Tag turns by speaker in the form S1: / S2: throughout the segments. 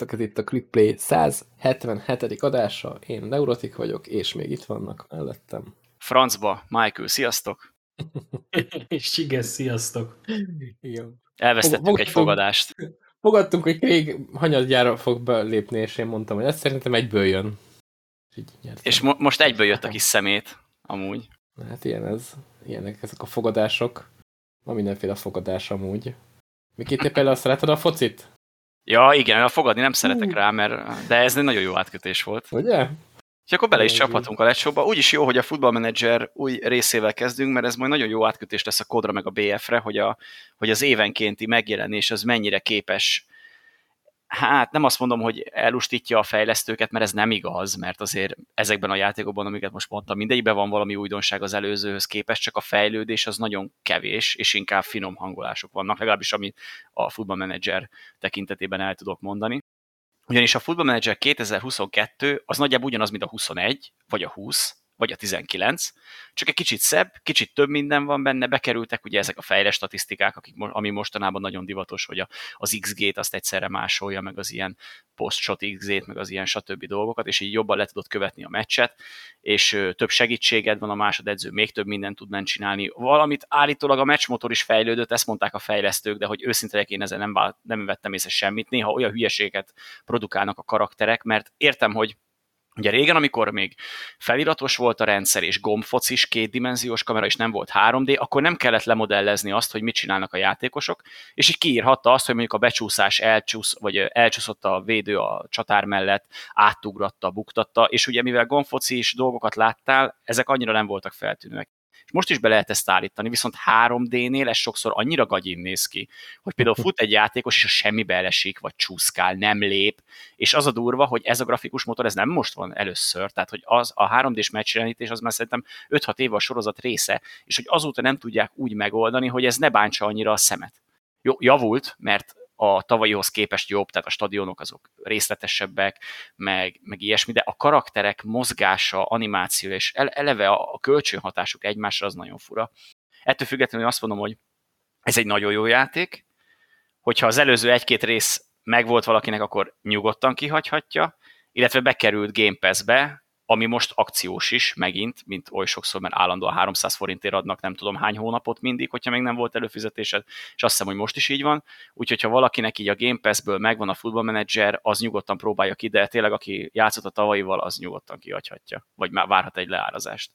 S1: Sziasztok, ez itt a ClickPlay 177. adása. Én Neurotik vagyok, és még itt vannak mellettem.
S2: Francba, Michael, sziasztok!
S3: és Csiges, sziasztok!
S2: Igen. Elvesztettünk Fogadtunk, egy fogadást.
S1: Fogadtunk, hogy Craig hanyadjára fog belépni, és én mondtam, hogy ez szerintem egyből jön.
S2: És, és mo most egyből jött a kis szemét, amúgy.
S1: Hát ilyen ez, ilyenek ezek a fogadások. Ma mindenféle fogadás amúgy. Mikét te például szereted a focit?
S2: Ja, igen, a fogadni nem szeretek rá, mert, de ez egy nagyon jó átkötés volt.
S1: Ugye?
S2: És akkor bele is csaphatunk a lecsóba. Úgyis jó, hogy a futballmenedzser új részével kezdünk, mert ez majd nagyon jó átkötés lesz a kodra meg a BF-re, hogy, a, hogy az évenkénti megjelenés az mennyire képes hát nem azt mondom, hogy elustítja a fejlesztőket, mert ez nem igaz, mert azért ezekben a játékokban, amiket most mondtam, mindegyikben van valami újdonság az előzőhöz képest, csak a fejlődés az nagyon kevés, és inkább finom hangolások vannak, legalábbis amit a Football Manager tekintetében el tudok mondani. Ugyanis a Football Manager 2022 az nagyjából ugyanaz, mint a 21, vagy a 20, vagy a 19, csak egy kicsit szebb, kicsit több minden van benne, bekerültek ugye ezek a fejles statisztikák, akik, ami mostanában nagyon divatos, hogy a, az XG-t azt egyszerre másolja, meg az ilyen post-shot XG-t, meg az ilyen stb. dolgokat, és így jobban le tudod követni a meccset, és több segítséged van a másodedző, még több mindent tud benne csinálni. Valamit állítólag a meccsmotor is fejlődött, ezt mondták a fejlesztők, de hogy őszintén én ezen nem, nem vettem észre semmit. Néha olyan hülyeséget produkálnak a karakterek, mert értem, hogy Ugye régen, amikor még feliratos volt a rendszer, és gombfocis, kétdimenziós kamera, és nem volt 3D, akkor nem kellett lemodellezni azt, hogy mit csinálnak a játékosok, és így kiírhatta azt, hogy mondjuk a becsúszás elcsúsz, vagy elcsúszott a védő a csatár mellett, átugratta, buktatta, és ugye mivel gombfocis dolgokat láttál, ezek annyira nem voltak feltűnőek. És most is be lehet ezt állítani, viszont 3D-nél ez sokszor annyira gagyin néz ki, hogy például fut egy játékos, és a semmibe elesik, vagy csúszkál, nem lép, és az a durva, hogy ez a grafikus motor, ez nem most van először, tehát hogy az a 3D-s meccsjelenítés az már szerintem 5-6 év a sorozat része, és hogy azóta nem tudják úgy megoldani, hogy ez ne bántsa annyira a szemet. Jó, javult, mert a tavalyihoz képest jobb, tehát a stadionok azok részletesebbek, meg, meg ilyesmi, de a karakterek mozgása, animáció és eleve a, kölcsönhatásuk egymásra az nagyon fura. Ettől függetlenül azt mondom, hogy ez egy nagyon jó játék, hogyha az előző egy-két rész megvolt valakinek, akkor nyugodtan kihagyhatja, illetve bekerült Game Pass-be, ami most akciós is, megint, mint oly sokszor, mert állandóan 300 forintért adnak nem tudom hány hónapot mindig, hogyha még nem volt előfizetésed, és azt hiszem, hogy most is így van. Úgyhogy ha valakinek így a Game Pass-ből megvan a Football Manager, az nyugodtan próbálja ki, de tényleg aki játszott a tavalyival, az nyugodtan kiadhatja, vagy már várhat egy leárazást.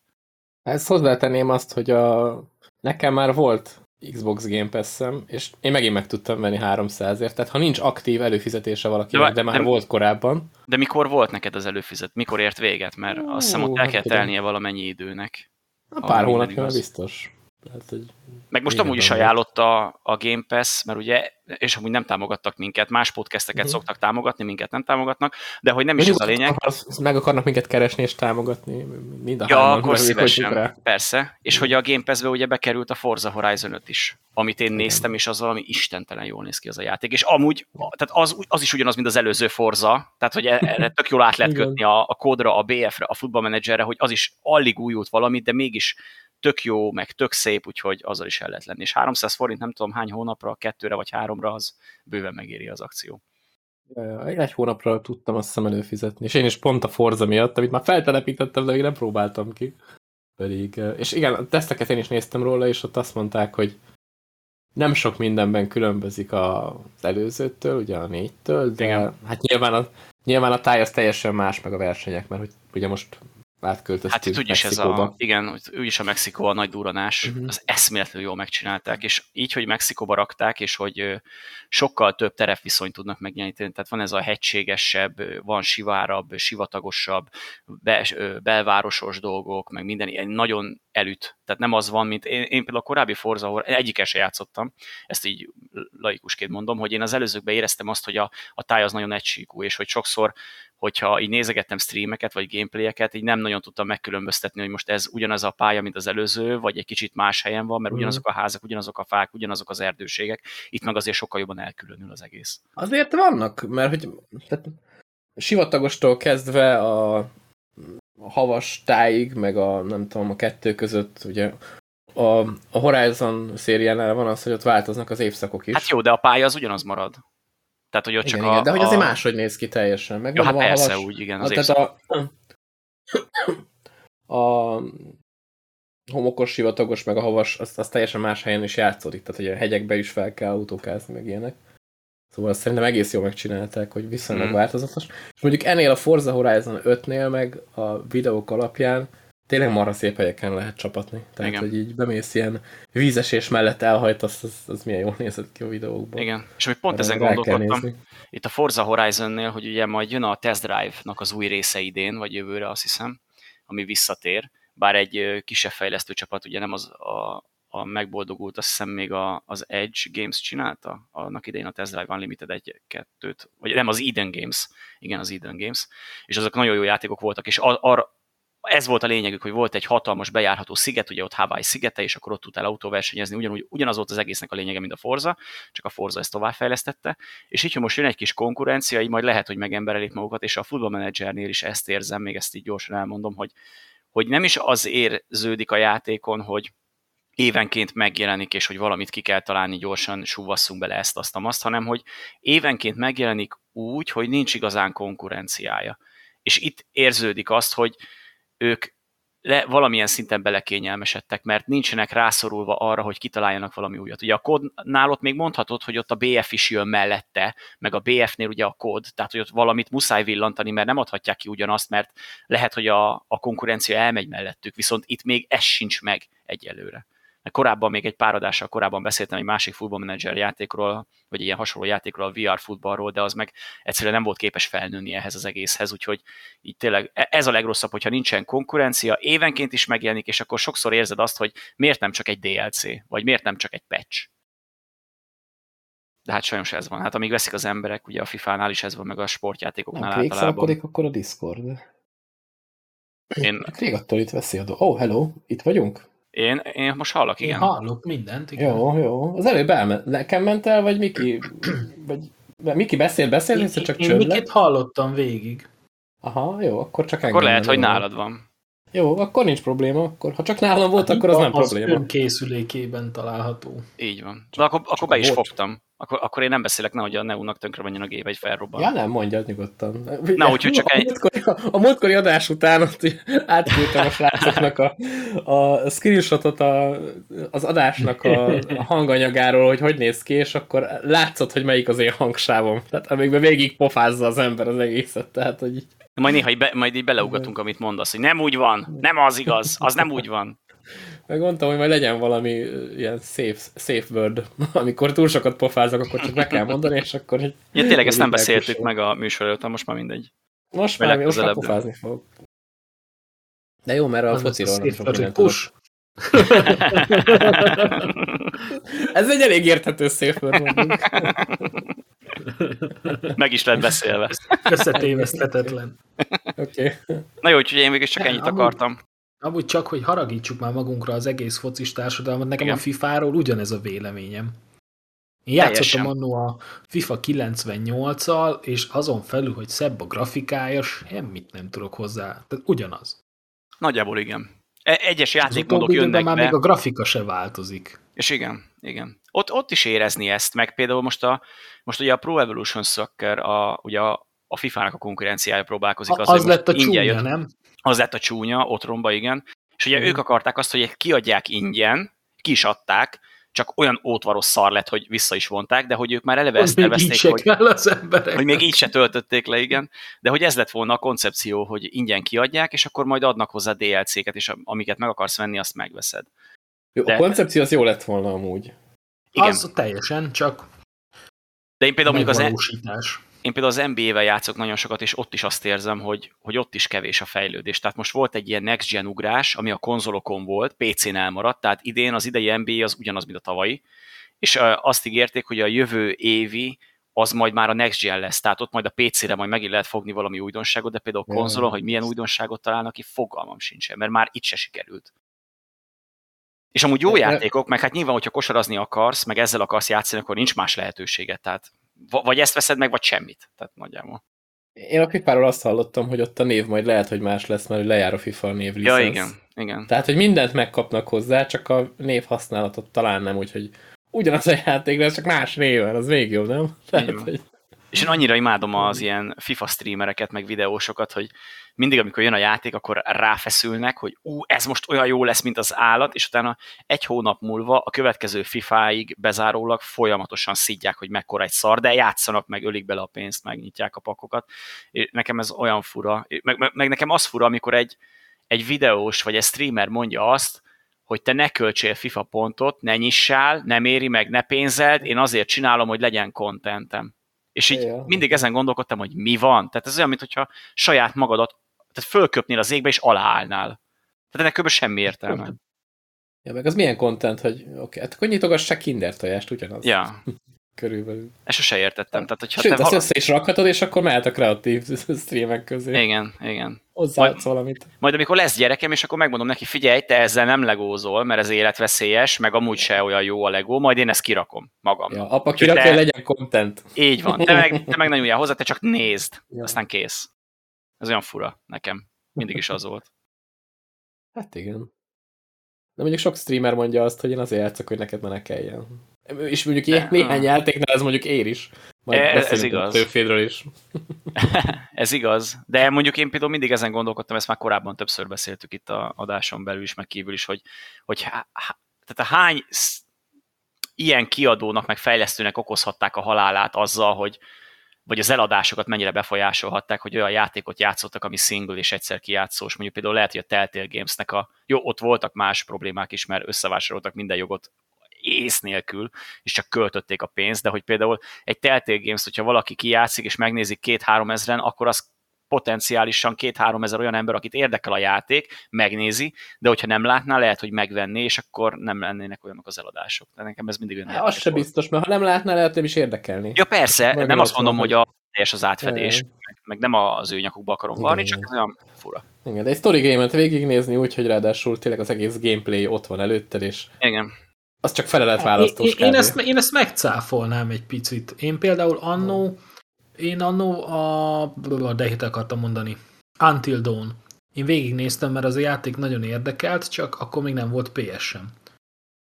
S1: Ezt hozzátenném azt, hogy a... nekem már volt Xbox Game pass és én megint meg tudtam venni 300-ért, tehát ha nincs aktív előfizetése valakinek, de, de már de, volt korábban.
S2: De mikor volt neked az előfizet? Mikor ért véget? Mert uh, azt hiszem, ott el kell telnie valamennyi időnek.
S1: A pár hónapja biztos.
S2: Tehát, hogy Meg most amúgy is ajánlotta a Game Pass, mert ugye, és amúgy nem támogattak minket, más podcasteket uh-huh. szoktak támogatni, minket nem támogatnak, de hogy nem is ez a lényeg.
S1: Akarsz, meg akarnak minket keresni és támogatni, mind a
S2: Ja, akkor szívesen, persze. És hogy a Game Pass-be ugye bekerült a Forza Horizon 5 is, amit én Igen. néztem, és az valami istentelen jól néz ki az a játék. És amúgy, tehát az, az is ugyanaz, mint az előző Forza, tehát hogy e- erre tök jól át lehet kötni a, a kódra, a BF-re, a Football Managerre, hogy az is alig újult valamit, de mégis tök jó, meg tök szép, úgyhogy azzal is el lehet lenni. És 300 forint nem tudom hány hónapra, kettőre vagy háromra, az bőven megéri az akció.
S1: Egy hónapra tudtam azt hiszem előfizetni, és én is pont a Forza miatt, amit már feltelepítettem, de még nem próbáltam ki. Pedig, és igen, a teszteket én is néztem róla, és ott azt mondták, hogy nem sok mindenben különbözik az előzőtől, ugye a négytől, de igen. hát nyilván a, nyilván a táj az teljesen más, meg a versenyek, mert hogy ugye most átköltöztünk
S2: Hát itt úgyis ez a, igen, úgyis a Mexikó a nagy duranás, uh-huh. az eszméletlenül jól megcsinálták, és így, hogy Mexikóba rakták, és hogy sokkal több terepviszonyt tudnak megnyitni, tehát van ez a hegységesebb, van sivárabb, sivatagosabb, be, belvárosos dolgok, meg minden ilyen nagyon elüt. Tehát nem az van, mint én, én például a korábbi Forza egyikkel se játszottam, ezt így laikusként mondom, hogy én az előzőkben éreztem azt, hogy a, a táj az nagyon egysíkú, és hogy sokszor hogyha így nézegettem streameket, vagy gameplayeket, így nem nagyon tudtam megkülönböztetni, hogy most ez ugyanaz a pálya, mint az előző, vagy egy kicsit más helyen van, mert mhm. ugyanazok a házak, ugyanazok a fák, ugyanazok az erdőségek, itt meg azért sokkal jobban elkülönül az egész.
S1: Azért vannak, mert hogy tehát, sivatagostól kezdve a, a havas táig, meg a nem tudom, a kettő között ugye a, a Horizon szériánál van az, hogy ott változnak az évszakok is.
S2: Hát jó, de a pálya az ugyanaz marad. Tehát, hogy ott
S1: Igen,
S2: csak
S1: igen,
S2: a,
S1: de hogy azért
S2: a...
S1: máshogy néz ki teljesen. Meg
S2: Ja, hát persze,
S1: havas-
S2: úgy, igen.
S1: a,
S2: Azért
S1: tehát a, a homokos, sivatagos, meg a havas, az, az teljesen más helyen is játszódik. Tehát, hogy a hegyekbe is fel kell autókázni, meg ilyenek. Szóval azt szerintem egész jól megcsinálták, hogy viszonylag mm. változatos. És mondjuk ennél a Forza Horizon 5-nél meg a videók alapján tényleg marha szép helyeken lehet csapatni. Tehát,
S2: Igen.
S1: hogy így bemész ilyen vízesés mellett elhajtasz, az, az milyen jól nézett ki a videókban.
S2: Igen, és hogy pont
S1: Arra
S2: ezen gondolkodtam, itt a Forza Horizonnél, hogy ugye majd jön a Test Drive-nak az új része idén, vagy jövőre azt hiszem, ami visszatér, bár egy kisebb fejlesztő csapat, ugye nem az a, a megboldogult, azt hiszem még a, az Edge Games csinálta, annak idején a Test Drive Unlimited egy-kettőt, vagy nem, az Eden Games, igen, az Eden Games, és azok nagyon jó játékok voltak, és ar- arra, ez volt a lényegük, hogy volt egy hatalmas bejárható sziget, ugye ott Hawaii szigete, és akkor ott tudtál autóversenyezni, ugyanúgy, ugyanaz volt az egésznek a lényege, mint a Forza, csak a Forza ezt továbbfejlesztette, és így, hogy most jön egy kis konkurencia, így majd lehet, hogy megemberelik magukat, és a Football Managernél is ezt érzem, még ezt így gyorsan elmondom, hogy, hogy nem is az érződik a játékon, hogy évenként megjelenik, és hogy valamit ki kell találni, gyorsan súvasszunk bele ezt, azt, azt, hanem hogy évenként megjelenik úgy, hogy nincs igazán konkurenciája. És itt érződik azt, hogy ők le, valamilyen szinten belekényelmesedtek, mert nincsenek rászorulva arra, hogy kitaláljanak valami újat. Ugye a kódnál ott még mondhatod, hogy ott a BF is jön mellette, meg a BF-nél ugye a kód, tehát hogy ott valamit muszáj villantani, mert nem adhatják ki ugyanazt, mert lehet, hogy a, a konkurencia elmegy mellettük, viszont itt még ez sincs meg egyelőre. Korábban, még egy pár adással korábban beszéltem egy másik futballmenedzser játékról, vagy ilyen hasonló játékról, a VR futballról, de az meg egyszerűen nem volt képes felnőni ehhez az egészhez, úgyhogy így tényleg e- ez a legrosszabb, hogyha nincsen konkurencia, évenként is megjelenik, és akkor sokszor érzed azt, hogy miért nem csak egy DLC, vagy miért nem csak egy patch. De hát sajnos ez van. Hát amíg veszik az emberek, ugye a FIFA-nál is ez van, meg a sportjátékoknál
S1: Nem
S2: általában.
S1: akkor a Discord.
S2: Én,
S1: Krég attól itt veszi a do... Oh, hello, itt vagyunk?
S2: Én, én most hallok,
S3: Én
S2: igen.
S3: hallok mindent, igen.
S1: Jó, jó. Az előbb elment. Nekem ment el, vagy Miki? Vagy... Miki beszél, beszél,
S3: Én,
S1: csak
S3: én
S1: csönd
S3: Mikit hallottam végig.
S1: Aha, jó, akkor csak
S2: Akkor
S1: engem
S2: lehet,
S1: nem
S2: hogy
S1: jó.
S2: nálad van.
S1: Jó, akkor nincs probléma. Akkor, ha csak nálam volt, akkor az nem
S3: az
S1: probléma.
S3: önkészülékében található.
S2: Így van. De akkor, akkor be is
S1: bocs.
S2: fogtam. Akkor, akkor én nem beszélek, nehogy a Neu-nak tönkre menjen a gép, egy felrobban.
S1: Ja, nem, mondjad nyugodtan.
S2: Na, úgyhogy csak
S1: a,
S2: egy-
S1: múltkori, a múltkori adás után ott átküldtem a srácoknak a, a screenshotot a, az adásnak a, a hanganyagáról, hogy hogy néz ki, és akkor látszott, hogy melyik az én hangsávom. Tehát amikben végig pofázza az ember az egészet. Tehát, hogy így,
S2: Majd néha így, be, majd így beleugatunk, amit mondasz, hogy nem úgy van, nem az igaz, az nem úgy van.
S1: Meg mondtam, hogy majd legyen valami ilyen safe, safe word. Amikor túl sokat pofázok, akkor csak be kell mondani, és akkor így,
S2: Ja, tényleg ezt nem beszéltük meg a műsor előtt, most már mindegy.
S1: Most már, most már pofázni fog. De jó, mert a
S3: Az
S1: fociról nem sok mindent.
S3: Push.
S1: Ez egy elég érthető safe word mondjuk.
S2: Meg is lett beszélve.
S3: Összetéveszthetetlen.
S1: Oké. Okay.
S2: Na jó, úgyhogy én végül csak ennyit akartam.
S3: Amúgy csak, hogy haragítsuk már magunkra az egész focis társadalmat, nekem
S2: Igen.
S3: a FIFA-ról ugyanez a véleményem. Én játszottam annó a FIFA 98-al, és azon felül, hogy szebb a grafikája, semmit nem tudok hozzá. Tehát ugyanaz.
S2: Nagyjából igen. E- Egyes
S3: Az
S2: játékmódok jönnek
S3: már
S2: be,
S3: még a grafika se változik.
S2: és igen, igen. Ott, ott is érezni ezt, meg például most, a, most ugye a Pro Evolution Soccer, a, ugye a, a FIFA-nak a konkurenciája próbálkozik.
S3: A, az
S2: hogy
S3: lett a csúnya,
S2: jött.
S3: nem?
S2: Az lett a csúnya, otromba, igen. És ugye
S3: Mhm.
S2: ők akarták azt, hogy kiadják ingyen, ki is adták, csak olyan ótvaros szar lett, hogy vissza is vonták, de hogy ők már eleve
S3: Hogy
S2: ezt
S3: még így
S2: tervezték,
S3: se
S2: hogy,
S3: kell az emberek.
S2: hogy még így se töltötték le, igen. De hogy ez lett volna a koncepció, hogy ingyen kiadják, és akkor majd adnak hozzá DLC-ket, és amiket meg akarsz venni, azt megveszed.
S1: Jó,
S2: De-
S1: a koncepció az jó lett volna amúgy.
S2: Igen.
S3: Az teljesen csak
S2: De én például mondjuk az,
S3: megvalósítás.
S2: Én például az NBA-vel játszok nagyon sokat, és ott is azt érzem, hogy, hogy ott is kevés a fejlődés. Tehát most volt egy ilyen next gen ugrás, ami a konzolokon volt, PC-n elmaradt, tehát idén az idei NBA az ugyanaz, mint a tavalyi, és azt ígérték, hogy a jövő évi az majd már a next gen lesz, tehát ott majd a PC-re majd megint lehet fogni valami újdonságot, de például a konzolon, hogy milyen újdonságot találnak ki, fogalmam sincsen, mert már itt se sikerült. És amúgy jó játékok, meg hát nyilván, hogyha kosarazni akarsz, meg ezzel akarsz játszani, akkor nincs más lehetőséget, tehát vagy ezt veszed meg, vagy semmit. Tehát nagyjából.
S1: Én a FIFA-ról azt hallottam, hogy ott a név majd lehet, hogy más lesz, mert lejár a FIFA név
S2: Ja,
S1: licensz.
S2: igen, igen.
S1: Tehát, hogy mindent megkapnak hozzá, csak a név használatot talán nem, úgyhogy ugyanaz a játék lesz, csak más néven, az még jobb, nem? Tehát, hogy
S2: És én annyira imádom az ilyen FIFA streamereket, meg videósokat, hogy mindig, amikor jön a játék, akkor ráfeszülnek, hogy ú, ez most olyan jó lesz, mint az állat, és utána egy hónap múlva a következő FIFA-ig bezárólag folyamatosan szidják, hogy mekkora egy szar, de játszanak meg, ölik bele a pénzt, megnyitják a pakokat. És nekem ez olyan fura. Meg, meg, meg nekem az fura, amikor egy, egy videós vagy egy streamer mondja azt, hogy te ne költsél FIFA pontot, ne nyissál, nem éri meg, ne pénzeld, én azért csinálom, hogy legyen kontentem. És így ja. mindig ezen gondolkodtam, hogy mi van. Tehát ez olyan, mintha saját magadat, tehát fölköpnél az égbe, és aláállnál. Tehát ennek kb. semmi értelme.
S1: Ja, meg az milyen content, hogy oké, okay, hát akkor nyitogassák kinder tojást, ugyanaz.
S2: Ja.
S1: Körülbelül.
S2: Ezt sose értettem. Tehát, hogyha
S1: Sőt,
S2: te
S1: azt össze is rakhatod, és akkor mehet a kreatív streamek közé.
S2: Igen, igen.
S1: Hozzáadsz valamit.
S2: Majd amikor lesz gyerekem, és akkor megmondom neki, figyelj, te ezzel nem legózol, mert ez életveszélyes, meg amúgy se olyan jó a legó, majd én ezt kirakom magam.
S1: Ja, apa kirakja, te... legyen content.
S2: Így van. Te meg, te meg nem nyúljál hozzá, te csak nézd, ja. aztán kész. Ez olyan fura nekem. Mindig is az volt.
S1: Hát igen. De mondjuk sok streamer mondja azt, hogy én azért játszok, hogy neked ne kelljen. És mondjuk ilyen, néhány játéknál ez mondjuk ér is. Majd
S2: ez, ez igaz.
S1: A is.
S2: ez igaz. De mondjuk én például mindig ezen gondolkodtam, ezt már korábban többször beszéltük itt a adáson belül is, meg kívül is, hogy, hogy há, há, tehát a hány ilyen kiadónak, meg fejlesztőnek okozhatták a halálát azzal, hogy, vagy az eladásokat mennyire befolyásolhatták, hogy olyan játékot játszottak, ami single és egyszer kijátszós. Mondjuk például lehet, hogy a Telltale Gamesnek a... Jó, ott voltak más problémák is, mert összevásároltak minden jogot ész nélkül, és csak költötték a pénzt, de hogy például egy Telltale Games, hogyha valaki kijátszik és megnézik két-három ezeren, akkor az potenciálisan két-három ezer olyan ember, akit érdekel a játék, megnézi, de hogyha nem látná, lehet, hogy megvenné, és akkor nem lennének olyanok az eladások. De nekem ez mindig olyan
S1: hát, Az se biztos, mert ha nem látná, lehet nem is érdekelni.
S2: Ja persze, Meg nem azt mondom, hogy a teljes az átfedés, meg, meg, nem az ő nyakukba akarom varni, csak ez olyan fura.
S1: Igen, de egy story game-et végignézni úgy, hogy ráadásul tényleg az egész gameplay ott van előtted, és
S2: Igen.
S1: az csak feleletválasztós.
S3: Én, én, ezt, én ezt megcáfolnám egy picit. Én például annó, én annó a... de hit akartam mondani. Until Dawn. Én végignéztem, mert az a játék nagyon érdekelt, csak akkor még nem volt PS sem.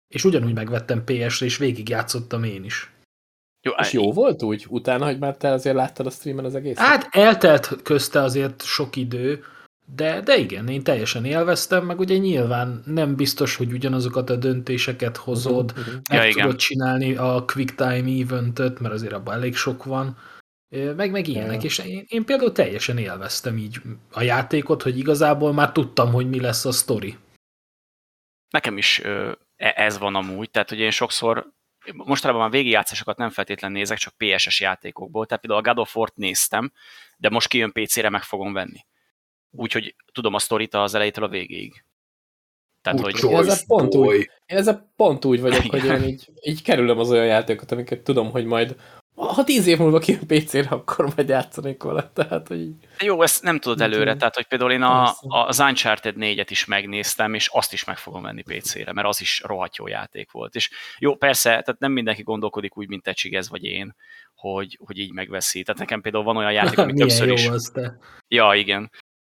S3: És ugyanúgy megvettem PS-re, és végigjátszottam én is.
S1: Jó, és jó volt úgy utána, hogy már te azért láttad a streamen az egészet?
S3: Hát eltelt közte azért sok idő, de, de igen, én teljesen élveztem, meg ugye nyilván nem biztos, hogy ugyanazokat a döntéseket hozod, uh-huh. meg ja, tudod igen. csinálni a quick time eventet, mert azért abban elég sok van, meg, meg ilyenek, és én, én például teljesen élveztem így a játékot, hogy igazából már tudtam, hogy mi lesz a sztori.
S2: Nekem is ö, e, ez van amúgy, tehát hogy én sokszor mostanában már végigjátszásokat nem feltétlenül nézek, csak PSS játékokból. Tehát például a God of War-t néztem, de most kijön PC-re, meg fogom venni. Úgyhogy tudom a sztorit az elejétől a végéig.
S1: Tehát, hogy... Én ezzel, pont úgy, én ezzel pont úgy vagyok, hogy én így, így kerülöm az olyan játékokat, amiket tudom, hogy majd ha tíz év múlva kijön PC-re, akkor majd játszanék vele. Tehát, hogy...
S2: Jó, ezt nem tudod előre. Tehát, hogy például én a, az Uncharted 4-et is megnéztem, és azt is meg fogom venni PC-re, mert az is rohadt jó játék volt. És jó, persze, tehát nem mindenki gondolkodik úgy, mint te Csigez vagy én, hogy, hogy így megveszi. Tehát nekem például van olyan játék, ami többször jó is... Az te. Ja, igen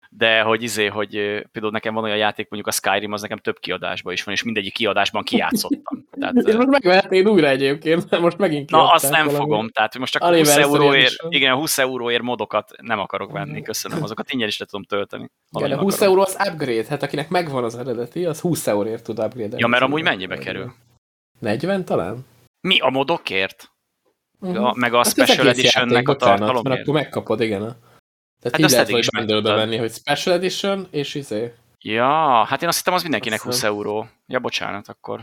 S2: de hogy izé, hogy például nekem van olyan játék, mondjuk a Skyrim, az nekem több kiadásban is van, és mindegyik kiadásban kijátszottam.
S1: Tehát, és most megvehetnéd újra egyébként, mert most megint
S2: Na, azt nem valami. fogom, tehát hogy most csak 20 euróért, igen, 20 euróért modokat nem akarok venni, köszönöm, azokat ingyen is le tudom tölteni.
S1: Igen, de 20 akarok. euró az upgrade, hát akinek megvan az eredeti, az 20 euróért tud upgrade
S2: Ja, mert amúgy mennyibe kerül?
S1: 40 talán?
S2: Mi a modokért? Uh-huh. A, meg a hát Special Editionnek a tartalomért?
S1: Mert akkor megkapod, igen. Tehát hát így lehet, hogy bundle venni, hogy Special Edition, és izé.
S2: Ja, hát én azt hittem, az mindenkinek 20 euró. Ja, bocsánat, akkor.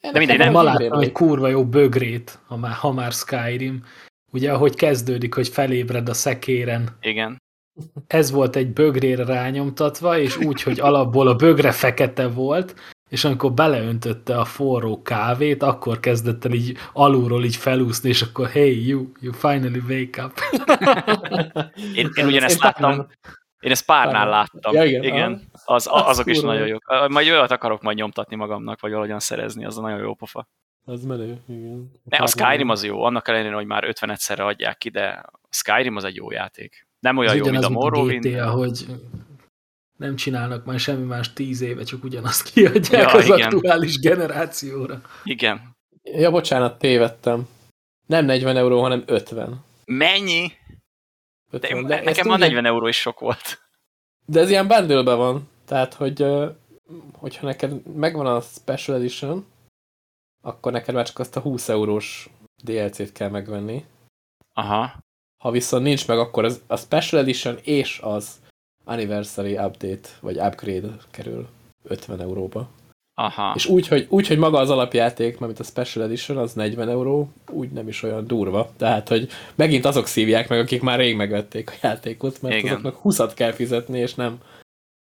S3: De mindegy, nem. Ma láttam egy kurva jó bögrét, ha már, ha már Skyrim. Ugye, ahogy kezdődik, hogy felébred a szekéren.
S2: Igen.
S3: Ez volt egy bögrére rányomtatva, és úgy, hogy alapból a bögre fekete volt, és amikor beleöntötte a forró kávét, akkor kezdett el így alulról így felúszni, és akkor hey, you, you finally wake up.
S2: én, én ugyanezt láttam, én ezt párnál láttam. Ja, igen, igen. Az, azok is nagyon jók. Majd olyat akarok majd nyomtatni magamnak, vagy valahogyan szerezni, az a nagyon jó pofa.
S1: Az menő, igen.
S2: Ne, a Skyrim az jó, annak ellenére, hogy már 50 egyszerre adják ki, de a Skyrim az egy jó játék. Nem olyan jó, mint a Morrowind.
S3: GTA, hogy nem csinálnak már semmi más tíz éve, csak ugyanazt kiadják ja, az igen. aktuális generációra.
S2: Igen.
S1: Ja, bocsánat, tévedtem. Nem 40 euró, hanem 50.
S2: Mennyi? De, de nekem már 40 euró is sok volt.
S1: De ez ilyen bundle van. Tehát, hogy hogyha neked megvan a Special Edition, akkor neked már csak azt a 20 eurós DLC-t kell megvenni.
S2: Aha.
S1: Ha viszont nincs meg, akkor az, a Special Edition és az Anniversary Update, vagy Upgrade kerül 50 euróba.
S2: Aha.
S1: És úgy hogy, úgy, hogy maga az alapjáték, mint a Special Edition, az 40 euró, úgy nem is olyan durva. Tehát, hogy megint azok szívják meg, akik már rég megvették a játékot, mert Igen. azoknak 20-at kell fizetni, és nem,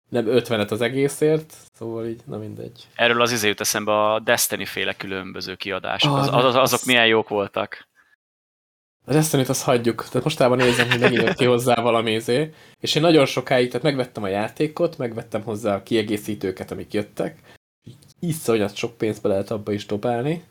S1: nem 50-et az egészért, szóval így, na mindegy.
S2: Erről az izé jut eszembe a Destiny féle különböző kiadások. Ah, az, az, azok az... milyen jók voltak.
S1: A destiny azt hagyjuk. Tehát mostában nézem, hogy megint ki hozzá valami izé. És én nagyon sokáig, tehát megvettem a játékot, megvettem hozzá a kiegészítőket, amik jöttek. Iszonyat sok pénzbe lehet abba is dobálni.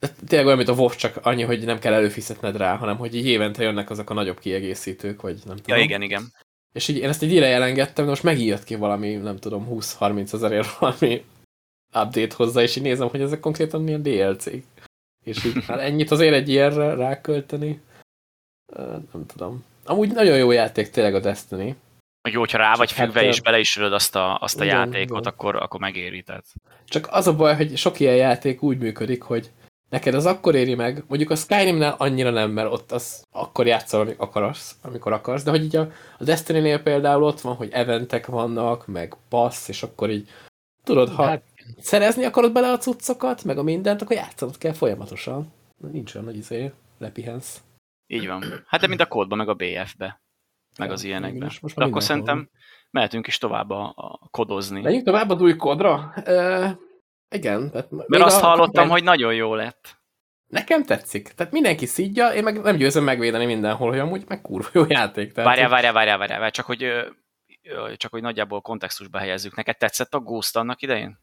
S1: De tényleg olyan, mint a WoW, csak annyi, hogy nem kell előfizetned rá, hanem hogy így évente jönnek azok a nagyobb kiegészítők, vagy nem tudom.
S2: Ja, igen, igen.
S1: És így én ezt egy ideje elengedtem, de most megijött ki valami, nem tudom, 20-30 ezerért valami update hozzá, és így nézem, hogy ezek konkrétan milyen DLC-k. És így hát ennyit azért egy ilyenre rákölteni, nem tudom. Amúgy nagyon jó játék tényleg a Destiny.
S2: Meg jó, hogyha rá vagy hát, függve, hát, és bele is azt a, azt a igen, játékot, igen. Akkor, akkor megéri. Tehát.
S1: Csak az a baj, hogy sok ilyen játék úgy működik, hogy neked az akkor éri meg, mondjuk a Skyrimnál annyira nem, mert ott az akkor játszol, amikor akarsz, amikor akarsz, de hogy így a, a Destiny-nél például ott van, hogy eventek vannak, meg passz, és akkor így tudod, ha hát, szerezni akarod bele a cuccokat, meg a mindent, akkor játszanod kell folyamatosan. Nincs olyan nagy izé, lepihensz.
S2: Így van. Hát de mint a kódban, meg a BF-be, meg ja, az ilyenekben. Most, most de akkor szerintem mehetünk is tovább a, a kodozni.
S1: Menjünk tovább a új kodra? E, igen. Tehát
S2: Mert azt a, hallottam, a... hogy nagyon jó lett.
S1: Nekem tetszik. Tehát mindenki szidja, én meg nem győzöm megvédeni mindenhol, hogy amúgy meg kurva jó játék.
S2: Tehát várjál, várjál, várjál, várjál, csak hogy, csak hogy nagyjából kontextusba helyezzük. Neked tetszett a Ghost annak idején?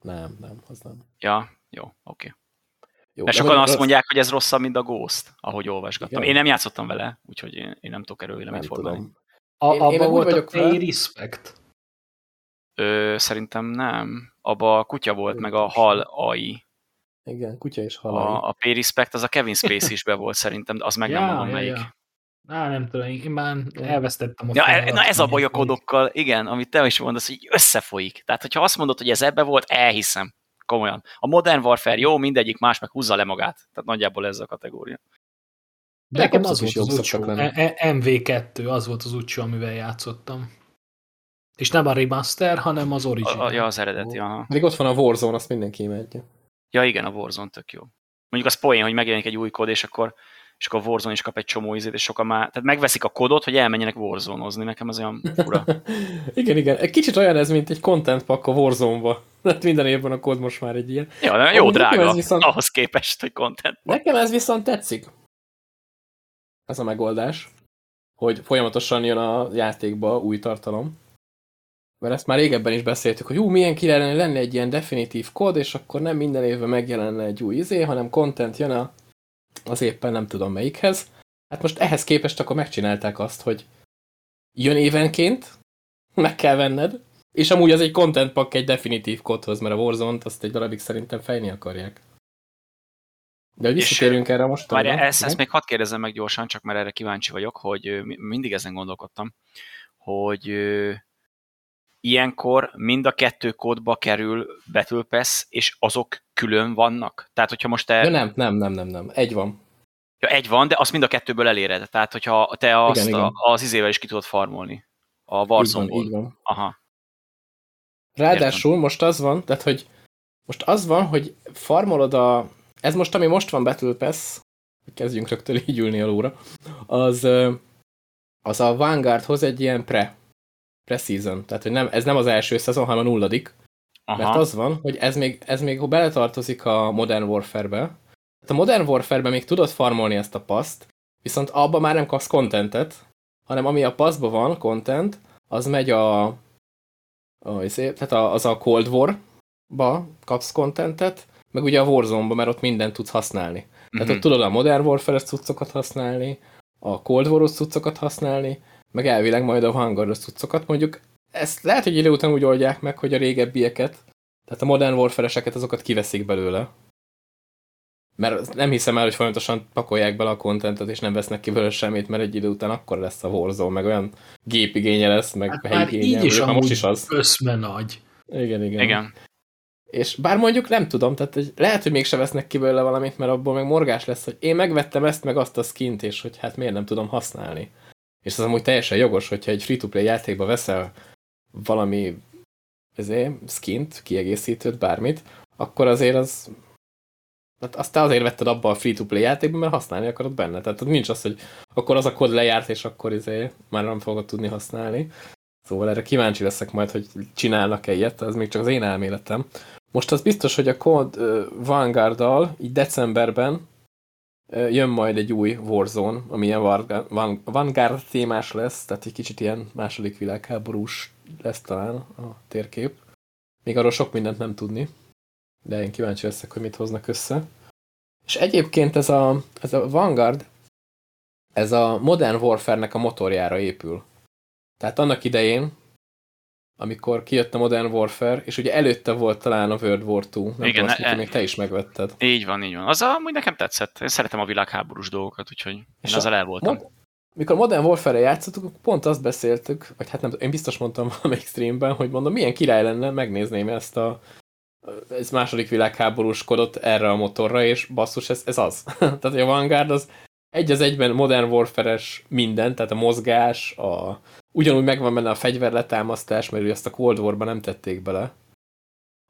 S1: Nem, nem, az nem.
S2: Ja, jó, oké. Okay. Jó, Mert sokan azt rossz... mondják, hogy ez rosszabb, mint a Ghost, ahogy olvasgattam. Igen. Én nem játszottam vele, úgyhogy én, én nem tudok erről véleményt fordulni.
S3: A, én, abba én volt a Pay Respect?
S2: Ö, szerintem nem. Abba a kutya volt, meg a hal AI.
S1: Igen, kutya és hal
S2: A, a Pay Respect az a Kevin Space is be volt szerintem, de az meg ja, nem mondom ja, melyik. Ja.
S3: Á, nem tudom, én már elvesztettem a
S2: ja, e- Na ez a baj a kodokkal, igen, amit te is mondasz, hogy összefolyik. Tehát, hogyha azt mondod, hogy ez ebbe volt, elhiszem. Komolyan. A Modern Warfare jó, mindegyik más meg húzza le magát. Tehát nagyjából ez a kategória.
S3: De nekem az, az volt az utcsó. MV2 az volt az utcsó, amivel játszottam. És nem a remaster, hanem az original.
S2: A, ja, az eredeti, aha.
S1: Még ott van a Warzone, azt mindenki imádja.
S2: Ja, igen, a Warzone tök jó. Mondjuk az poén, hogy megjelenik egy új kód, és akkor és akkor a Warzone is kap egy csomó izét, és sokan már, tehát megveszik a kodot, hogy elmenjenek warzone nekem az olyan fura.
S1: igen, igen, egy kicsit olyan ez, mint egy content pack a Warzone-ba. Tehát minden évben a kód most már egy ilyen.
S2: Ja, de jó Amúgy drága, viszont... ahhoz képest, hogy content
S1: pack. Nekem ez viszont tetszik. Ez a megoldás, hogy folyamatosan jön a játékba új tartalom. Mert ezt már régebben is beszéltük, hogy ú, milyen ki lenne, lenne egy ilyen definitív kód, és akkor nem minden évben megjelenne egy új izé, hanem content jön a az éppen nem tudom melyikhez. Hát most ehhez képest akkor megcsinálták azt, hogy jön évenként, meg kell venned, és amúgy az egy content pack egy definitív kodhoz, mert a Warzone-t azt egy darabig szerintem fejni akarják. De hogy visszatérünk erre most.
S2: Várj, ezt, ezt még hadd kérdezem meg gyorsan, csak mert erre kíváncsi vagyok, hogy mindig ezen gondolkodtam, hogy ilyenkor mind a kettő kódba kerül Battle Pass, és azok külön vannak? Tehát, hogyha most te...
S1: Ja, nem, nem, nem, nem, nem. Egy van.
S2: Ja, egy van, de azt mind a kettőből eléred. Tehát, hogyha te azt igen, a, igen. az izével is ki tudod farmolni. A warzone
S1: Így így van.
S2: Aha.
S1: Ráadásul Értem. most az van, tehát, hogy most az van, hogy farmolod a... Ez most, ami most van Battle Pass, kezdjünk rögtön így ülni a lóra, az, az a Vanguardhoz egy ilyen pre pre-season. Tehát, hogy nem, ez nem az első szezon, hanem a nulladik. Aha. Mert az van, hogy ez még, ez még beletartozik a Modern Warfare-be. Hát a Modern Warfare-be még tudod farmolni ezt a paszt, viszont abba már nem kapsz contentet, hanem ami a passzban van, content, az megy a, a izé, tehát az a Cold War-ba kapsz contentet, meg ugye a Warzone-ba, mert ott mindent tudsz használni. Tehát ott mhm. tudod a Modern Warfare-es cuccokat használni, a Cold War-os cuccokat használni, meg elvileg majd a hangaros cuccokat. Mondjuk ezt lehet, hogy idő után úgy oldják meg, hogy a régebbieket, tehát a Modern Warfare-eseket azokat kiveszik belőle. mert nem hiszem el, hogy folyamatosan pakolják bele a kontentet, és nem vesznek ki belőle semmit, mert egy idő után akkor lesz a Warzone, meg olyan gépigénye lesz, meg hát
S3: helyigénye. Így is most is az. Összme nagy.
S1: Igen, igen.
S2: Igen.
S1: És bár mondjuk nem tudom, tehát lehet, hogy mégse vesznek ki belőle valamit, mert abból meg morgás lesz, hogy én megvettem ezt, meg azt a skint, és hogy hát miért nem tudom használni. És az amúgy teljesen jogos, hogyha egy free-to-play játékba veszel valami ezért, skint, kiegészítőt, bármit, akkor azért az Hát azt te azért vetted abba a free-to-play játékban, mert használni akarod benne. Tehát nincs az, hogy akkor az a kód lejárt, és akkor izé már nem fogod tudni használni. Szóval erre kíváncsi leszek majd, hogy csinálnak-e ilyet, ez még csak az én elméletem. Most az biztos, hogy a kód Vanguard-dal így decemberben jön majd egy új Warzone, ami ilyen Vanguard témás lesz, tehát egy kicsit ilyen második világháborús lesz talán a térkép. Még arról sok mindent nem tudni, de én kíváncsi leszek, hogy mit hoznak össze. És egyébként ez a, ez a Vanguard, ez a Modern Warfare-nek a motorjára épül. Tehát annak idején, amikor kijött a Modern Warfare, és ugye előtte volt talán a World War II, nem Igen, tudom, e, még te is megvetted.
S2: Így van, így van. Az amúgy nekem tetszett. Én szeretem a világháborús dolgokat, úgyhogy és én azzal el voltam.
S1: Mikor Modern Warfare-re játszottuk, pont azt beszéltük, vagy hát nem én biztos mondtam valamelyik streamben, hogy mondom, milyen király lenne megnézném ezt a ez második világháborús kodot erre a motorra, és basszus, ez, ez az. tehát a Vanguard az egy az egyben Modern Warfare-es minden, tehát a mozgás, a... ugyanúgy megvan benne a fegyverletámasztás, mert ugye azt a Cold War-ban nem tették bele,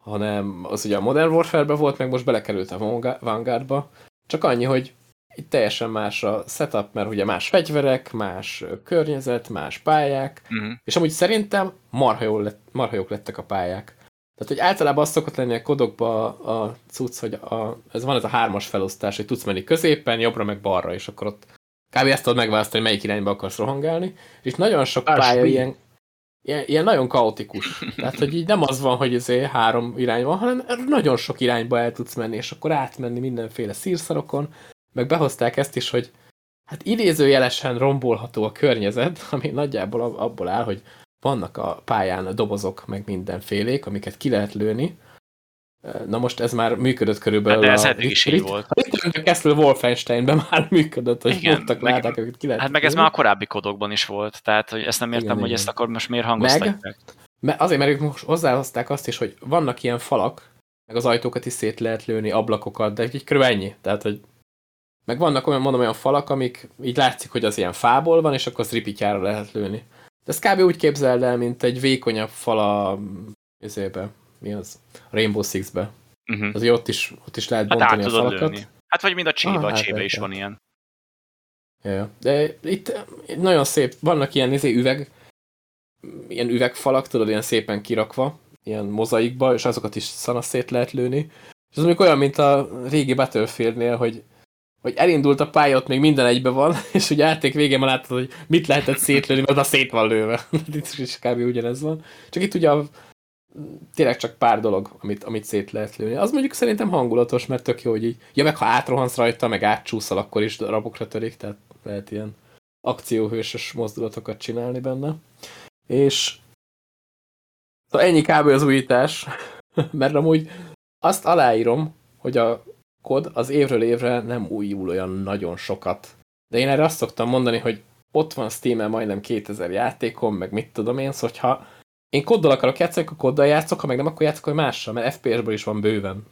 S1: hanem az ugye a Modern Warfare-be volt, meg most belekerült a Vanguardba, csak annyi, hogy itt teljesen más a setup, mert ugye más fegyverek, más környezet, más pályák, uh -huh. és amúgy szerintem marha, jól lett, marha jók lettek a pályák. Tehát, hogy általában az szokott lenni a kodokba a cucc, hogy a, ez van ez a hármas felosztás, hogy tudsz menni középen, jobbra meg balra, és akkor ott kb. ezt tudod megválasztani, melyik irányba akarsz rohangálni. És nagyon sok Ás, pálya ilyen, ilyen, ilyen, nagyon kaotikus. Tehát, hogy így nem az van, hogy ezért három irány van, hanem nagyon sok irányba el tudsz menni, és akkor átmenni mindenféle szírszarokon. Meg behozták ezt is, hogy hát idézőjelesen rombolható a környezet, ami nagyjából abból áll, hogy vannak a pályán dobozok, meg mindenfélék, amiket ki lehet lőni. Na most ez már működött körülbelül. Hát
S2: de ez a, eddig is így volt.
S1: A Castle Wolfensteinben már működött, hogy Igen, voltak meg, láták,
S2: amiket ki lehet Hát meg ez már a korábbi kodokban is volt, tehát hogy ezt nem értem, igen, hogy igen. ezt akkor most miért hangoztatják. Meg,
S1: mert azért, mert ők most hozzáhozták azt is, hogy vannak ilyen falak, meg az ajtókat is szét lehet lőni, ablakokat, de így körülbelül ennyi. Tehát, hogy meg vannak olyan, mondom, olyan falak, amik így látszik, hogy az ilyen fából van, és akkor az ripityára lehet lőni. De ezt kb. úgy képzeld el, mint egy vékonyabb fal a ezébe. Mi az? Rainbow Six-be. Uh -huh. Azért ott is, ott is lehet hát bontani a falakat. Lőni.
S2: Hát vagy mind a csébe, ah, a hát csébe is van ilyen.
S1: Ja, de itt nagyon szép, vannak ilyen izé, üveg, ilyen üvegfalak, tudod, ilyen szépen kirakva, ilyen mozaikba, és azokat is szanasz szét lehet lőni. És az mondjuk olyan, mint a régi Battlefieldnél, hogy hogy elindult a pálya, ott még minden egybe van, és ugye játék végén már láttad, hogy mit lehetett szétlőni, mert a szét van lőve. itt is kb. ugyanez van. Csak itt ugye a, tényleg csak pár dolog, amit, amit szét lehet lőni. Az mondjuk szerintem hangulatos, mert tök jó, hogy így, ja meg ha átrohansz rajta, meg átcsúszol, akkor is darabokra törik, tehát lehet ilyen akcióhősös mozdulatokat csinálni benne. És szóval ennyi kb. az újítás, mert amúgy azt aláírom, hogy a kod az évről évre nem újul olyan nagyon sokat. De én erre azt szoktam mondani, hogy ott van steam majdnem 2000 játékom, meg mit tudom én, szóval ha én koddal akarok játszani, akkor koddal játszok, ha meg nem, akkor játszok, hogy mással, mert FPS-ből is van bőven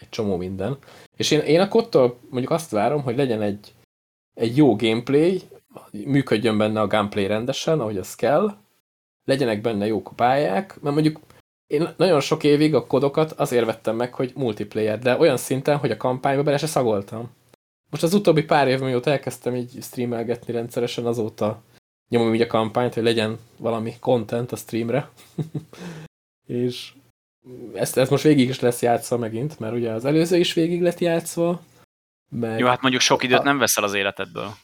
S1: egy csomó minden. És én, én a koddal mondjuk azt várom, hogy legyen egy, egy jó gameplay, működjön benne a gameplay rendesen, ahogy az kell, legyenek benne jók a pályák, mert mondjuk én nagyon sok évig a kodokat azért vettem meg, hogy multiplayer, de olyan szinten, hogy a kampányba bele se szagoltam. Most az utóbbi pár év mióta elkezdtem így streamelgetni rendszeresen, azóta nyomom így a kampányt, hogy legyen valami content a streamre. és ezt, ezt most végig is lesz játszva megint, mert ugye az előző is végig lett játszva.
S2: Meg... Jó, hát mondjuk sok időt nem veszel az életedből.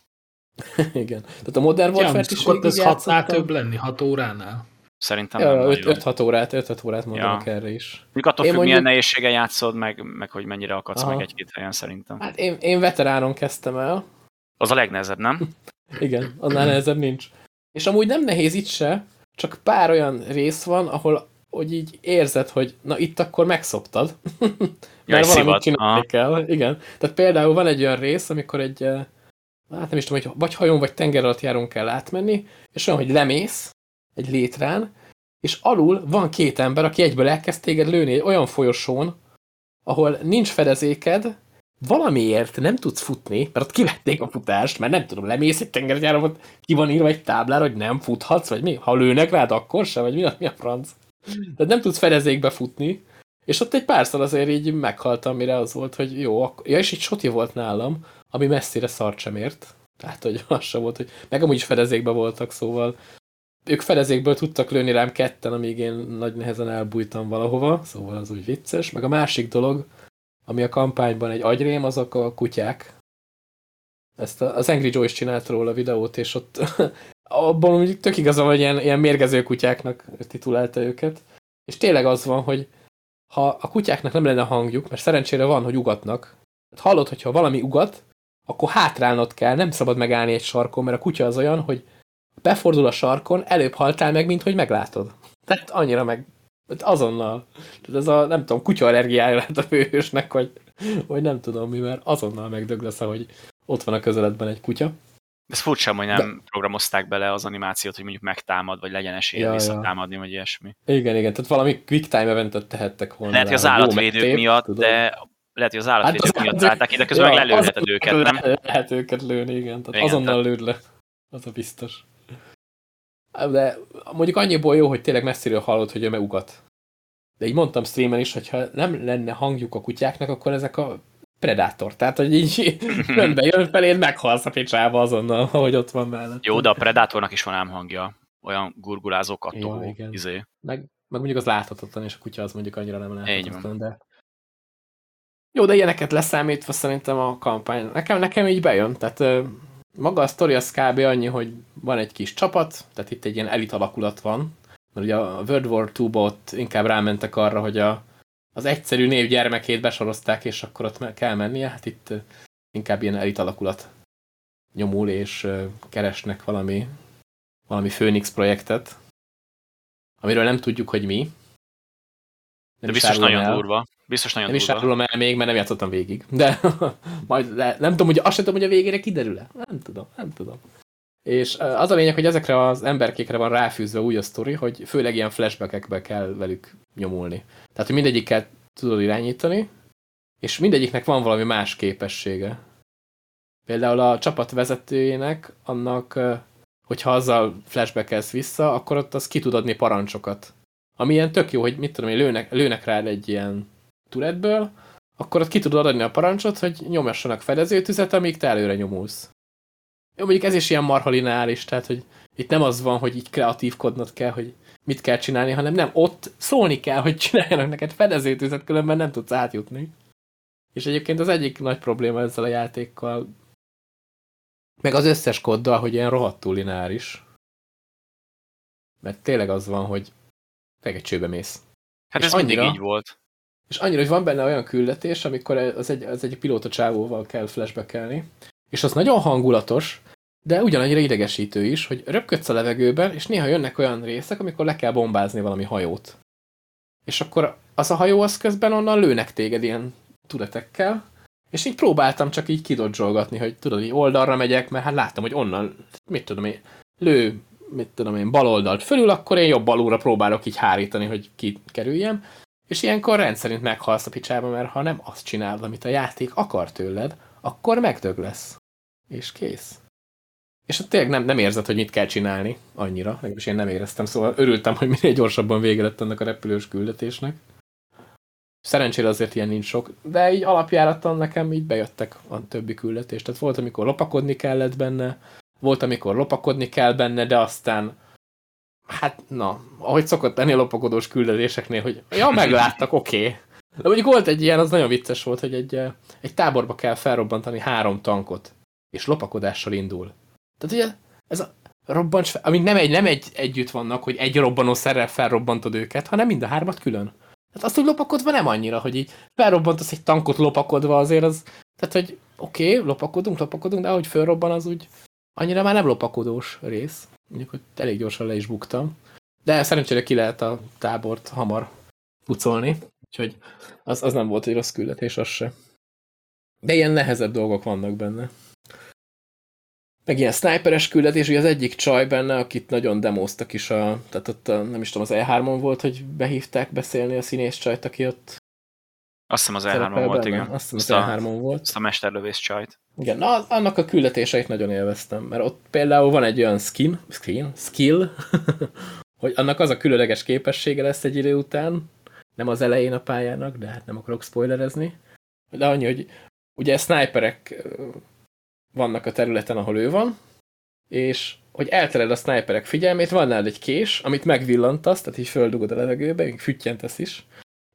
S1: Igen. Tehát a Modern Warfare-t is végig
S3: ez hatnál több lenni, hat óránál.
S2: Szerintem
S1: ja, nem 5-6 órát, 5-6 órát mondanak ja. erre is.
S2: Mondjuk attól függ, mondjuk... milyen nehézséggel játszod, meg, meg hogy mennyire akadsz Aha. meg egy-két helyen szerintem.
S1: Hát én, én veteránon kezdtem el.
S2: Az a legnehezebb, nem?
S1: Igen, annál nehezebb nincs. És amúgy nem nehéz itt se, csak pár olyan rész van, ahol hogy így érzed, hogy na itt akkor megszoptad, mert valamit szivat. csinálni kell. Igen. Tehát például van egy olyan rész, amikor egy, eh, hát nem is tudom, hogy vagy hajón, vagy tenger alatt járunk kell átmenni, és olyan, hogy lemész egy létrán, és alul van két ember, aki egyből elkezd téged lőni egy olyan folyosón, ahol nincs fedezéked, valamiért nem tudsz futni, mert ott kivették a futást, mert nem tudom, lemész egy tengergyára, ki van írva egy táblára, hogy nem futhatsz, vagy mi? Ha lőnek rád, akkor se, vagy mi a, mi a franc? Tehát nem tudsz fedezékbe futni, és ott egy párszor azért így meghaltam, mire az volt, hogy jó, akkor... ja, és egy soti volt nálam, ami messzire szart sem ért. Tehát, hogy az sem volt, hogy meg amúgy is fedezékbe voltak, szóval ők fedezékből tudtak lőni rám ketten, amíg én nagy nehezen elbújtam valahova, szóval az úgy vicces. Meg a másik dolog, ami a kampányban egy agyrém, azok a kutyák. Ezt a, az Angry Joe is csinált róla videót, és ott abban mondjuk tök igazam, hogy ilyen, ilyen mérgező kutyáknak titulálta őket. És tényleg az van, hogy ha a kutyáknak nem lenne hangjuk, mert szerencsére van, hogy ugatnak, hát hallod, hogyha valami ugat, akkor hátrálnod kell, nem szabad megállni egy sarkon, mert a kutya az olyan, hogy befordul a sarkon, előbb haltál meg, mint hogy meglátod. Tehát annyira meg azonnal. Tehát ez a, nem tudom, kutya allergiája lehet a főhősnek, hogy, hogy nem tudom mi, mert azonnal megdög lesz, ahogy ott van a közeledben egy kutya.
S2: Ez furcsa, hogy nem De... programozták bele az animációt, hogy mondjuk megtámad, vagy legyen esélye ja, visszatámadni, ja. vagy ilyesmi.
S1: Igen, igen, tehát valami quick time eventet tehettek volna.
S2: Lehet, hogy az állatvédők miatt, tudom. de lehet, hogy az állatvédők hát miatt állták ide, közben ja, meg lelőheted őket, nem?
S1: Lehet őket lőni, igen. Tehát igen, azonnal tehát... lőd le. Az a biztos. De mondjuk annyiból jó, hogy tényleg messziről hallod, hogy ő megugat. De így mondtam streamen is, hogyha nem lenne hangjuk a kutyáknak, akkor ezek a Predator. Tehát, hogy így önbe jön feléd, meghalsz a picsába azonnal, ahogy ott van mellett.
S2: Jó, de a Predatornak is van ám hangja. Olyan gurgulázó, kattogó, ja, igen. izé.
S1: Meg, meg mondjuk az láthatatlan, és a kutya az mondjuk annyira nem láthatatlan, de... Jó, de ilyeneket leszámítva szerintem a kampány. Nekem, nekem így bejön, tehát maga a sztori az kb. annyi, hogy van egy kis csapat, tehát itt egy ilyen elit alakulat van, mert ugye a World War II-ba inkább rámentek arra, hogy a, az egyszerű név gyermekét besorozták, és akkor ott kell mennie, hát itt inkább ilyen elit alakulat nyomul, és keresnek valami, valami Phoenix projektet, amiről nem tudjuk, hogy mi.
S2: De biztos nagyon el. durva. Biztos nagyon
S1: nem durva. is árulom el még, mert nem játszottam végig. De majd de nem tudom, hogy azt sem tudom, hogy a végére kiderül-e. Nem tudom, nem tudom. És az a lényeg, hogy ezekre az emberkékre van ráfűzve úgy a sztori, hogy főleg ilyen flashbackekbe kell velük nyomulni. Tehát, hogy mindegyikkel tudod irányítani, és mindegyiknek van valami más képessége. Például a csapat vezetőjének, annak, hogyha azzal flashbackelsz vissza, akkor ott az ki tud adni parancsokat. Ami ilyen tök jó, hogy mit tudom én, lőnek, lőnek rád egy ilyen turetből, akkor ott ki tudod adni a parancsot, hogy nyomjassanak fedezőtüzet, amíg te előre nyomulsz. Jó, mondjuk ez is ilyen marhalinális, tehát, hogy itt nem az van, hogy így kreatívkodnod kell, hogy mit kell csinálni, hanem nem, ott szólni kell, hogy csináljanak neked fedezőtüzet, különben nem tudsz átjutni. És egyébként az egyik nagy probléma ezzel a játékkal, meg az összes koddal, hogy ilyen rohadtul lineáris. Mert tényleg az van, hogy egy csőbe mész.
S2: Hát és ez annyira, mindig így volt.
S1: És annyira, hogy van benne olyan küldetés, amikor az egy, az egy pilóta csávóval kell flashbackelni, és az nagyon hangulatos, de ugyanannyira idegesítő is, hogy röpködsz a levegőben, és néha jönnek olyan részek, amikor le kell bombázni valami hajót. És akkor az a hajó az közben onnan lőnek téged ilyen tudetekkel, és így próbáltam csak így kidodzsolgatni, hogy tudod, hogy oldalra megyek, mert hát láttam, hogy onnan, mit tudom én, lő, mit tudom én, bal oldalt fölül, akkor én jobb alulra próbálok így hárítani, hogy kikerüljem. És ilyenkor rendszerint meghalsz a picsába, mert ha nem azt csinálod, amit a játék akar tőled, akkor megdög lesz. És kész. És ott tényleg nem, nem érzed, hogy mit kell csinálni annyira, legalábbis én nem éreztem, szóval örültem, hogy minél gyorsabban vége lett ennek a repülős küldetésnek. Szerencsére azért ilyen nincs sok, de így alapjáraton nekem így bejöttek a többi küldetés. Tehát volt, amikor lopakodni kellett benne, volt, amikor lopakodni kell benne, de aztán hát na, ahogy szokott lenni a lopakodós küldetéseknél, hogy ja, megláttak, oké. Okay. De mondjuk volt egy ilyen, az nagyon vicces volt, hogy egy, egy táborba kell felrobbantani három tankot, és lopakodással indul. Tehát ugye ez a robbancs, fel, amíg nem, egy, nem egy, együtt vannak, hogy egy robbanószerrel felrobbantod őket, hanem mind a hármat külön. Tehát azt, hogy lopakodva nem annyira, hogy így felrobbantasz egy tankot lopakodva azért az, tehát hogy oké, okay, lopakodunk, lopakodunk, de ahogy felrobban az úgy annyira már nem lopakodós rész. Mondjuk, hogy elég gyorsan le is buktam. De szerencsére ki lehet a tábort hamar pucolni, úgyhogy az, az nem volt egy rossz küldetés, az se. De ilyen nehezebb dolgok vannak benne. Meg ilyen sniperes küldetés, ugye az egyik csaj benne, akit nagyon demoztak is, a, tehát ott a, nem is tudom, az E3-on volt, hogy behívták beszélni a színész csajt, aki ott
S2: azt hiszem az E3-on volt, igen.
S1: Azt hiszem az E3-on volt.
S2: Azt a mesterlövész csajt.
S1: Igen, na, annak a küldetéseit nagyon élveztem, mert ott például van egy olyan skin, skin, skill, hogy annak az a különleges képessége lesz egy idő után, nem az elején a pályának, de hát nem akarok spoilerezni, de annyi, hogy ugye sniperek vannak a területen, ahol ő van, és hogy eltered a sniperek figyelmét, van nálad egy kés, amit megvillantasz, tehát így földugod a levegőbe, még füttyentesz is,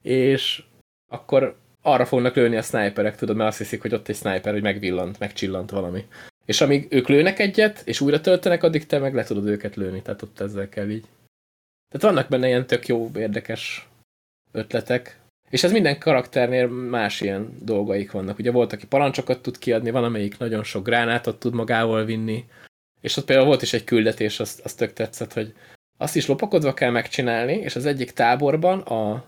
S1: és akkor arra fognak lőni a sniperek, tudod, mert azt hiszik, hogy ott egy sniper, hogy megvillant, megcsillant valami. És amíg ők lőnek egyet, és újra töltenek, addig te meg le tudod őket lőni, tehát ott ezzel kell így. Tehát vannak benne ilyen tök jó, érdekes ötletek. És ez minden karakternél más ilyen dolgaik vannak. Ugye volt, aki parancsokat tud kiadni, van, amelyik nagyon sok gránátot tud magával vinni. És ott például volt is egy küldetés, azt, azt tök tetszett, hogy azt is lopakodva kell megcsinálni, és az egyik táborban a,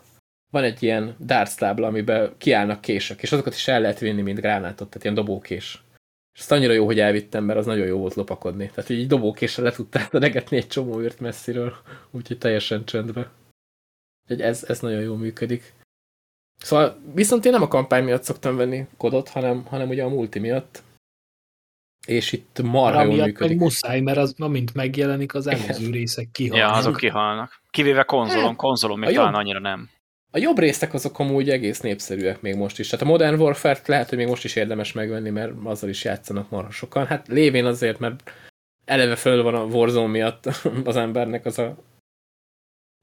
S1: van egy ilyen darts tábla, amiben kiállnak kések, és azokat is el lehet vinni, mint gránátot, tehát ilyen dobókés. És azt annyira jó, hogy elvittem, mert az nagyon jó volt lopakodni. Tehát így dobókéssel le tudtál negetni egy csomó űrt messziről, úgyhogy teljesen csöndbe. Úgyhogy ez, ez nagyon jól működik. Szóval viszont én nem a kampány miatt szoktam venni kodot, hanem, hanem ugye a multi miatt. És itt marha jól működik.
S3: Meg muszáj, mert az, amint megjelenik, az előző részek kihalnak.
S2: Ja, azok kihalnak. Kivéve konzolon, hát, konzolon még talán annyira nem.
S1: A jobb részek azok amúgy egész népszerűek még most is. Tehát a Modern Warfare-t lehet, hogy még most is érdemes megvenni, mert azzal is játszanak marha sokan. Hát lévén azért, mert eleve föl van a Warzone miatt az embernek az a,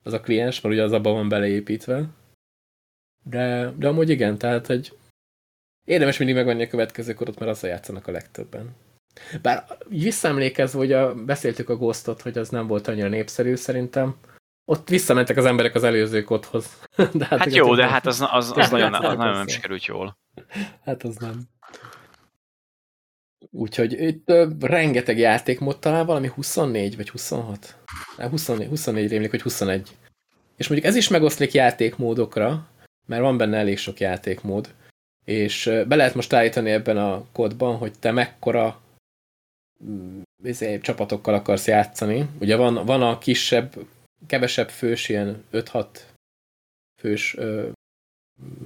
S1: az a kliens, mert ugye az abban van beleépítve. De, de amúgy igen, tehát, hogy érdemes mindig megvenni a következő korot, mert azzal játszanak a legtöbben. Bár visszaemlékezve, hogy a, beszéltük a Ghostot, hogy az nem volt annyira népszerű szerintem, ott visszamentek az emberek az előző kodhoz.
S2: De hát, hát jó, de hát az, az, az, nagyon, az nagyon nem sikerült jól.
S1: Hát az nem. Úgyhogy itt uh, rengeteg játékmód talán valami 24 vagy 26? 24, 24 rémlik, vagy 21. És mondjuk ez is megoszlik játékmódokra, mert van benne elég sok játékmód, és be lehet most állítani ebben a kódban, hogy te mekkora izé, csapatokkal akarsz játszani. Ugye van, van a kisebb kevesebb fős, ilyen 5-6 fős ö,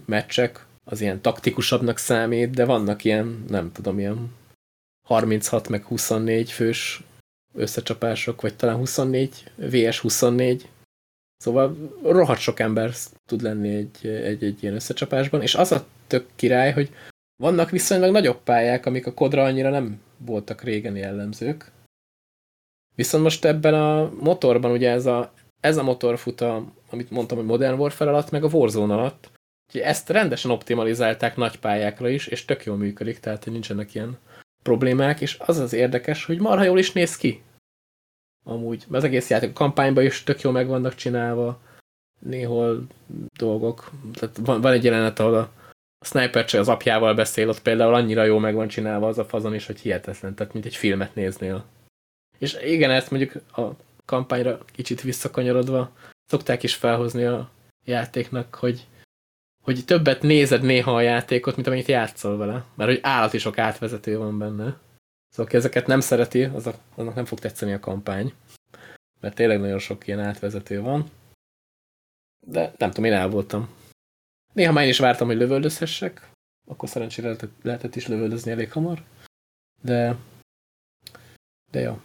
S1: meccsek, az ilyen taktikusabbnak számít, de vannak ilyen, nem tudom, ilyen 36 meg 24 fős összecsapások, vagy talán 24, VS 24. Szóval rohadt sok ember tud lenni egy, egy, egy ilyen összecsapásban, és az a tök király, hogy vannak viszonylag nagyobb pályák, amik a kodra annyira nem voltak régen jellemzők. Viszont most ebben a motorban ugye ez a ez a motor fut a, amit mondtam, hogy Modern Warfare alatt, meg a Warzone alatt. Úgyhogy ezt rendesen optimalizálták nagy pályákra is, és tök jól működik, tehát nincsenek ilyen problémák, és az az érdekes, hogy marha jól is néz ki. Amúgy, az egész játék a kampányban is tök jól meg vannak csinálva, néhol dolgok. Tehát van, van egy jelenet, ahol a, a sniper az apjával beszél, ott például annyira jó meg van csinálva az a fazon is, hogy hihetetlen, tehát mint egy filmet néznél. És igen, ezt mondjuk a kampányra kicsit visszakanyarodva, szokták is felhozni a játéknak, hogy, hogy többet nézed néha a játékot, mint amennyit játszol vele. Mert hogy állati sok átvezető van benne. Szóval aki ezeket nem szereti, az a, annak nem fog tetszeni a kampány. Mert tényleg nagyon sok ilyen átvezető van. De nem tudom, én el voltam. Néha már én is vártam, hogy lövöldözhessek. Akkor szerencsére lehetett, lehetett is lövöldözni elég hamar. De... De jó.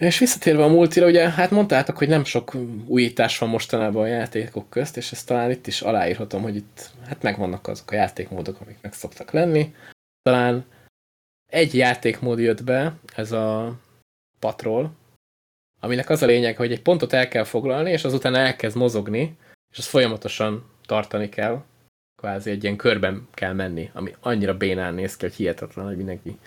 S1: És visszatérve a multira, ugye, hát mondtátok, hogy nem sok újítás van mostanában a játékok közt, és ezt talán itt is aláírhatom, hogy itt hát megvannak azok a játékmódok, amik meg szoktak lenni. Talán egy játékmód jött be, ez a patrol, aminek az a lényeg, hogy egy pontot el kell foglalni, és azután elkezd mozogni, és az folyamatosan tartani kell, kvázi egy ilyen körben kell menni, ami annyira bénán néz ki, hogy hihetetlen, hogy mindenki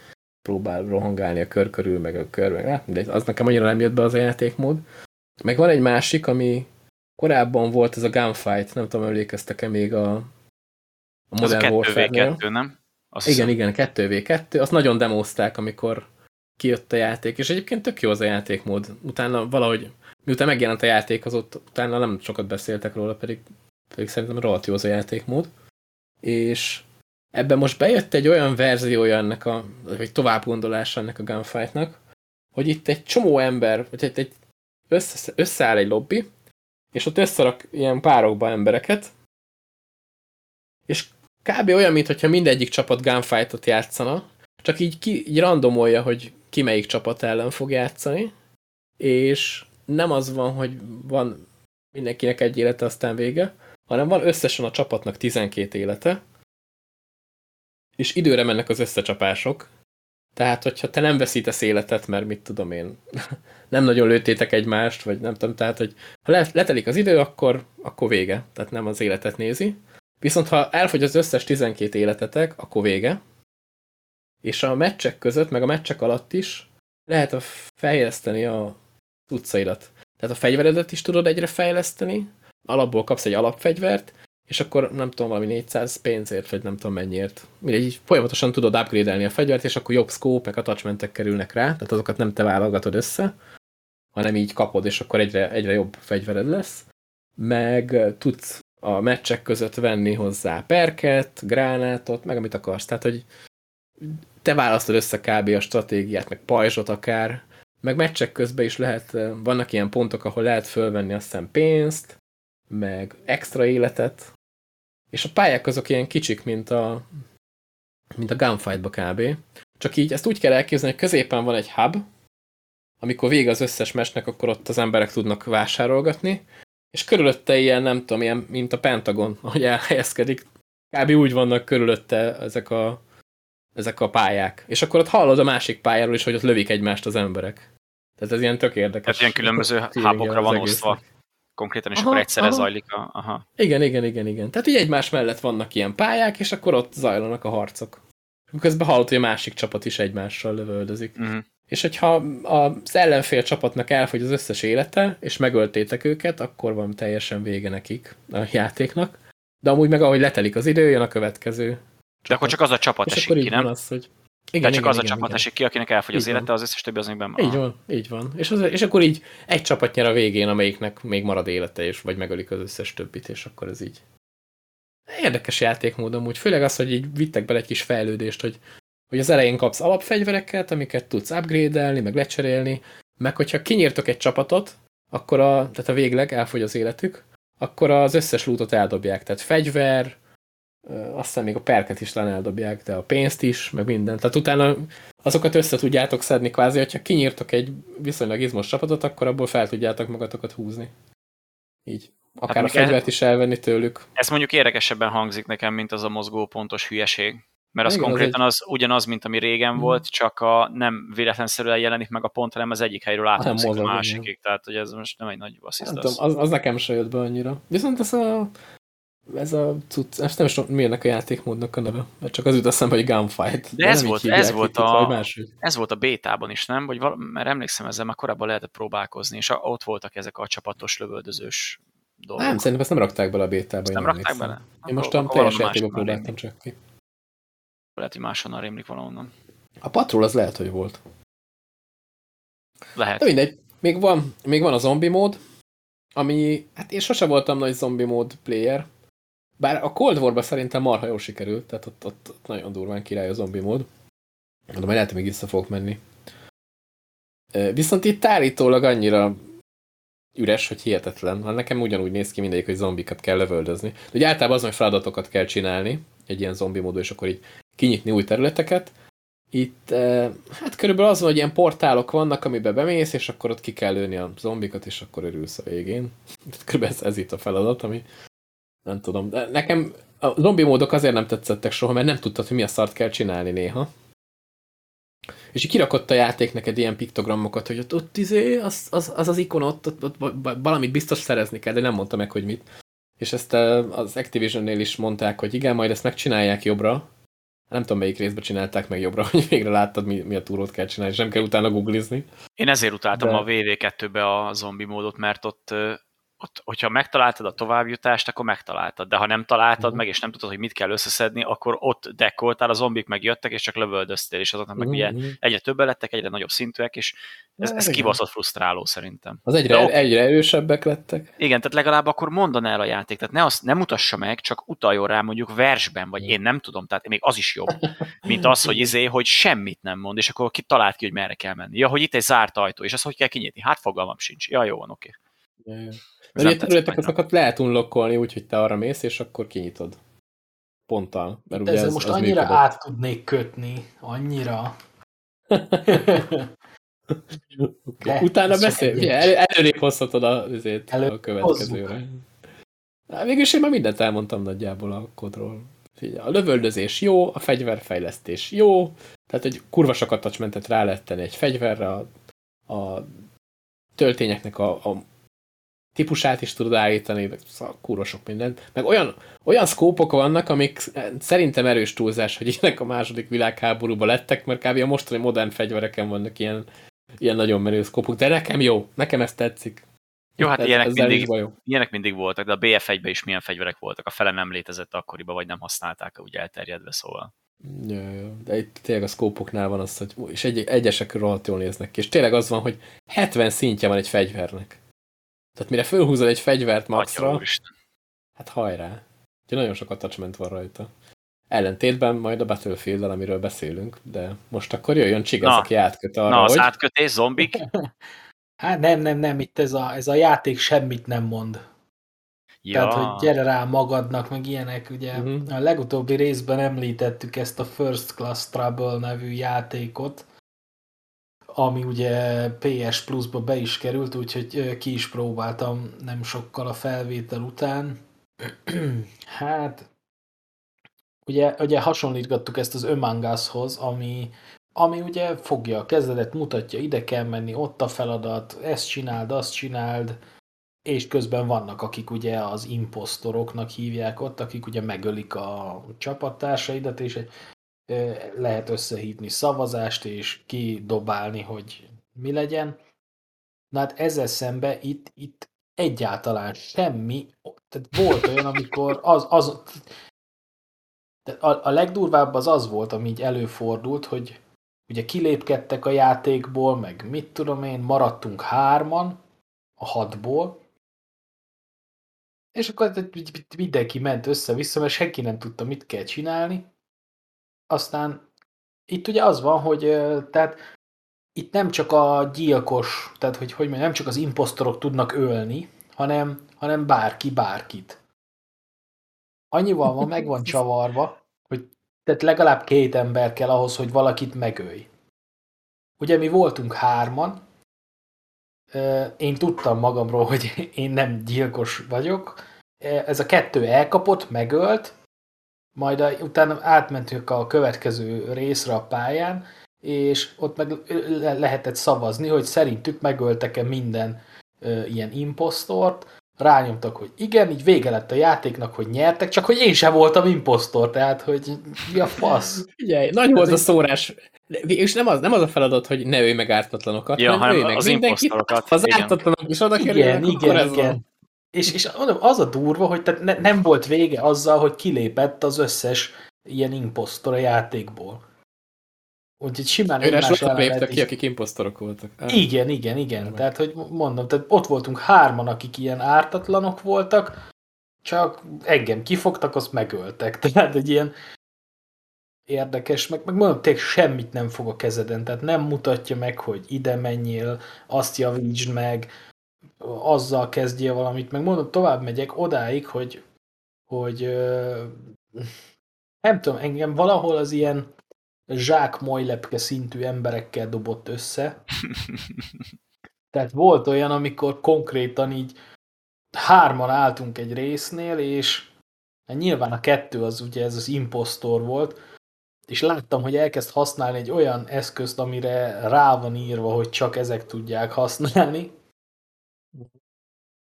S1: próbál rohangálni a kör körül, meg a kör, meg, de az nekem annyira nem jött be az a játékmód. Meg van egy másik, ami korábban volt ez a gunfight, nem tudom, emlékeztek-e még a,
S2: a Modern Warfare-nél. 2v2, nem?
S1: Azt igen, igen, 2v2, azt nagyon demozták, amikor kijött a játék, és egyébként tök jó az a játékmód. Utána valahogy, miután megjelent a játék, az ott utána nem sokat beszéltek róla, pedig, pedig szerintem rohadt jó az a játékmód. És ebben most bejött egy olyan verziója ennek a, vagy továbbgondolása ennek a gunfightnak, hogy itt egy csomó ember, vagy egy, egy össze, összeáll egy lobby, és ott összerak ilyen párokba embereket, és kb. olyan, mintha mindegyik csapat gunfightot játszana, csak így, ki, így randomolja, hogy ki melyik csapat ellen fog játszani, és nem az van, hogy van mindenkinek egy élete, aztán vége, hanem van összesen a csapatnak 12 élete, és időre mennek az összecsapások, tehát, hogyha te nem veszítesz életet, mert mit tudom én, nem nagyon lőttétek egymást, vagy nem tudom, tehát, hogy ha letelik az idő, akkor, akkor vége. Tehát nem az életet nézi. Viszont ha elfogy az összes 12 életetek, akkor vége. És a meccsek között, meg a meccsek alatt is lehet a fejleszteni a utcaidat. Tehát a fegyveredet is tudod egyre fejleszteni, alapból kapsz egy alapfegyvert, és akkor nem tudom, valami 400 pénzért, vagy nem tudom mennyiért. Mindegy, így folyamatosan tudod upgrade a fegyvert, és akkor jobb scope, attachmentek kerülnek rá, tehát azokat nem te válogatod össze, hanem így kapod, és akkor egyre, egyre jobb fegyvered lesz. Meg tudsz a meccsek között venni hozzá perket, gránátot, meg amit akarsz. Tehát, hogy te választod össze kb. a stratégiát, meg pajzsot akár, meg meccsek közben is lehet, vannak ilyen pontok, ahol lehet fölvenni aztán pénzt, meg extra életet, és a pályák azok ilyen kicsik, mint a, mint a gunfight-ba kb. Csak így ezt úgy kell elképzelni, hogy középen van egy hub, amikor vége az összes mesnek, akkor ott az emberek tudnak vásárolgatni, és körülötte ilyen, nem tudom, ilyen, mint a Pentagon, ahogy elhelyezkedik, kb. úgy vannak körülötte ezek a, ezek a pályák. És akkor ott hallod a másik pályáról is, hogy ott lövik egymást az emberek. Tehát ez ilyen tök érdekes.
S2: Tehát ilyen különböző hábokra van osztva konkrétan, és aha, akkor egyszerre aha. zajlik a... Aha.
S1: Igen, igen, igen, igen. Tehát így egymás mellett vannak ilyen pályák, és akkor ott zajlanak a harcok. Közben hallott, hogy a másik csapat is egymással lövöldözik. Uh mhm. -huh. És hogyha az ellenfél csapatnak elfogy az összes élete, és megöltétek őket, akkor van teljesen vége nekik a játéknak. De amúgy meg ahogy letelik az idő, jön a következő. Csapat.
S2: De akkor csak az a csapat
S1: és
S2: esik ki, nem?
S1: Az, hogy
S2: igen, Tehát csak igen, az igen, a csapat igen. esik ki, akinek elfogy így az élete, az összes többi az még benne
S1: Így van, így van. És, az, és akkor így egy csapat nyer a végén, amelyiknek még marad élete, és vagy megölik az összes többit, és akkor ez így. Érdekes játékmód amúgy, főleg az, hogy így vittek bele egy kis fejlődést, hogy, hogy az elején kapsz alapfegyvereket, amiket tudsz upgrade-elni, meg lecserélni, meg hogyha kinyírtok egy csapatot, akkor a, tehát a végleg elfogy az életük, akkor az összes lootot eldobják. Tehát fegyver, aztán még a perket is lenne eldobják, de a pénzt is, meg mindent. Tehát utána azokat össze tudjátok szedni kvázi, hogyha kinyírtok egy viszonylag izmos csapatot, akkor abból fel tudjátok magatokat húzni. Így. Akár hát a fegyvert is elvenni tőlük.
S2: Ez mondjuk érdekesebben hangzik nekem, mint az a mozgó pontos hülyeség. Mert az Igen, konkrétan az, egy... az ugyanaz, mint ami régen mm. volt, csak a nem véletlenszerűen jelenik meg a pont, hanem az egyik helyről átmozzik a másikig. Tehát, hogy ez most nem egy nagy
S1: tudom, az, az nekem se jött be annyira. Viszont ez a ez a cucc, ezt nem is tudom, mi ennek a játékmódnak a neve, mert csak az jut eszembe, hogy Gunfight.
S2: De, De ez, volt, ez, volt a, ez volt a bétában is, nem? Vagy val, mert emlékszem, ezzel már korábban lehetett próbálkozni, és ott voltak ezek a csapatos lövöldözős dolgok.
S1: Nem, szerintem ezt nem rakták bele a bétába.
S2: Ezt nem rakták bele?
S1: Én most a teljes játékban próbáltam csak ki.
S2: Lehet, hogy máshonnan rémlik valahonnan.
S1: A patrol az lehet, hogy volt.
S2: Lehet.
S1: De mindegy. Még van, még van a zombi mód, ami, hát én sose voltam nagy zombi mód player, bár a Cold war szerintem marha jól sikerült, tehát ott, ott, ott nagyon durván király a zombi mód. De majd lehet, hogy még vissza fogok menni. Viszont itt állítólag annyira üres, hogy hihetetlen. Hát nekem ugyanúgy néz ki mindegyik, hogy zombikat kell lövöldözni. De ugye általában az, hogy feladatokat kell csinálni, egy ilyen zombi módon, és akkor így kinyitni új területeket. Itt hát körülbelül az van, hogy ilyen portálok vannak, amiben bemész, és akkor ott ki kell lőni a zombikat, és akkor örülsz a végén. Körülbelül ez, ez itt a feladat, ami nem tudom, de nekem a zombi módok azért nem tetszettek soha, mert nem tudtad, hogy mi a szart kell csinálni néha. És így kirakott a játék neked ilyen piktogramokat, hogy ott, ott izé, az, az, az, az ikon ott, ott, ott, valamit biztos szerezni kell, de nem mondta meg, hogy mit. És ezt az Activision-nél is mondták, hogy igen, majd ezt megcsinálják jobbra. Nem tudom, melyik részben csinálták meg jobbra, hogy végre láttad, mi, mi a túrót kell csinálni, és nem kell utána googlizni.
S2: Én ezért utáltam de... a VV2-be a zombi módot, mert ott ott, hogyha megtaláltad a továbbjutást, akkor megtaláltad, de ha nem találtad uh-huh. meg, és nem tudod, hogy mit kell összeszedni, akkor ott dekkoltál, a zombik megjöttek, és csak lövöldöztél, és azoknak meg uh-huh. ugye egyre többen lettek, egyre nagyobb szintűek, és ez, ez kibaszott frusztráló szerintem.
S1: Az egyre, de, egyre erősebbek lettek.
S2: Igen, tehát legalább akkor mondan el a játék, tehát ne, azt, nem mutassa meg, csak utaljon rá mondjuk versben, vagy én nem tudom, tehát még az is jobb, mint az, hogy izé, hogy semmit nem mond, és akkor ki talált ki, hogy merre kell menni. Ja, hogy itt egy zárt ajtó, és azt hogy kell kinyitni? Hát fogalmam sincs. Ja, jó van, oké.
S1: Okay. Mert ilyen területek azokat lehet unlockolni úgy, hogy te arra mész, és akkor kinyitod. Ponttal.
S3: Mert De ugye ez, most az annyira működött. át tudnék kötni. Annyira.
S1: okay. Utána beszél, el, előrébb hozhatod a, azért, Elő a következőre. Hát, végülis én már mindent elmondtam nagyjából a kodról. A lövöldözés jó, a fegyverfejlesztés jó, tehát egy kurva sokat touchmentet rá lehet tenni egy fegyverre, a, a töltényeknek a, a típusát is tudod állítani, meg szóval kurva sok mindent. Meg olyan, olyan szkópok vannak, amik szerintem erős túlzás, hogy ilyenek a második világháborúban lettek, mert kb. a mostani modern fegyvereken vannak ilyen, ilyen nagyon menő szkópok, de nekem jó, nekem ezt tetszik.
S2: Jó, hát ilyenek, mindig, ilyenek mindig voltak, de a BF1-ben is milyen fegyverek voltak. A fele nem létezett akkoriban, vagy nem használták úgy elterjedve, szóval.
S1: Ja, ja. De itt tényleg a szkópoknál van az, hogy és egy, egyesek rohadt jól néznek ki. És tényleg az van, hogy 70 szintje van egy fegyvernek. Tehát mire fölhúzod egy fegyvert maxra, hát hajrá. Úgyhogy nagyon sok attachment van rajta. Ellentétben majd a battlefield amiről beszélünk, de most akkor jöjjön Csigaz, aki átköt arra,
S2: Na, az hogy... átkötés, zombik?
S3: hát nem, nem, nem, itt ez a, ez a játék semmit nem mond. Ja. Tehát, hogy gyere rá magadnak, meg ilyenek, ugye uh mhm. -huh. a legutóbbi részben említettük ezt a First Class Trouble nevű játékot, ami ugye PS Plus-ba be is került, úgyhogy ki is próbáltam nem sokkal a felvétel után. hát, ugye, ugye hasonlítgattuk ezt az Among Us-hoz, ami, ami ugye fogja a kezedet, mutatja, ide kell menni, ott a feladat, ezt csináld, azt csináld, és közben vannak, akik ugye az impostoroknak hívják ott, akik ugye megölik a csapattársaidat, és lehet összehívni szavazást, és kidobálni, hogy mi legyen. Na hát ezzel szembe itt, itt egyáltalán semmi, tehát volt olyan, amikor az, az a, a legdurvább az az volt, ami így előfordult, hogy ugye kilépkedtek a játékból, meg mit tudom én, maradtunk hárman a hatból, és akkor mindenki ment össze-vissza, mert senki nem tudta, mit kell csinálni, aztán itt ugye az van, hogy tehát itt nem csak a gyilkos, tehát hogy, hogy nem csak az imposztorok tudnak ölni, hanem, hanem bárki bárkit. Annyival van, meg van csavarva, hogy tehát legalább két ember kell ahhoz, hogy valakit megölj. Ugye mi voltunk hárman, én tudtam magamról, hogy én nem gyilkos vagyok, ez a kettő elkapott, megölt, majd a, utána átmentünk a következő részre a pályán, és ott meg le lehetett szavazni, hogy szerintük megöltek-e minden ö, ilyen imposztort, rányomtak, hogy igen, így vége lett a játéknak, hogy nyertek, csak hogy én sem voltam imposztor, tehát, hogy mi a fasz.
S1: Figyelj, nagy volt a szórás. És nem az, nem az a feladat, hogy ne ölj meg ártatlanokat,
S2: ja, hanem, hanem meg az mindenkit,
S1: az ártatlanok is oda kerülnek,
S3: igen, igen, igen. És, és az a durva, hogy tehát ne, nem volt vége azzal, hogy kilépett az összes ilyen imposztor a játékból. Úgyhogy simán
S1: egymás ellen ki, akik imposztorok voltak.
S3: Igen, igen, igen. Nem. Tehát, hogy mondom, tehát ott voltunk hárman, akik ilyen ártatlanok voltak, csak engem kifogtak, azt megöltek. Tehát egy ilyen érdekes, meg, meg mondom, tényleg semmit nem fog a kezeden, tehát nem mutatja meg, hogy ide menjél, azt javítsd meg, azzal kezdje valamit, meg mondom, tovább megyek odáig, hogy, hogy nem tudom, engem valahol az ilyen zsák majlepke szintű emberekkel dobott össze. Tehát volt olyan, amikor konkrétan így hárman álltunk egy résznél, és nyilván a kettő az ugye ez az impostor volt, és láttam, hogy elkezd használni egy olyan eszközt, amire rá van írva, hogy csak ezek tudják használni,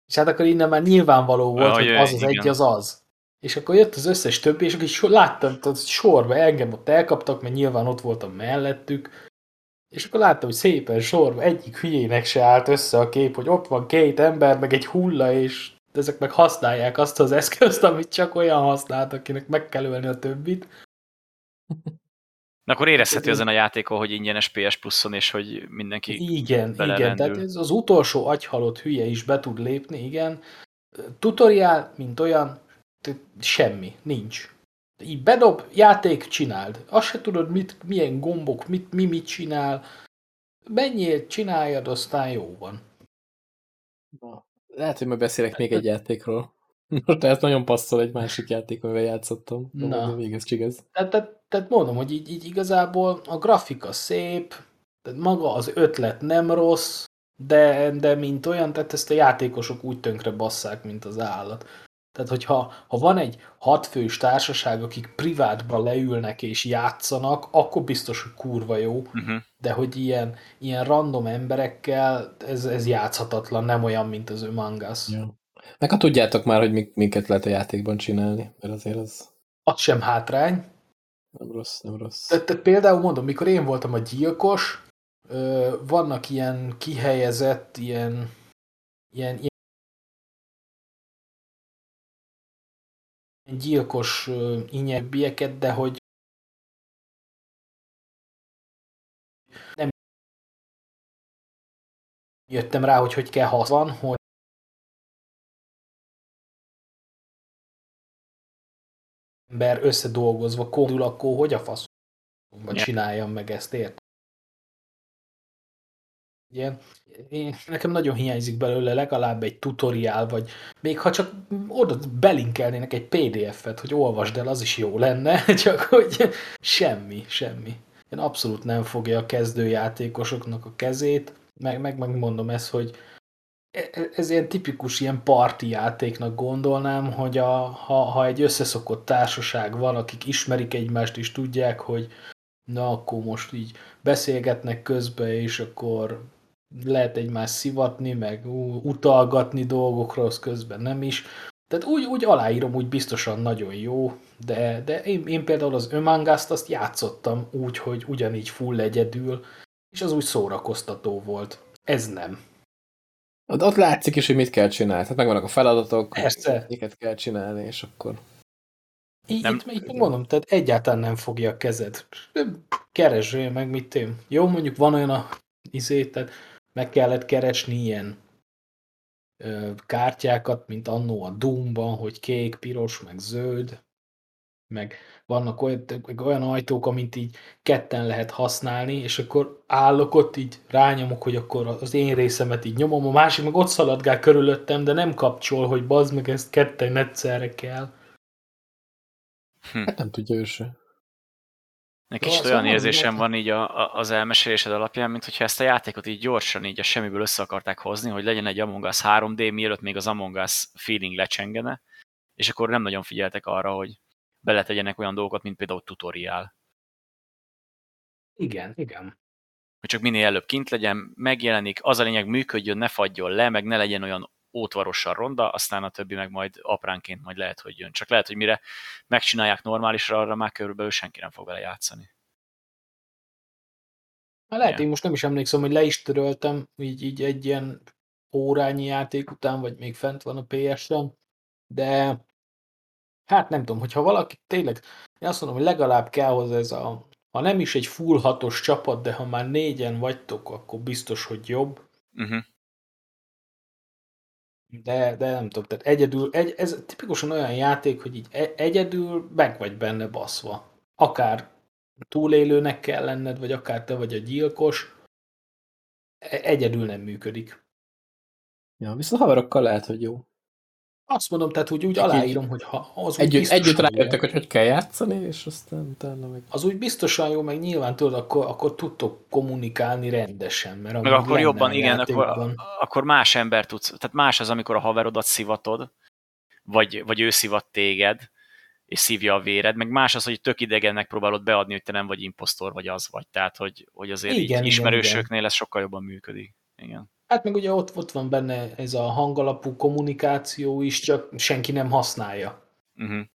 S3: és hát akkor innen már nyilvánvaló volt, hogy az az igen. egy az az. És akkor jött az összes többi, és akkor is láttam, hogy sorba engem ott elkaptak, mert nyilván ott voltam mellettük, És akkor láttam, hogy szépen sorba egyik hülyének se állt össze a kép, hogy ott van két ember, meg egy hulla, és ezek meg használják azt az eszközt, amit csak olyan használt, akinek meg kell ölni a többit.
S2: Na akkor érezhető ezen a játékon, hogy ingyenes PS Plus-on, és hogy mindenki
S3: Igen, igen, tehát ez az utolsó agyhalott hülye is be tud lépni, igen. Tutoriál, mint olyan, semmi, nincs. Így bedob, játék, csináld. Azt se tudod, mit, milyen gombok, mit, mi mit csinál. Menjél, csináljad, aztán jó van.
S1: Na, lehet, hogy majd beszélek még egy játékról. Most ez nagyon passzol egy másik játék, amivel játszottam. Na. Még ez csigaz.
S3: Tehát, tehát, mondom, hogy így, így igazából a grafika szép, tehát maga az ötlet nem rossz, de, de mint olyan, tehát ezt a játékosok úgy tönkre basszák, mint az állat. Tehát, hogyha ha van egy hatfős társaság, akik privátban leülnek és játszanak, akkor biztos, hogy kurva jó, uh-huh. de hogy ilyen, ilyen random emberekkel ez, ez játszhatatlan, nem olyan, mint az Us. Ja.
S1: Meg ha tudjátok már, hogy minket lehet a játékban csinálni, mert azért az...
S3: Az sem hátrány.
S1: Nem rossz, nem rossz.
S3: Tehát, tehát például mondom, mikor én voltam a gyilkos, vannak ilyen kihelyezett, ilyen, ilyen, ilyen gyilkos inyekbieket, de hogy nem jöttem rá, hogy hogy kell van, hogy ember összedolgozva kódul, akkor hogy a fasz vagy csináljam meg ezt, ért? Igen. Én, nekem nagyon hiányzik belőle legalább egy tutoriál, vagy még ha csak oda belinkelnének egy PDF-et, hogy olvasd el, az is jó lenne, csak hogy semmi, semmi. Én abszolút nem fogja a kezdőjátékosoknak a kezét, meg, meg, meg mondom ezt, hogy ez ilyen tipikus ilyen parti játéknak gondolnám, hogy a, ha, ha egy összeszokott társaság van, akik ismerik egymást és tudják, hogy na akkor most így beszélgetnek közbe, és akkor lehet egymást szivatni, meg utalgatni dolgokra, az közben nem is. Tehát úgy, úgy aláírom, úgy biztosan nagyon jó, de, de én, én például az Ömangást azt játszottam úgy, hogy ugyanígy full egyedül, és az úgy szórakoztató volt. Ez nem.
S1: Ott, ott látszik is, hogy mit kell csinálni. Tehát megvannak a feladatok, Persze. miket kell csinálni, és akkor...
S3: Így, nem. Itt, itt mondom, tehát egyáltalán nem fogja a kezed. Keressél meg, mit én. Jó, mondjuk van olyan a izé, tehát meg kellett keresni ilyen ö, kártyákat, mint annó a Doomban, hogy kék, piros, meg zöld, meg vannak olyan, olyan ajtók, amit így ketten lehet használni, és akkor állok ott, így rányomok, hogy akkor az én részemet így nyomom, a másik meg ott szaladgál körülöttem, de nem kapcsol, hogy bazd meg ezt ketten egyszerre kell.
S1: Hm. Hát nem tudja ő se.
S2: Egy kicsit olyan érzésem van így a, a, az elmesélésed alapján, mint hogyha ezt a játékot így gyorsan így a semmiből össze akarták hozni, hogy legyen egy Among Us 3D, mielőtt még az Among Us feeling lecsengene, és akkor nem nagyon figyeltek arra, hogy beletegyenek olyan dolgokat, mint például tutoriál.
S3: Igen, igen.
S2: Hogy csak minél előbb kint legyen, megjelenik, az a lényeg működjön, ne fagyjon le, meg ne legyen olyan ótvarosan ronda, aztán a többi meg majd apránként majd lehet, hogy jön. Csak lehet, hogy mire megcsinálják normálisra, arra már körülbelül senki nem fog vele játszani.
S3: Hát lehet, én most nem is emlékszem, hogy le is töröltem így, így egy ilyen órányi játék után, vagy még fent van a PS-en, de Hát nem tudom, hogyha valaki tényleg, én azt mondom, hogy legalább kell hozzá ez a, ha nem is egy full hatos csapat, de ha már négyen vagytok, akkor biztos, hogy jobb. Uh-huh. De, de nem tudom, tehát egyedül, egy, ez tipikusan olyan játék, hogy így e, egyedül meg vagy benne baszva. Akár túlélőnek kell lenned, vagy akár te vagy a gyilkos, e, egyedül nem működik.
S1: Ja, viszont haverokkal lehet, hogy jó.
S3: Azt mondom, tehát hogy úgy aláírom, hogy ha
S1: az együtt, úgy együtt rájöttek, hogy hogy kell játszani, és aztán utána meg...
S3: Az úgy biztosan jó, meg nyilván tudod, akkor, akkor tudtok kommunikálni rendesen. Mert
S2: meg akkor jobban, igen, akkor, akkor más ember tudsz, tehát más az, amikor a haverodat szivatod, vagy, vagy ő szivat téged, és szívja a véred, meg más az, hogy tök idegennek próbálod beadni, hogy te nem vagy impostor, vagy az vagy. Tehát, hogy, hogy azért igen, így ismerősöknél igen. ez sokkal jobban működik. Igen.
S3: Hát meg ugye ott, ott van benne ez a hangalapú kommunikáció is, csak senki nem használja. Uh-huh.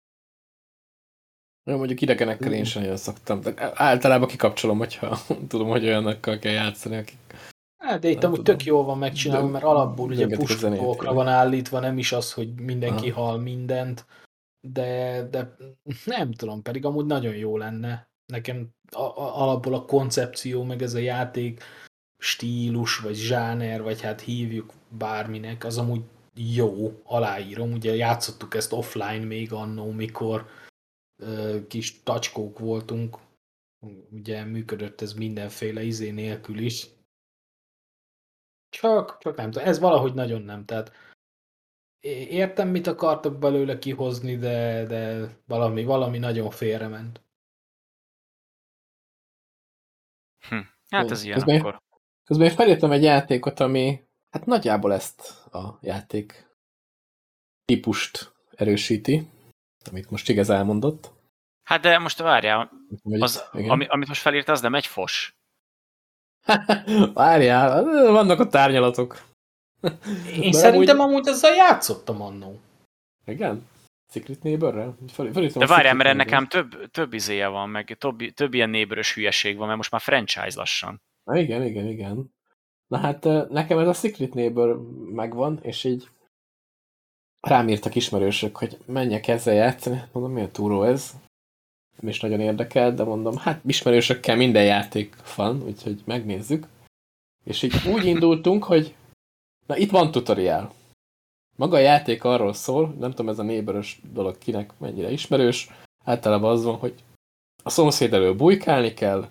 S1: Mondjuk idegenekkel én sem nagyon szoktam. De általában kikapcsolom, hogyha tudom, hogy olyanokkal kell játszani, akik...
S3: Hát, de itt amúgy tök jól van megcsinálva, mert alapból ugye puskokra van állítva, nem is az, hogy mindenki Aha. hal mindent, de, de nem tudom, pedig amúgy nagyon jó lenne. Nekem a, a, alapból a koncepció, meg ez a játék stílus, vagy zsáner, vagy hát hívjuk bárminek, az amúgy jó, aláírom. Ugye játszottuk ezt offline még annó, mikor kis tacskók voltunk, ugye működött ez mindenféle izé nélkül is. Csak, csak nem tudom, ez valahogy nagyon nem, tehát értem, mit akartak belőle kihozni, de, de valami, valami nagyon félrement.
S2: Hm. Hát ez ilyen közben, akkor.
S1: Közben én felírtam egy játékot, ami hát nagyjából ezt a játék típust erősíti amit most igaz elmondott.
S2: Hát de most várjál, az, ami, amit most felírt, az nem egy fos.
S1: várjál, vannak a tárnyalatok.
S3: Én de szerintem amúgy... amúgy ezzel játszottam annó.
S1: Igen? Secret Neighborrel?
S2: Fel, de várjál, mert nekem több, több izéje van, meg több, több ilyen neighboros hülyeség van, mert most már franchise lassan.
S1: Na igen, igen, igen. Na hát nekem ez a Secret Neighbor megvan, és így rám írtak ismerősök, hogy menjek ezzel játszani. Mondom, milyen túró ez? Nem is nagyon érdekel, de mondom, hát ismerősökkel minden játék van, úgyhogy megnézzük. És így úgy indultunk, hogy na itt van tutoriál. Maga a játék arról szól, nem tudom ez a nébörös dolog kinek mennyire ismerős, általában az van, hogy a szomszéd elől bujkálni kell,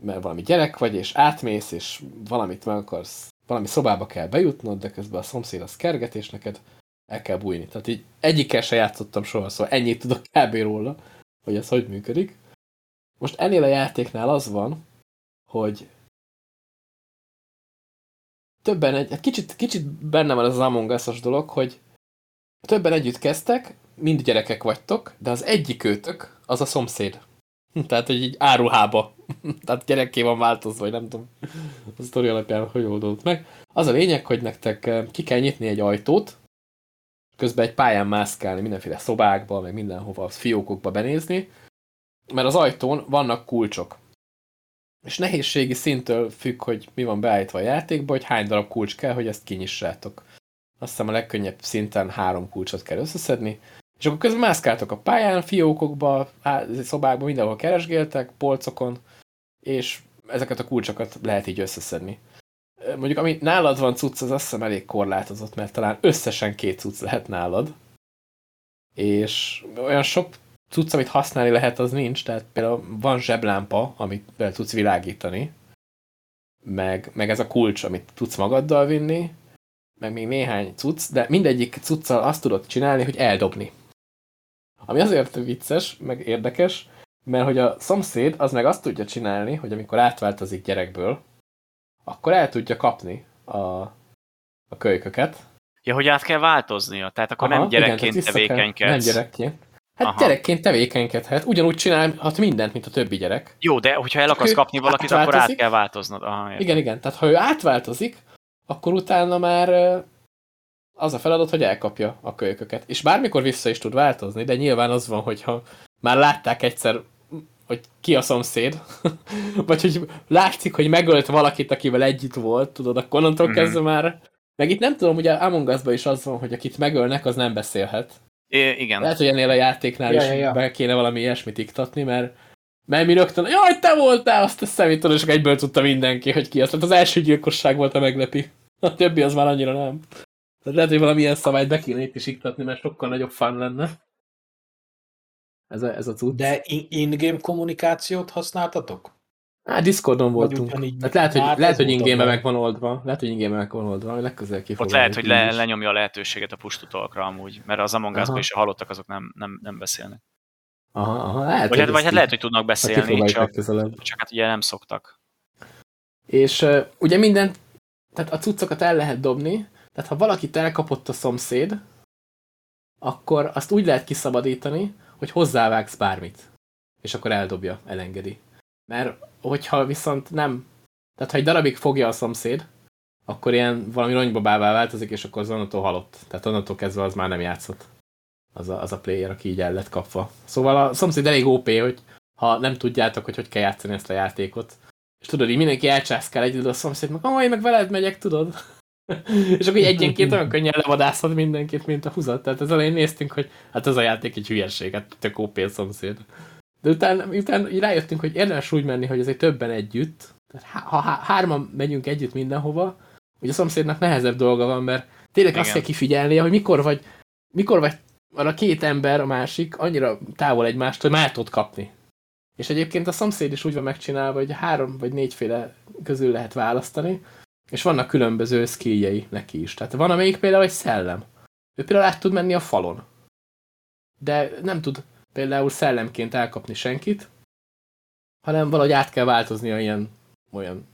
S1: mert valami gyerek vagy, és átmész, és valamit meg akarsz, valami szobába kell bejutnod, de közben a szomszéd az kerget, és neked el kell bújni. Tehát így egyikkel se játszottam soha, szóval ennyit tudok kb. róla, hogy ez hogy működik. Most ennél a játéknál az van, hogy többen egy, kicsit, kicsit benne van az Among Us-os dolog, hogy többen együtt kezdtek, mind gyerekek vagytok, de az egyik őtök az a szomszéd. Tehát, hogy így áruhába. Tehát gyerekké van változva, vagy nem tudom. A sztori alapján hogy oldódott meg. Az a lényeg, hogy nektek eh, ki kell nyitni egy ajtót, közben egy pályán mászkálni, mindenféle szobákba, meg mindenhova, fiókokba benézni, mert az ajtón vannak kulcsok. És nehézségi szintől függ, hogy mi van beállítva a játékba, hogy hány darab kulcs kell, hogy ezt kinyissátok. Azt hiszem a legkönnyebb szinten három kulcsot kell összeszedni, és akkor közben mászkáltok a pályán, fiókokba, szobákba, mindenhol keresgéltek, polcokon, és ezeket a kulcsokat lehet így összeszedni mondjuk ami nálad van cucc, az azt hiszem elég korlátozott, mert talán összesen két cucc lehet nálad. És olyan sok cucc, amit használni lehet, az nincs, tehát például van zseblámpa, amit be tudsz világítani, meg, meg ez a kulcs, amit tudsz magaddal vinni, meg még néhány cucc, de mindegyik cuccal azt tudod csinálni, hogy eldobni. Ami azért vicces, meg érdekes, mert hogy a szomszéd az meg azt tudja csinálni, hogy amikor átváltozik gyerekből, akkor el tudja kapni a, a kölyköket.
S2: Ja, hogy át kell változnia, tehát akkor Aha, nem gyerekként igen, tevékenykedsz.
S1: Nem gyerekként. Hát Aha. gyerekként tevékenykedhet, ugyanúgy csinálhat mindent, mint a többi gyerek.
S2: Jó, de hogyha el akarsz kapni valakit, akkor át kell változnod. Aha,
S1: igen, igen, tehát ha ő átváltozik, akkor utána már az a feladat, hogy elkapja a kölyköket. És bármikor vissza is tud változni, de nyilván az van, hogyha már látták egyszer hogy ki a szomszéd, vagy hogy látszik, hogy megölt valakit, akivel együtt volt, tudod, akkor onnantól mm -hmm. kezdve már... Meg itt nem tudom, ugye Among us is az van, hogy akit megölnek, az nem beszélhet.
S2: É, igen.
S1: Lehet, hogy ennél a játéknál ja, is ja, ja. be kéne valami ilyesmit iktatni, mert, mert mi rögtön, jaj, te voltál, azt a szemét, és egyből tudta mindenki, hogy ki az. Tehát az első gyilkosság volt a meglepi. A többi az már annyira nem. Tehát lehet, hogy valamilyen szabályt be kéne itt is iktatni, mert sokkal nagyobb fan lenne ez a, ez a cucc.
S3: De in-game kommunikációt használtatok?
S1: Hát Discordon voltunk. Hát lehet, hogy, lehet, hogy in-game meg van oldva. Lehet, hogy in-game meg van oldva, legközelebb ki
S2: Ott lehet, hogy le, lenyomja a lehetőséget a push amúgy, mert az Among us is a halottak azok nem, nem, nem beszélnek.
S1: Aha, aha, lehet,
S2: vagy, hát, vagy hát lehet, hogy tudnak beszélni, csak, csak hát ugye nem szoktak.
S1: És uh, ugye minden, tehát a cuccokat el lehet dobni, tehát ha valakit elkapott a szomszéd, akkor azt úgy lehet kiszabadítani, hogy hozzávágsz bármit, és akkor eldobja, elengedi. Mert hogyha viszont nem, tehát ha egy darabig fogja a szomszéd, akkor ilyen valami ronybabává változik, és akkor az onnantól halott. Tehát onnantól kezdve az már nem játszott. az a, az a player, aki így el lett kapva. Szóval a szomszéd elég OP, hogy ha nem tudjátok, hogy hogy kell játszani ezt a játékot. És tudod, így mindenki elcsászkál egyedül a szomszéd, meg oh, én meg veled megyek, tudod? és akkor egyenként olyan könnyen levadászhat mindenkit, mint a húzat. Tehát az elején néztünk, hogy hát ez a játék egy hülyeség, hát tök OP szomszéd. De utána, utána így rájöttünk, hogy érdemes úgy menni, hogy azért többen együtt, tehát ha há hárman megyünk együtt mindenhova, hogy a szomszédnak nehezebb dolga van, mert tényleg Igen. azt kell kifigyelnie, hogy mikor vagy, mikor vagy a két ember, a másik annyira távol egymást, hogy már tud kapni. És egyébként a szomszéd is úgy van megcsinálva, hogy három vagy négyféle közül lehet választani, és vannak különböző skilljei neki is. Tehát van, amelyik például egy szellem. Ő például át tud menni a falon. De nem tud például szellemként elkapni senkit, hanem valahogy át kell változnia ilyen olyan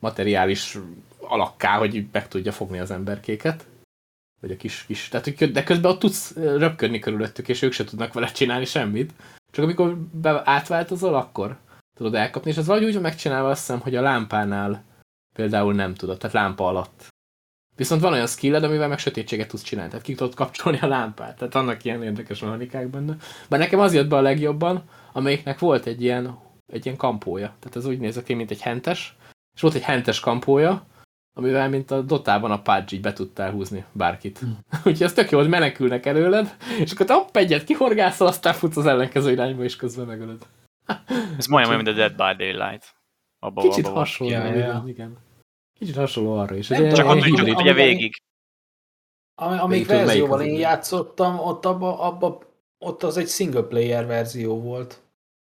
S1: materiális alakká, hogy meg tudja fogni az emberkéket. Vagy a kis, kis. Tehát, de közben ott tudsz röpködni körülöttük, és ők se tudnak vele csinálni semmit. Csak amikor be, átváltozol, akkor tudod elkapni. És ez valahogy úgy van megcsinálva azt hiszem, hogy a lámpánál például nem tudod, tehát lámpa alatt. Viszont van olyan skilled, amivel meg sötétséget tudsz csinálni, tehát ki tudod kapcsolni a lámpát. Tehát annak ilyen érdekes mechanikák benne. Bár nekem az jött be a legjobban, amelyiknek volt egy ilyen, egy ilyen kampója. Tehát ez úgy néz ki, mint egy hentes, és volt egy hentes kampója, amivel mint a dotában a pács így be tudtál húzni bárkit. Hmm. Úgyhogy ez tök jó, hogy menekülnek előled, és akkor te hopp egyet kihorgászol, aztán futsz az ellenkező irányba, és közben megölöd.
S2: ez majdnem mint a Dead by Daylight.
S1: Abba, Kicsit abba hasonló, ja, igen, ja. igen. Kicsit hasonló arra is.
S2: Nem, csak ott tudjuk, ugye végig.
S3: Amíg verzióval én játszottam, ott, abba, abba, ott az egy single player verzió volt.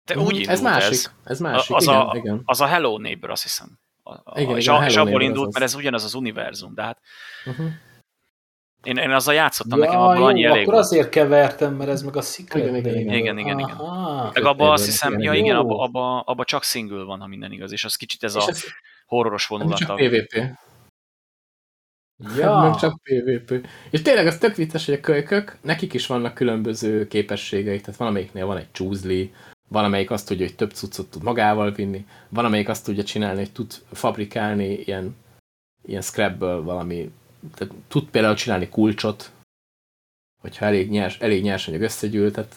S2: De úgy
S1: mhm. ez másik, ez. ez másik,
S2: az
S1: igen,
S2: a,
S1: igen.
S2: Az a Hello Neighbor, azt hiszem. A, igen, és, igen, a, és abból indult, az mert ez ugyanaz az univerzum, de hát uh -huh. én, én azzal játszottam, ja, nekem abban jó, annyi elég
S3: akkor volt. azért kevertem, mert ez meg a Secret
S2: igen, igen, igen, igen, igen, igen. Meg abban azt hiszem, ja igen, abban abba, abba csak single van, ha minden igaz, és az kicsit ez és a ez, horroros vonulata.
S1: Csak PvP. Ja. Nem csak PvP. És tényleg az tök vicces, hogy a kölykök, nekik is vannak különböző képességeik, tehát valamelyiknél van egy csúzli, valamelyik azt tudja, hogy több cuccot tud magával vinni, van amelyik azt tudja csinálni, hogy tud fabrikálni ilyen, ilyen scrapből valami, tehát tud például csinálni kulcsot, hogyha elég, nyers, elég nyersanyag összegyűlt, tehát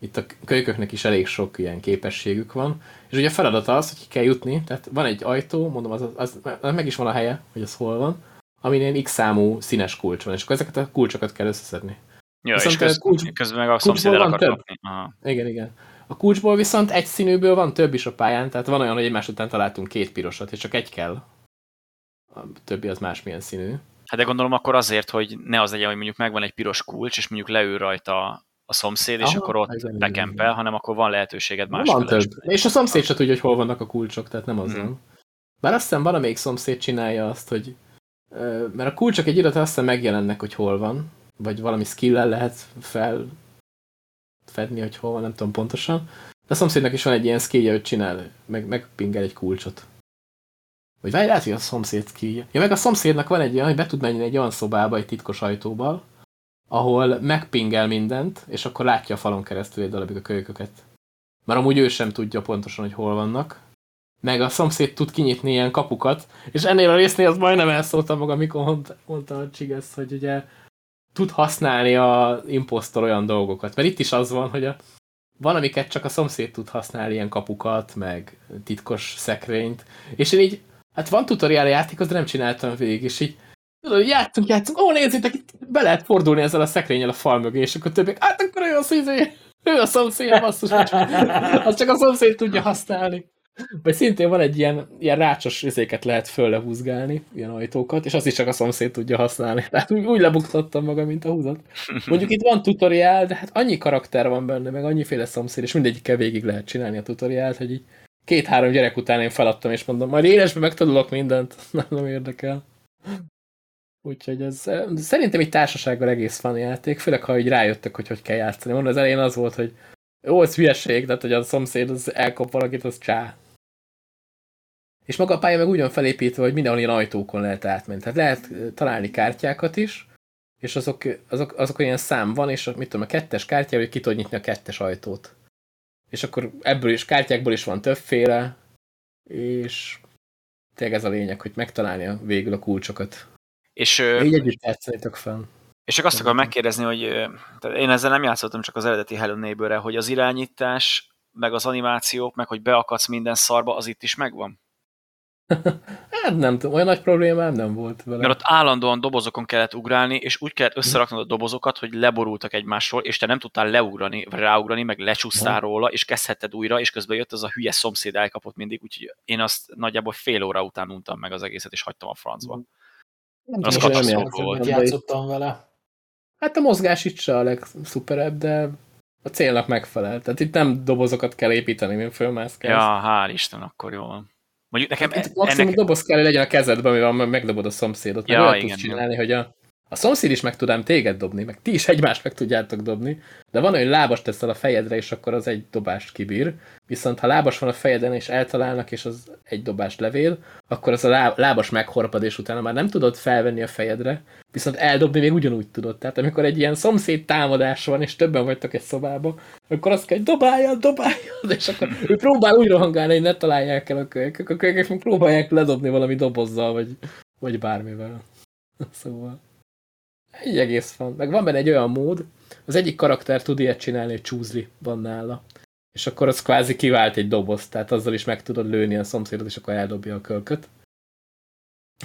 S1: itt a kölyköknek is elég sok ilyen képességük van, és ugye a feladata az, hogy ki kell jutni, tehát van egy ajtó, mondom, az, az, az meg is van a helye, hogy az hol van, aminél x számú színes kulcs van, és akkor ezeket a kulcsokat kell összeszedni.
S2: Ja, Viszont és köz, kulcs, közben meg a szomszéd el akar kapni. Aha.
S1: Igen, igen. A kulcsból viszont egy színűből van több is a pályán, tehát van olyan, hogy egymás után találtunk két pirosat, és csak egy kell. A többi az másmilyen színű.
S2: Hát de gondolom akkor azért, hogy ne az legyen, hogy mondjuk megvan egy piros kulcs, és mondjuk leül rajta a szomszéd, Aha, és akkor ott bekempel, hanem akkor van lehetőséged más
S1: Van. És a szomszéd se tudja, hogy hol vannak a kulcsok, tehát nem az hmm. van. Bár azt hiszem valamelyik szomszéd csinálja azt, hogy mert a kulcsok egy irat azt hiszem megjelennek, hogy hol van, vagy valami skill lehet fel fedni, hogy hol van, nem tudom pontosan. De a szomszédnak is van egy ilyen skillje, hogy csinál, meg, megpingel egy kulcsot. Vagy várj, lehet, hogy a szomszéd skillje. Ja, meg a szomszédnak van egy olyan, hogy be tud menni egy olyan szobába, egy titkos ajtóval, ahol megpingel mindent, és akkor látja a falon keresztül egy darabig a kölyköket. Mert amúgy ő sem tudja pontosan, hogy hol vannak. Meg a szomszéd tud kinyitni ilyen kapukat, és ennél a résznél az majdnem elszóltam maga, amikor mondta a Csigesz, hogy ugye tud használni a impostor olyan dolgokat. Mert itt is az van, hogy a, van, amiket csak a szomszéd tud használni, ilyen kapukat, meg titkos szekrényt. És én így, hát van tutoriál a játék, de nem csináltam végig, és így játszunk, játszunk, ó, nézzétek, itt be lehet fordulni ezzel a szekrényel a fal mögé, és akkor többiek, hát akkor ő a szízé, ő a szomszéd, basszus, az csak a szomszéd tudja használni. Vagy szintén van egy ilyen, ilyen rácsos izéket lehet föllehúzgálni, ilyen ajtókat, és azt is csak a szomszéd tudja használni. Tehát úgy, úgy lebuktattam magam, mint a húzat. Mondjuk itt van tutoriál, de hát annyi karakter van benne, meg annyiféle szomszéd, és mindegyikkel végig lehet csinálni a tutoriált, hogy így két-három gyerek után én feladtam, és mondom, majd élesben megtanulok mindent, nem, nem érdekel. Úgyhogy ez szerintem egy társasággal egész fan játék, főleg ha így rájöttek, hogy hogy kell játszani. Mondom, az elején az volt, hogy jó, ez hülyeség, tehát hogy a szomszéd az elkap valakit, az csá. És maga a pálya meg úgy felépítve, hogy mindenhol ilyen ajtókon lehet átmenni. Tehát lehet találni kártyákat is, és azok, azok, azok olyan szám van, és mit tudom, a kettes kártya, hogy ki tud nyitni a kettes ajtót. És akkor ebből is, kártyákból is van többféle, és tényleg ez a lényeg, hogy megtalálni végül a kulcsokat.
S2: És,
S1: Így együtt játszanétok fel.
S2: És csak azt akarom megkérdezni, hogy én ezzel nem játszottam csak az eredeti Hello neighbor hogy az irányítás, meg az animációk, meg hogy beakadsz minden szarba, az itt is megvan?
S1: hát nem tudom, olyan nagy problémám nem volt
S2: vele. Mert ott állandóan dobozokon kellett ugrálni, és úgy kellett összeraknod a dobozokat, hogy leborultak egymásról, és te nem tudtál leugrani, vagy ráugrani, meg lecsúsztál róla, és kezdhetted újra, és közben jött az a hülye szomszéd elkapott mindig, úgyhogy én azt nagyjából fél óra után untam meg az egészet, és hagytam a francba.
S3: Nem az katasztrófa volt. Játszottam vele.
S1: Hát a mozgás itt se a legszuperebb, de a célnak megfelel. Tehát itt nem dobozokat kell építeni, mint fölmászkálsz.
S2: Ja, hál' Isten, akkor jó van.
S1: Mondjuk nekem hát, maximum ennek... doboz kell, hogy legyen a kezedben, amivel megdobod a szomszédot. Ja, meg igen, tudsz csinálni, igen. hogy a, a szomszéd is meg tudám téged dobni, meg ti is egymást meg tudjátok dobni, de van, hogy lábas teszel a fejedre, és akkor az egy dobást kibír. Viszont ha lábas van a fejeden, és eltalálnak, és az egy dobást levél, akkor az a lábas meghorpad, és utána már nem tudod felvenni a fejedre, viszont eldobni még ugyanúgy tudod. Tehát amikor egy ilyen szomszéd támadás van, és többen vagytok egy szobában, akkor azt kell, hogy dobáljad, dobáljad, és akkor ő próbál úgy rohangálni, hogy ne találják el a kölykök, a kölykök meg próbálják ledobni valami dobozzal, vagy, vagy bármivel. Szóval egy egész van. Meg van benne egy olyan mód, az egyik karakter tud ilyet csinálni, hogy csúzli van nála. És akkor az kvázi kivált egy doboz, tehát azzal is meg tudod lőni a szomszédot, és akkor eldobja a kölköt.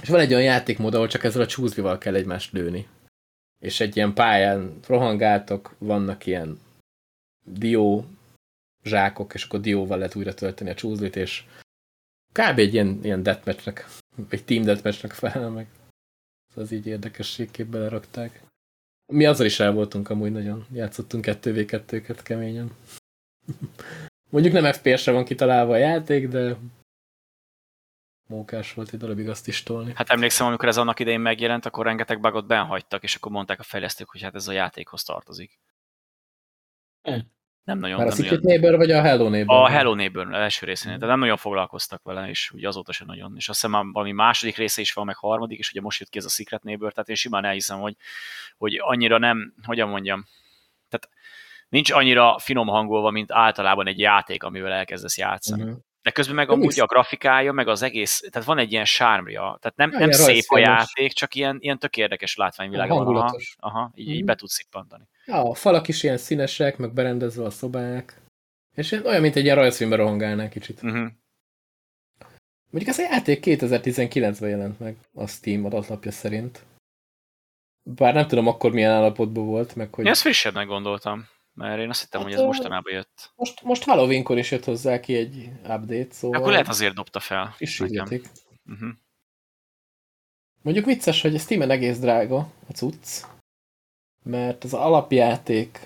S1: És van egy olyan játékmód, ahol csak ezzel a csúzlival kell egymást lőni. És egy ilyen pályán rohangáltok, vannak ilyen dió zsákok, és akkor dióval lehet újra tölteni a csúzlit, és kb. egy ilyen, ilyen deathmatchnek, egy team deathmatchnek felel meg. Az így érdekességképp belerakták. Mi azzal is el voltunk amúgy nagyon. Játszottunk 2v2-ket keményen. Mondjuk nem FPS-re van kitalálva a játék, de mókás volt egy darabig azt is tolni.
S2: Hát emlékszem, amikor ez annak idején megjelent, akkor rengeteg bugot benhagytak, és akkor mondták a fejlesztők, hogy hát ez a játékhoz tartozik. Nem nagyon.
S1: Már a Secret nagyon... Neighbor vagy a Hello Neighbor?
S2: A Hello Neighbor első részén, de nem nagyon foglalkoztak vele, és ugye azóta sem nagyon. És azt hiszem valami második része is van, meg harmadik, és ugye most jött ki ez a Secret Neighbor, tehát én simán elhiszem, hogy, hogy annyira nem, hogyan mondjam, tehát nincs annyira finom hangolva, mint általában egy játék, amivel elkezdesz játszani. Mm-hmm. De közben meg amúgy a grafikája, meg az egész, tehát van egy ilyen sármja, tehát nem, nem szép a játék, csak ilyen, ilyen tök érdekes látványvilág van. Aha, aha így, mm. így be tudsz szippantani.
S1: Ja, a falak is ilyen színesek, meg berendezve a szobák. És olyan, mint egy ilyen rajzfilmbe rohangálnál kicsit. Uh mhm. -huh. Mondjuk ez a játék 2019-ben jelent meg a Steam adatlapja szerint. Bár nem tudom akkor milyen állapotban volt, meg hogy...
S2: Én ezt frissebben gondoltam, mert én azt hittem, hát, hogy ez mostanában jött.
S1: Most, most Halloweenkor is jött hozzá ki egy update, szóval...
S2: Akkor lehet azért dobta fel.
S1: Frissítették. Uh -huh. Mondjuk vicces, hogy a Steam-en egész drága a cucc, mert az alapjáték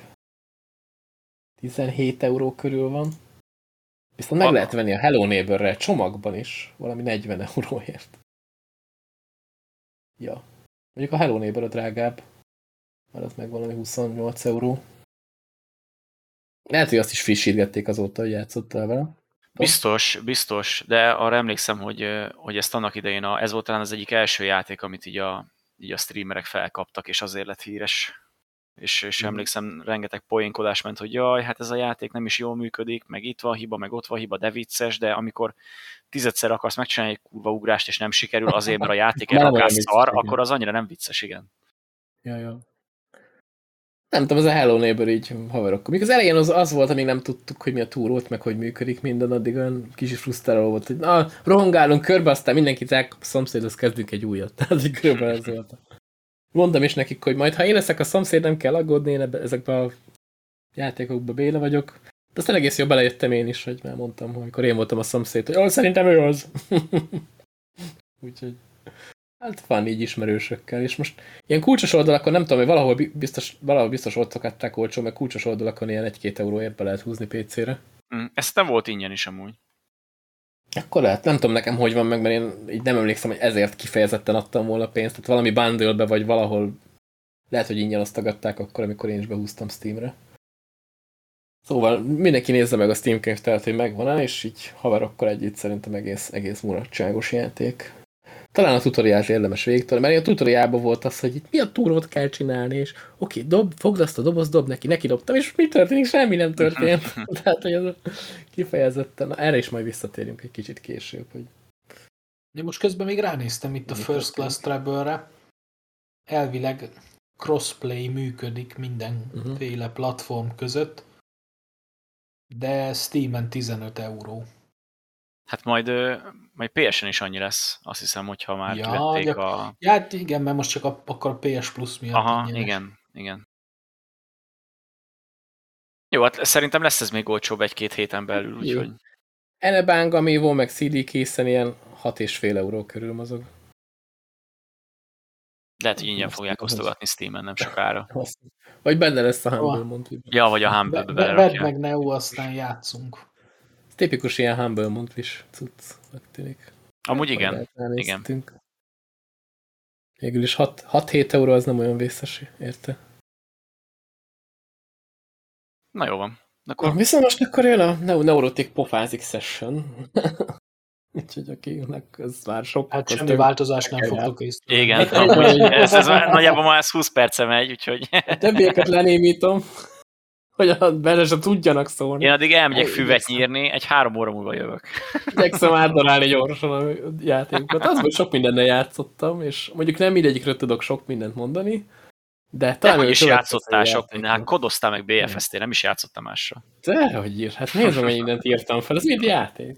S1: 17 euró körül van. Viszont meg lehet venni a Hello neighbor csomagban is, valami 40 euróért. Ja. Mondjuk a Hello Neighbor a drágább, mert az meg valami 28 euró. Lehet, hogy azt is frissítgették azóta, hogy játszottál vele.
S2: Biztos, biztos, de arra emlékszem, hogy, hogy ezt annak idején, a, ez volt talán az egyik első játék, amit így a, így a streamerek felkaptak, és azért lett híres és, és mm. emlékszem, rengeteg poénkodás ment, hogy jaj, hát ez a játék nem is jól működik, meg itt van hiba, meg ott van hiba, de vicces, de amikor tizedszer akarsz megcsinálni egy kurva ugrást, és nem sikerül azért, mert a játék elrakás szar, akkor az annyira nem vicces, igen.
S1: Ja, ja. Nem tudom, ez a Hello Neighbor így haverokkal. Még az elején az, az volt, amíg nem tudtuk, hogy mi a túrót, meg hogy működik minden, addig olyan kicsit frusztráló volt, hogy na, rohangálunk körbe, aztán mindenkit elkap a szomszédhoz kezdünk egy újat. Tehát körülbelül ez volt. Mondtam is nekik, hogy majd ha én leszek a szomszéd, nem kell aggódni, én ebbe, ezekbe a játékokba béle vagyok. De aztán egész jól belejöttem én is, hogy már mondtam, hogy amikor én voltam a szomszéd, hogy oh, szerintem ő az. Úgyhogy hát van így ismerősökkel, és most ilyen kulcsos oldalakon nem tudom, hogy valahol biztos, valahol biztos ott szokatták olcsó, mert kulcsos oldalakon ilyen egy-két euróért be lehet húzni PC-re.
S2: Mm, ezt nem volt ingyen is amúgy.
S1: Akkor lehet, nem tudom nekem, hogy van meg, mert én így nem emlékszem, hogy ezért kifejezetten adtam volna pénzt, tehát valami bundle vagy valahol lehet, hogy ingyen osztogatták akkor, amikor én is behúztam Steamre. Szóval mindenki nézze meg a Steam könyvtárat, hogy megvan-e, és így haverokkal együtt szerintem egész, egész mulatságos játék. Talán a tutoriált érdemes végtől, mert a tutoriálban volt az, hogy itt mi a túrót kell csinálni, és oké, dob, fogd azt a doboz, dob neki, neki dobtam, és mi történik? Semmi nem történt. Tehát, hogy ez kifejezetten, erre is majd visszatérünk egy kicsit később. Hogy...
S3: Én most közben még ránéztem itt a First Class Travel-re. Elvileg crossplay működik mindenféle uh-huh. platform között, de Steam-en 15 euró.
S2: Hát majd, majd PS-en is annyi lesz, azt hiszem, hogyha már ja, kivették gyak, a...
S3: Ja, hát igen, mert most csak a, akkor a PS Plus miatt
S2: Aha, ingyenes. igen, igen. Jó, hát szerintem lesz ez még olcsóbb egy-két héten belül, úgyhogy...
S1: Enebang, Amiibo, meg CD készen ilyen 6,5 euró körül mozog.
S2: Lehet, hogy ingyen fogják osztogatni Steam-en nem sokára.
S1: Vagy benne lesz a Humble Monthly.
S2: Ja, vagy a Humble-be
S3: be, Vedd meg Neo, aztán játszunk.
S1: Tipikus ilyen Humble Monthly-s cucc, tűnik.
S2: Amúgy igen. igen.
S1: Végül is 6-7 euró az nem olyan vészes, érte?
S2: Na jó van.
S1: Akkor... Viszont most akkor jön a Neurotic Pofázik Session. Úgyhogy akinek ez már sok...
S3: Hát semmi változás nem fogtok észre.
S2: Igen, ez, ez, nagyjából ma ez 20 perce megy, úgyhogy...
S1: A többieket lenémítom, hogy a bele se tudjanak szólni.
S2: Én addig elmegyek füvet nyírni, egy három óra múlva jövök.
S1: Igyekszem átdarálni gyorsan a játékokat. Az, hogy sok mindennel játszottam, és mondjuk nem mindegyikről tudok sok mindent mondani, de
S2: talán De is játszottál sok minden, hát kodoztál meg BFST, nem is játszottam másra.
S1: De, hogy ír, hát nézd, hogy mindent írtam fel, ez mind játék.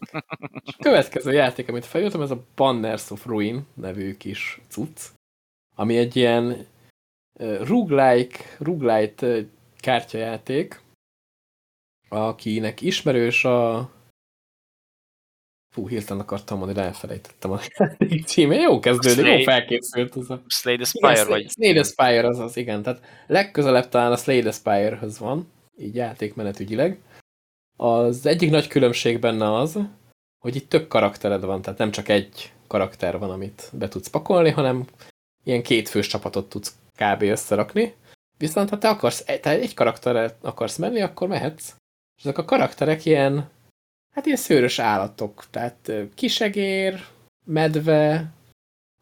S1: A következő játék, amit feljöttem, ez a Banners of Ruin nevű kis cucc, ami egy ilyen roguelike, roguelite kártyajáték, akinek ismerős a Fú, hirtelen akartam mondani, de elfelejtettem a címe. Jó kezdődik, jó felkészült. Az a...
S2: Slade Spire igen, vagy?
S1: Slade Spire az az, igen. Tehát legközelebb talán a Slade Spire-höz van, így játékmenetügyileg. Az egyik nagy különbség benne az, hogy itt több karaktered van, tehát nem csak egy karakter van, amit be tudsz pakolni, hanem ilyen kétfős csapatot tudsz kb. összerakni. Viszont ha te akarsz, te egy karakterre akarsz menni, akkor mehetsz. És ezek a karakterek ilyen Hát ilyen szőrös állatok, tehát kisegér, medve,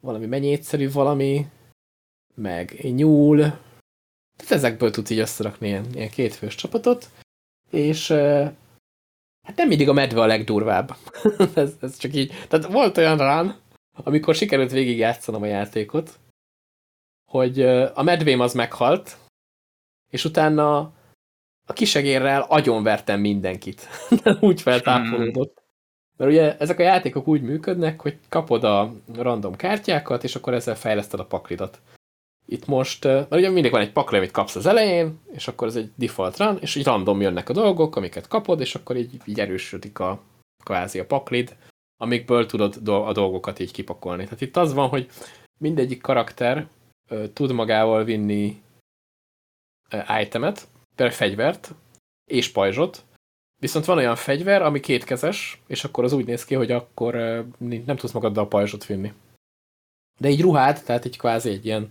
S1: valami menyétszerű valami, meg nyúl. Tehát ezekből tudsz így összerakni ilyen, ilyen kétfős csapatot, és hát nem mindig a medve a legdurvább. ez, ez csak így. Tehát volt olyan rán, amikor sikerült végigjátszanom a játékot, hogy a medvém az meghalt, és utána a kisegérrel agyonvertem mindenkit. úgy feltápolódott. Mert ugye ezek a játékok úgy működnek, hogy kapod a random kártyákat, és akkor ezzel fejleszted a paklidat. Itt most, mert ugye mindig van egy pakli, amit kapsz az elején, és akkor ez egy default run, és így random jönnek a dolgok, amiket kapod, és akkor így, így erősödik a kvázi a paklid, amikből tudod a dolgokat így kipakolni. Tehát itt az van, hogy mindegyik karakter tud magával vinni itemet, például fegyvert és pajzsot, viszont van olyan fegyver, ami kétkezes, és akkor az úgy néz ki, hogy akkor nem tudsz magaddal a pajzsot vinni. De egy ruhád, tehát egy kvázi egy ilyen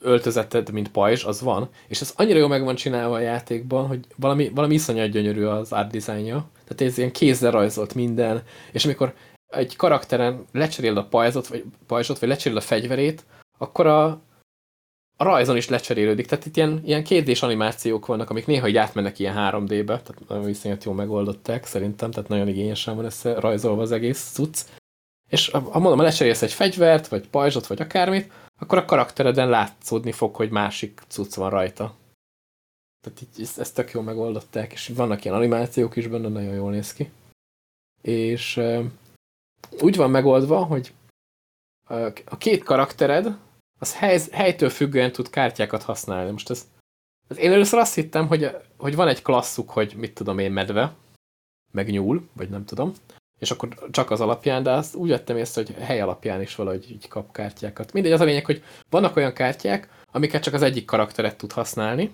S1: öltözeted, mint pajzs, az van, és ez annyira jól meg van csinálva a játékban, hogy valami, valami iszonyat gyönyörű az art designja. Tehát ez ilyen kézzel rajzolt minden, és amikor egy karakteren lecserél a pajzsot, vagy, pajzsot, vagy lecserél a fegyverét, akkor a, a rajzon is lecserélődik, tehát itt ilyen, ilyen kétdés animációk vannak, amik néha így átmennek ilyen 3D-be, tehát nagyon viszonyat jól megoldották szerintem, tehát nagyon igényesen van össze rajzolva az egész cucc. És ha mondom, ha lecserélsz egy fegyvert, vagy pajzsot, vagy akármit, akkor a karaktereden látszódni fog, hogy másik cucc van rajta. Tehát így ezt, ezt tök jól megoldották, és vannak ilyen animációk is benne, nagyon jól néz ki. És uh, úgy van megoldva, hogy a két karaktered, az hely, helytől függően tud kártyákat használni. Most ez, ez én először azt hittem, hogy, hogy van egy klasszuk, hogy mit tudom én, medve, meg nyúl, vagy nem tudom, és akkor csak az alapján, de azt úgy vettem észre, hogy hely alapján is valahogy így kap kártyákat. Mindegy, az a lényeg, hogy vannak olyan kártyák, amiket csak az egyik karakteret tud használni,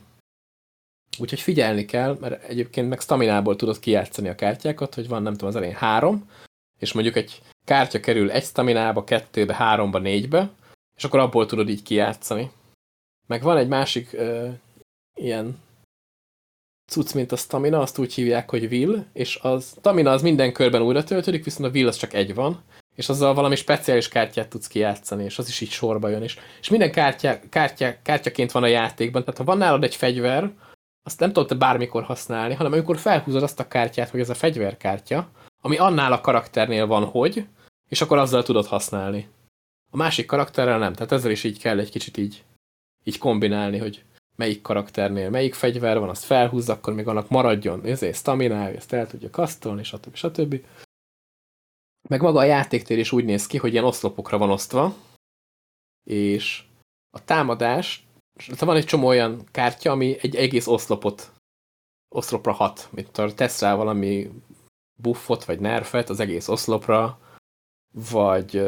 S1: úgyhogy figyelni kell, mert egyébként meg staminából tudod kijátszani a kártyákat, hogy van nem tudom az elején három, és mondjuk egy kártya kerül egy staminába, kettőbe, háromba, négybe, és akkor abból tudod így kijátszani. Meg van egy másik uh, ilyen cucc, mint a stamina, azt úgy hívják, hogy will, és a stamina az minden körben újra töltődik, viszont a will az csak egy van, és azzal valami speciális kártyát tudsz kijátszani, és az is így sorba jön. És, és minden kártya, kártya, kártyaként van a játékban, tehát ha van nálad egy fegyver, azt nem tudod bármikor használni, hanem amikor felhúzod azt a kártyát, hogy ez a fegyverkártya, ami annál a karakternél van, hogy, és akkor azzal tudod használni. A másik karakterrel nem, tehát ezzel is így kell egy kicsit így így kombinálni, hogy melyik karakternél melyik fegyver van, azt felhúzza, akkor még annak maradjon ezért staminája, ezt el tudja kasztolni, stb. stb. Meg maga a játéktér is úgy néz ki, hogy ilyen oszlopokra van osztva, és a támadás, van egy csomó olyan kártya, ami egy egész oszlopot oszlopra hat, mint tesz rá valami buffot vagy nerfet az egész oszlopra, vagy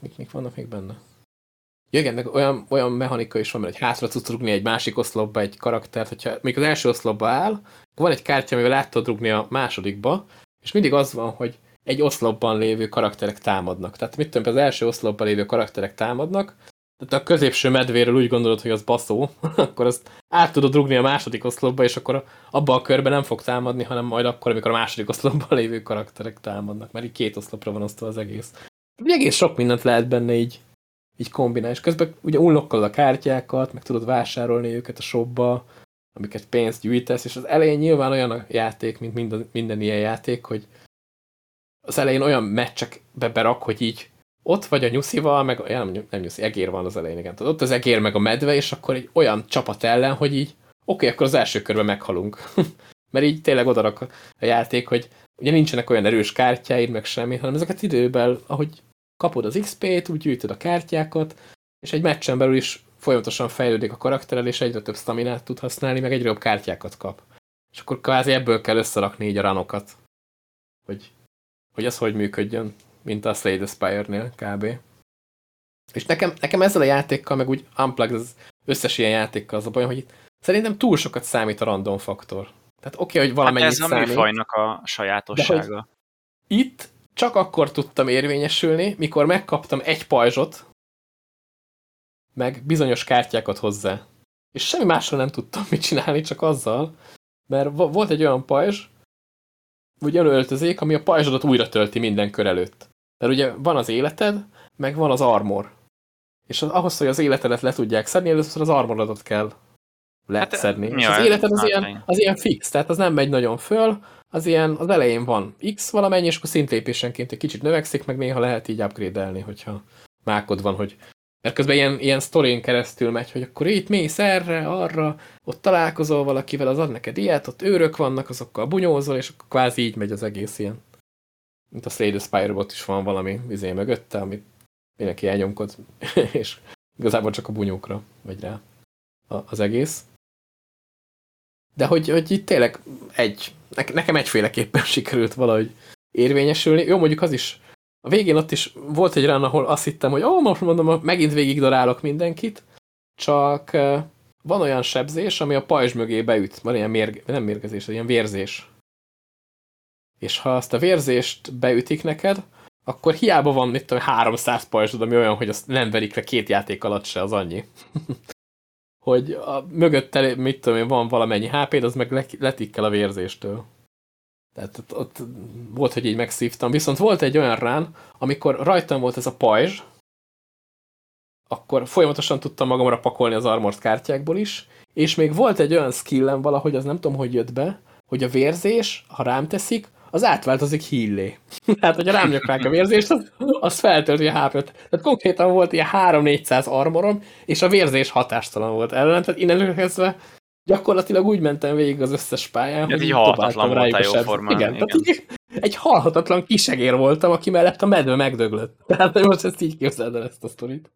S1: mik, mik vannak még benne? Ja, igen, olyan, olyan mechanika is van, hogy hátra tudsz rugni egy másik oszlopba egy karaktert, hogyha még az első oszlopba áll, akkor van egy kártya, amivel át tudod rugni a másodikba, és mindig az van, hogy egy oszlopban lévő karakterek támadnak. Tehát mit tudom, az első oszlopban lévő karakterek támadnak, tehát a középső medvéről úgy gondolod, hogy az baszó, akkor azt át tudod rugni a második oszlopba, és akkor abba a körbe nem fog támadni, hanem majd akkor, amikor a második oszlopban lévő karakterek támadnak, mert így két oszlopra van osztva az egész. Ugye egész sok mindent lehet benne így, így kombinálni, és közben ugye unlokkolod a kártyákat, meg tudod vásárolni őket a shopba, amiket pénzt gyűjtesz, és az elején nyilván olyan a játék, mint minden, minden ilyen játék, hogy az elején olyan meccsekbe berak, hogy így ott vagy a nyuszival, meg ja, nem, nem nyuszi, egér van az elején, igen. Tehát ott az egér meg a medve, és akkor egy olyan csapat ellen, hogy így oké, okay, akkor az első körben meghalunk. Mert így tényleg odarak a játék, hogy ugye nincsenek olyan erős kártyáid, meg semmi, hanem ezeket időben, ahogy kapod az XP-t, úgy gyűjtöd a kártyákat, és egy meccsen belül is folyamatosan fejlődik a karakterel, és egyre több staminát tud használni, meg egyre jobb kártyákat kap. És akkor kvázi ebből kell összerakni így a ranokat, hogy, hogy az hogy működjön mint a Slay the Spire-nél kb. És nekem, nekem ezzel a játékkal, meg úgy Unplugged az összes ilyen játékkal az a baj, hogy itt szerintem túl sokat számít a random faktor. Tehát oké, okay, hogy valamennyit
S2: hát ez
S1: számít.
S2: Ez a műfajnak a sajátossága.
S1: Itt csak akkor tudtam érvényesülni, mikor megkaptam egy pajzsot, meg bizonyos kártyákat hozzá. És semmi másról nem tudtam mit csinálni, csak azzal, mert volt egy olyan pajzs, vagy olyan öltözék, ami a pajzsodat újra tölti minden kör előtt. Mert ugye van az életed, meg van az armor. És az, ahhoz, hogy az életedet le tudják szedni, először az armorodat kell leszedni. Hát, és az életed az ilyen, az ilyen fix, tehát az nem megy nagyon föl, az ilyen, az elején van X valamennyi, és akkor szintlépésenként egy kicsit növekszik, meg néha lehet így upgrade-elni, hogyha mákod van, hogy mert közben ilyen, ilyen sztorin keresztül megy, hogy akkor itt mész erre, arra, ott találkozol valakivel, az ad neked ilyet, ott őrök vannak, azokkal bunyózol, és akkor kvázi így megy az egész ilyen mint a Slay the spire is van valami izé mögötte, amit mindenki elnyomkod, és igazából csak a bunyókra megy rá az egész. De hogy, hogy itt tényleg egy, nekem egyféleképpen sikerült valahogy érvényesülni. Jó, mondjuk az is, a végén ott is volt egy rán, ahol azt hittem, hogy ó, most mondom, megint végig darálok mindenkit, csak van olyan sebzés, ami a pajzs mögé beüt. Van ilyen mérge, nem mérgezés, ilyen vérzés és ha azt a vérzést beütik neked, akkor hiába van, mit tudom, 300 pajzsod, ami olyan, hogy azt nem verik le két játék alatt se, az annyi. hogy a mögötte, mit tudom én, van valamennyi HP-d, az meg letikkel a vérzéstől. Tehát ott, ott volt, hogy így megszívtam. Viszont volt egy olyan rán, amikor rajtam volt ez a pajzs, akkor folyamatosan tudtam magamra pakolni az armort kártyákból is, és még volt egy olyan skillem valahogy, az nem tudom, hogy jött be, hogy a vérzés, ha rám teszik, az átváltozik híllé. Tehát, hogyha rám nyaknák a vérzést, az, az feltölti a hp Tehát konkrétan volt ilyen 3-400 armorom, és a vérzés hatástalan volt ellen, tehát innen kezdve gyakorlatilag úgy mentem végig az összes pályán,
S2: hogy így halhatatlan voltál jó formán.
S1: Igen, igen. Tehát így, egy halhatatlan kisegér voltam, aki mellett a medve megdöglött. Tehát most ezt így képzeld el ezt a sztorit.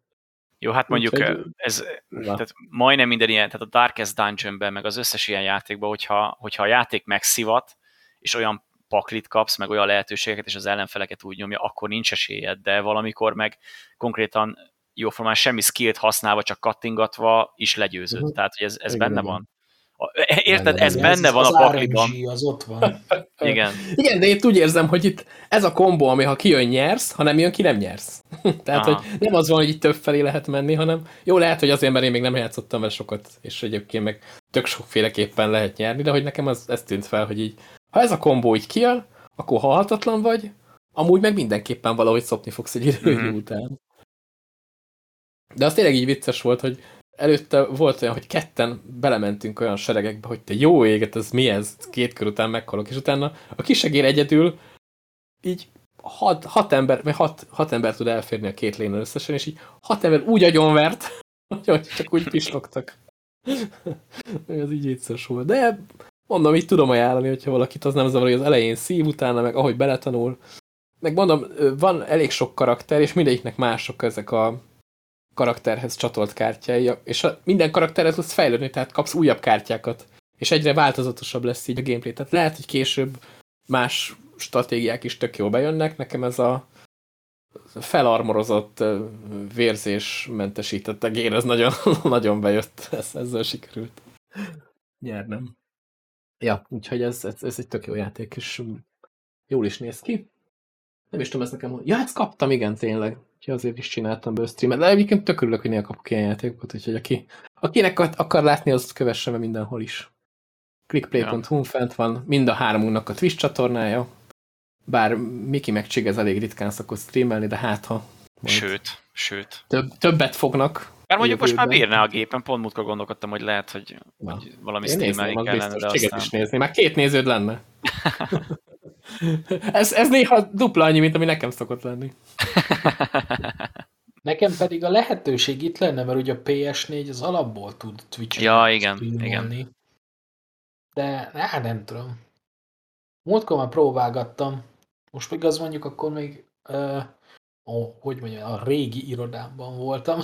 S2: Jó, hát mondjuk ez tehát majdnem minden ilyen, tehát a Darkest Dungeonben, meg az összes ilyen játékban, hogyha, hogyha a játék megszivat, és olyan paklit kapsz, meg olyan lehetőségeket, és az ellenfeleket úgy nyomja, akkor nincs esélyed, de valamikor meg konkrétan jóformán semmi skillt használva, csak kattingatva is legyőzött. Uh-huh. Tehát, hogy ez, ez benne van. Érted, ez benne van
S3: az
S2: a pakliban.
S3: Az ott van.
S2: Igen.
S1: Igen, de én úgy érzem, hogy itt ez a kombó, ami ha kijön nyersz, ha nem jön ki, nem nyersz. Tehát, Aha. hogy nem az van, hogy itt több felé lehet menni, hanem jó, lehet, hogy azért, mert én még nem játszottam vele sokat, és egyébként meg tök sokféleképpen lehet nyerni, de hogy nekem az, ez tűnt fel, hogy így ha ez a kombó így kijön, akkor halhatatlan vagy, amúgy meg mindenképpen valahogy szopni fogsz egy idő mm -hmm. után. De az tényleg így vicces volt, hogy előtte volt olyan, hogy ketten belementünk olyan seregekbe, hogy te jó éget, ez mi ez? Két kör után meghalok, és utána a kisegér egyedül így hat, hat ember, vagy hat, hat ember tud elférni a két lénel összesen, és így hat ember úgy agyonvert, hogy csak úgy pislogtak. ez így vicces volt. De mondom, így tudom ajánlani, hogyha valakit az nem zavar, hogy az elején szív, utána meg ahogy beletanul. Meg mondom, van elég sok karakter, és mindegyiknek mások ezek a karakterhez csatolt kártyái, és a, minden karakterhez tudsz fejlődni, tehát kapsz újabb kártyákat, és egyre változatosabb lesz így a gameplay. Tehát lehet, hogy később más stratégiák is tök jól bejönnek. Nekem ez a felarmorozott vérzésmentesített gér, ez nagyon, nagyon bejött, ez, ezzel sikerült nyernem. Ja, úgyhogy ez, ez, ez egy tök jó játék, és jól is néz ki. Nem is tudom, ez nekem, ja, ezt kaptam, igen, tényleg. Úgyhogy azért is csináltam be streamet. De egyébként tök örülök, hogy néha kapok ilyen játékokat, úgyhogy aki, akinek akar látni, az kövesse be mindenhol is. Clickplay.hu ja. fent van, mind a háromunknak a Twitch csatornája, bár Miki meg Csig ez elég ritkán szokott streamelni, de hát ha...
S2: Sőt, sőt.
S1: Több, többet fognak.
S2: Bár mondjuk most már bírne a gépen, pont múltkor gondolkodtam, hogy lehet, hogy, Na. hogy valami streamelni kellene,
S1: de aztán... is nézni, már két néződ lenne. ez, ez néha dupla annyi, mint ami nekem szokott lenni.
S3: Nekem pedig a lehetőség itt lenne, mert ugye a PS4 az alapból tud Twitch-en
S2: Ja, igen, igen.
S3: De hát nem tudom. Múltkor már próbálgattam, most még az mondjuk akkor még, uh, ó, hogy mondjam, a régi irodámban voltam.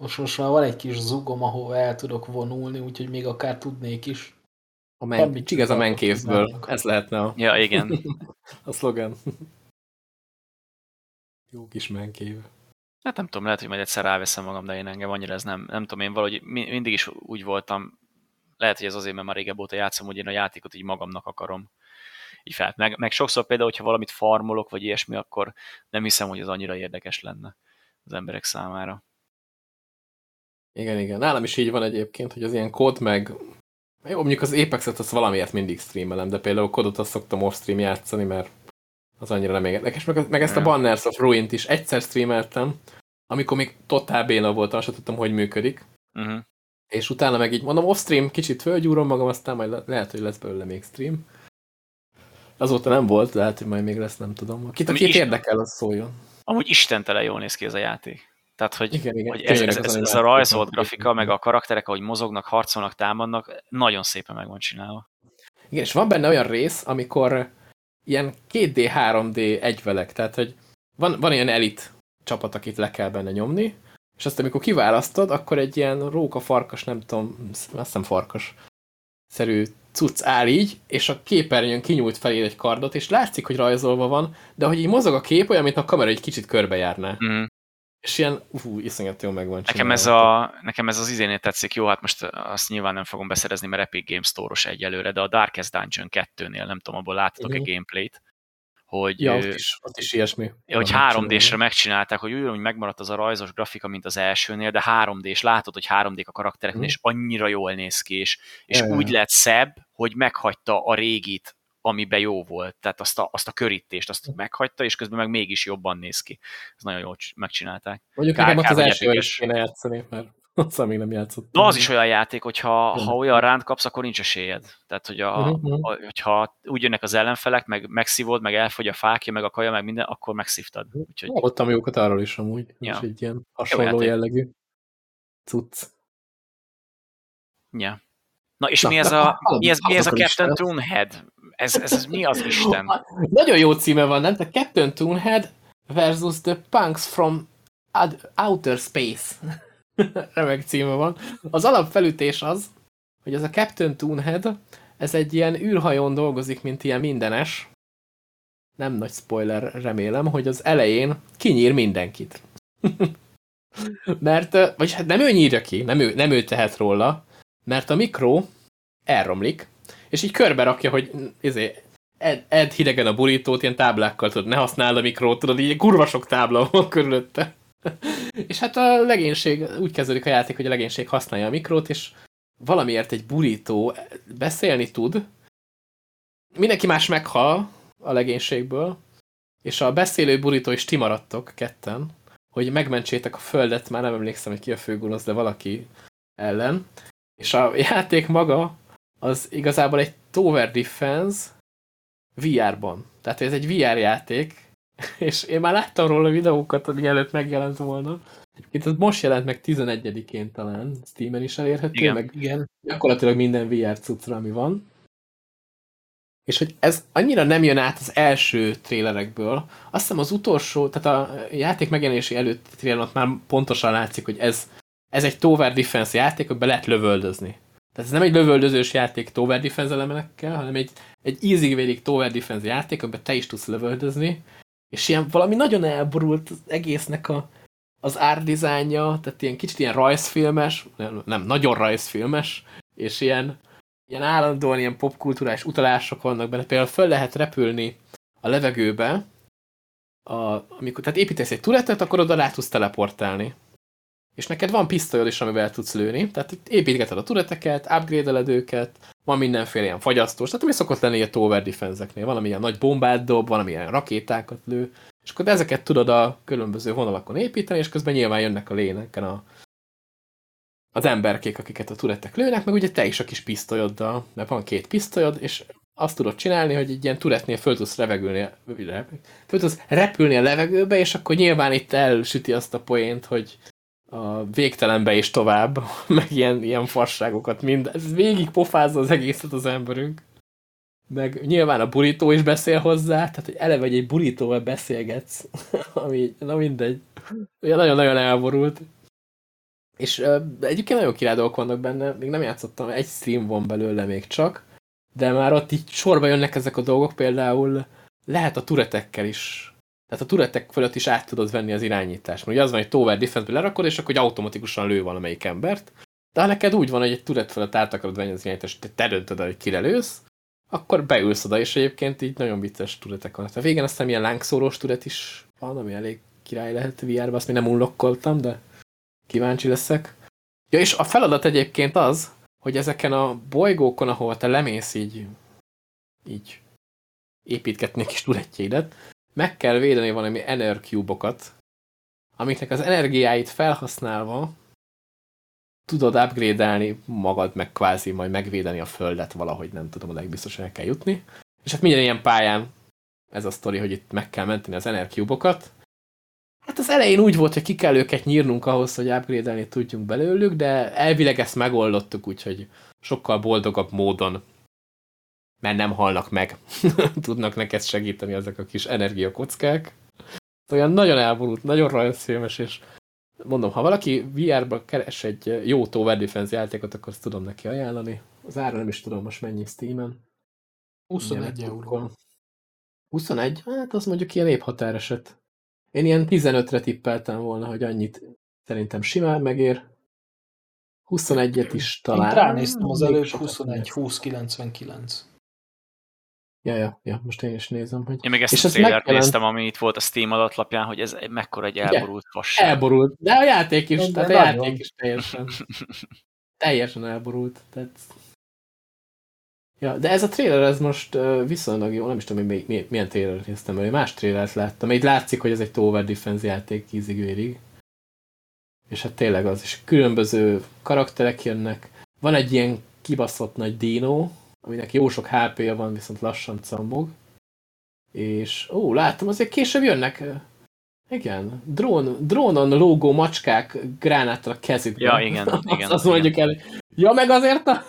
S3: most, most már van egy kis zugom, ahova el tudok vonulni, úgyhogy még akár tudnék is.
S1: A men, Csig ez a menkévből, ez lehetne a...
S2: Ja, igen.
S1: a szlogen. Jó kis menkév.
S2: Hát nem tudom, lehet, hogy majd egyszer ráveszem magam, de én engem annyira ez nem, nem tudom, én valahogy mindig is úgy voltam, lehet, hogy ez azért, mert már régebb óta játszom, hogy én a játékot így magamnak akarom. Így fel. Meg, meg sokszor például, hogyha valamit farmolok, vagy ilyesmi, akkor nem hiszem, hogy ez annyira érdekes lenne az emberek számára.
S1: Igen, igen. Nálam is így van egyébként, hogy az ilyen kód meg... Jó, mondjuk az Apex-et azt valamiért mindig streamelem, de például kodot azt szoktam off-stream játszani, mert az annyira nem érdekes. Meg, meg ezt a Banners of Ruin-t is egyszer streameltem, amikor még totál béna voltam, azt tudtam, hogy működik. Uh -huh. És utána meg így mondom, off-stream, kicsit fölgyúrom magam, aztán majd le lehet, hogy lesz belőle még stream. Azóta nem volt, lehet, hogy majd még lesz, nem tudom. Akit, akit érdekel, az szóljon.
S2: Amúgy istentele jól néz ki ez a játék. Tehát, hogy, igen, igen. hogy ez, ez, ez, ez a rajzolt grafika, meg a karakterek, ahogy mozognak, harcolnak, támadnak, nagyon szépen meg van csinálva.
S1: Igen, és van benne olyan rész, amikor ilyen 2D, 3D egyvelek, tehát, hogy van, van ilyen elit csapat, akit le kell benne nyomni, és azt amikor kiválasztod, akkor egy ilyen róka farkas, nem tudom, azt hiszem farkas szerű cucc áll így, és a képernyőn kinyújt felé egy kardot, és látszik, hogy rajzolva van, de hogy így mozog a kép, olyan, mint a kamera egy kicsit körbejárná. Mm. És ilyen, ú, iszonyat jó megvan
S2: nekem ez, a, nekem ez az izénél tetszik, jó, hát most azt nyilván nem fogom beszerezni, mert Epic Games Store-os egyelőre, de a Darkest Dungeon 2-nél, nem tudom, abból láttatok-e uh mhm. -huh. gameplayt, hogy,
S1: ja, ott is, ott is ilyesmi.
S2: Hogy 3D-sre megcsinálták, hogy úgy, hogy megmaradt az a rajzos grafika, mint az elsőnél, de 3D, és látod, hogy 3D a karaktereknél, mm. és annyira jól néz ki, és, és ja, úgy lett szebb, hogy meghagyta a régit, amiben jó volt, tehát azt a, azt a körítést, azt meghagyta, és közben meg mégis jobban néz ki. Ez nagyon jól megcsinálták.
S1: Mondjuk kár, nekem az első is kéne játszani, mert azt még nem játszottam.
S2: Na, az is olyan játék, hogyha ha olyan ránt kapsz, akkor nincs esélyed. Tehát, hogy a, uh-huh. a, hogyha úgy jönnek az ellenfelek, meg megszívod, meg elfogy a fákja, meg a kaja, meg minden, akkor megszívtad.
S1: Úgyhogy... Hallottam jókat arról is amúgy. Ja. És egy ilyen hasonló jellegű cucc.
S2: Ja. Na, és Na, mi ez a, mi ez, mi ez a Captain Toonhead? Ez, ez, ez mi az Isten?
S1: Nagyon jó címe van, nem? A Captain Toonhead versus the Punks from Outer Space. remek címe van. Az alapfelütés az, hogy ez a Captain Toonhead, ez egy ilyen űrhajón dolgozik, mint ilyen mindenes. Nem nagy spoiler, remélem, hogy az elején kinyír mindenkit. mert, vagy hát nem ő nyírja ki, nem ő, nem ő tehet róla, mert a mikro elromlik, és így körbe rakja, hogy izé, ed, ed hidegen a burítót, ilyen táblákkal tudod, ne használd a mikrót, tudod, így kurva sok tábla van körülötte. és hát a legénység, úgy kezdődik a játék, hogy a legénység használja a mikrót, és valamiért egy burító beszélni tud, mindenki más meghal a legénységből, és a beszélő burító is ti maradtok ketten, hogy megmentsétek a földet, már nem emlékszem, hogy ki a főgonosz, de valaki ellen. És a játék maga az igazából egy Tower Defense VR-ban. Tehát ez egy VR játék, és én már láttam róla videókat, mielőtt megjelent volna, Itt az most jelent meg 11-én talán, Steam-en is elérhető,
S3: igen,
S1: meg
S3: igen.
S1: gyakorlatilag minden VR cuccra, ami van. És hogy ez annyira nem jön át az első trélerekből, azt hiszem az utolsó, tehát a játék megjelenési előtti tréler már pontosan látszik, hogy ez, ez egy Tower Defense játék, be lehet lövöldözni. Tehát ez nem egy lövöldözős játék Tower Defense elemekkel, hanem egy, egy easy Tower Defense játék, amiben te is tudsz lövöldözni, és ilyen valami nagyon elborult az egésznek a, az árdizájnja, tehát ilyen kicsit ilyen rajzfilmes, nem, nem nagyon rajzfilmes, és ilyen, ilyen állandóan ilyen popkulturális utalások vannak benne. Például föl lehet repülni a levegőbe, a, amikor, tehát építesz egy turetet, akkor oda rá tudsz teleportálni. És neked van pisztolyod is, amivel tudsz lőni, tehát építgeted a tureteket, upgrade őket, van mindenféle ilyen fagyasztós, tehát ami szokott lenni a tower defense-eknél. Van, ilyen nagy bombát dob, van, ilyen rakétákat lő, és akkor ezeket tudod a különböző vonalakon építeni, és közben nyilván jönnek a léneken a, az emberkék, akiket a turetek lőnek, meg ugye te is a kis pisztolyoddal, mert van két pisztolyod, és azt tudod csinálni, hogy egy ilyen turetnél föl tudsz revegülni, föl tudsz repülni a levegőbe, és akkor nyilván itt elsüti azt a poént, hogy a végtelenbe és tovább, meg ilyen, ilyen fasságokat mind. Ez végig pofázza az egészet az emberünk. Meg nyilván a burító is beszél hozzá, tehát hogy eleve egy burítóval beszélgetsz, ami, na mindegy. Nagyon-nagyon elborult. És uh, egyébként nagyon király dolgok vannak benne, még nem játszottam, egy stream van belőle még csak, de már ott így sorba jönnek ezek a dolgok, például lehet a turetekkel is tehát a turetek fölött is át tudod venni az irányítást. Mert ugye az van, hogy tower defense lerakod, és akkor hogy automatikusan lő valamelyik embert. De ha neked úgy van, hogy egy turet fölött át akarod venni az irányítást, te, te döntöd, hogy kire akkor beülsz oda, és egyébként így nagyon vicces turetek van. A végén aztán ilyen lángszórós turet is van, ami elég király lehet VR-ba, azt még nem unlokkoltam, de kíváncsi leszek. Ja, és a feladat egyébként az, hogy ezeken a bolygókon, ahol te lemész így, így építgetni kis turetjeidet, meg kell védeni valami energiubokat, amiknek az energiáit felhasználva tudod upgrade magad, meg kvázi majd megvédeni a földet valahogy, nem tudom, a legbiztos el kell jutni. És hát minden ilyen pályán ez a sztori, hogy itt meg kell menteni az energiubokat. Hát az elején úgy volt, hogy ki kell őket nyírnunk ahhoz, hogy upgrade tudjunk belőlük, de elvileg ezt megoldottuk, úgyhogy sokkal boldogabb módon mert nem halnak meg. Tudnak neked segíteni ezek a kis energiakockák. Olyan nagyon elborult, nagyon rajzfilmes, és mondom, ha valaki VR-ba keres egy jó Tower Defense játékot, akkor azt tudom neki ajánlani. Az ára nem is tudom most mennyi Steam-en.
S3: 21 euró.
S1: 21? Hát az mondjuk ilyen épp határeset. Én ilyen 15-re tippeltem volna, hogy annyit szerintem simán megér. 21-et is talán. Én
S3: ránéztem az előbb 21, 20, 99.
S1: Ja, ja, ja, most én is nézem, hogy...
S2: Én még ezt és a trailert néztem, ami itt volt a Steam adatlapján, hogy ez mekkora egy elborult fasság.
S1: Elborult, de a játék is, de tehát a játék is teljesen, teljesen elborult. Tehát... Ja, de ez a trailer, ez most uh, viszonylag jó, nem is tudom, hogy még, milyen trailer néztem, mert más trailert láttam. Itt látszik, hogy ez egy Tower Defense játék ízig És hát tényleg az is. Különböző karakterek jönnek. Van egy ilyen kibaszott nagy dino, aminek jó sok HP-ja van, viszont lassan cammog. És, ó, láttam, azért később jönnek, igen, drón, drónon lógó macskák gránáttal a kezükben.
S2: Ja, igen, igen.
S1: azt, mondjuk el. Ja, meg azért a,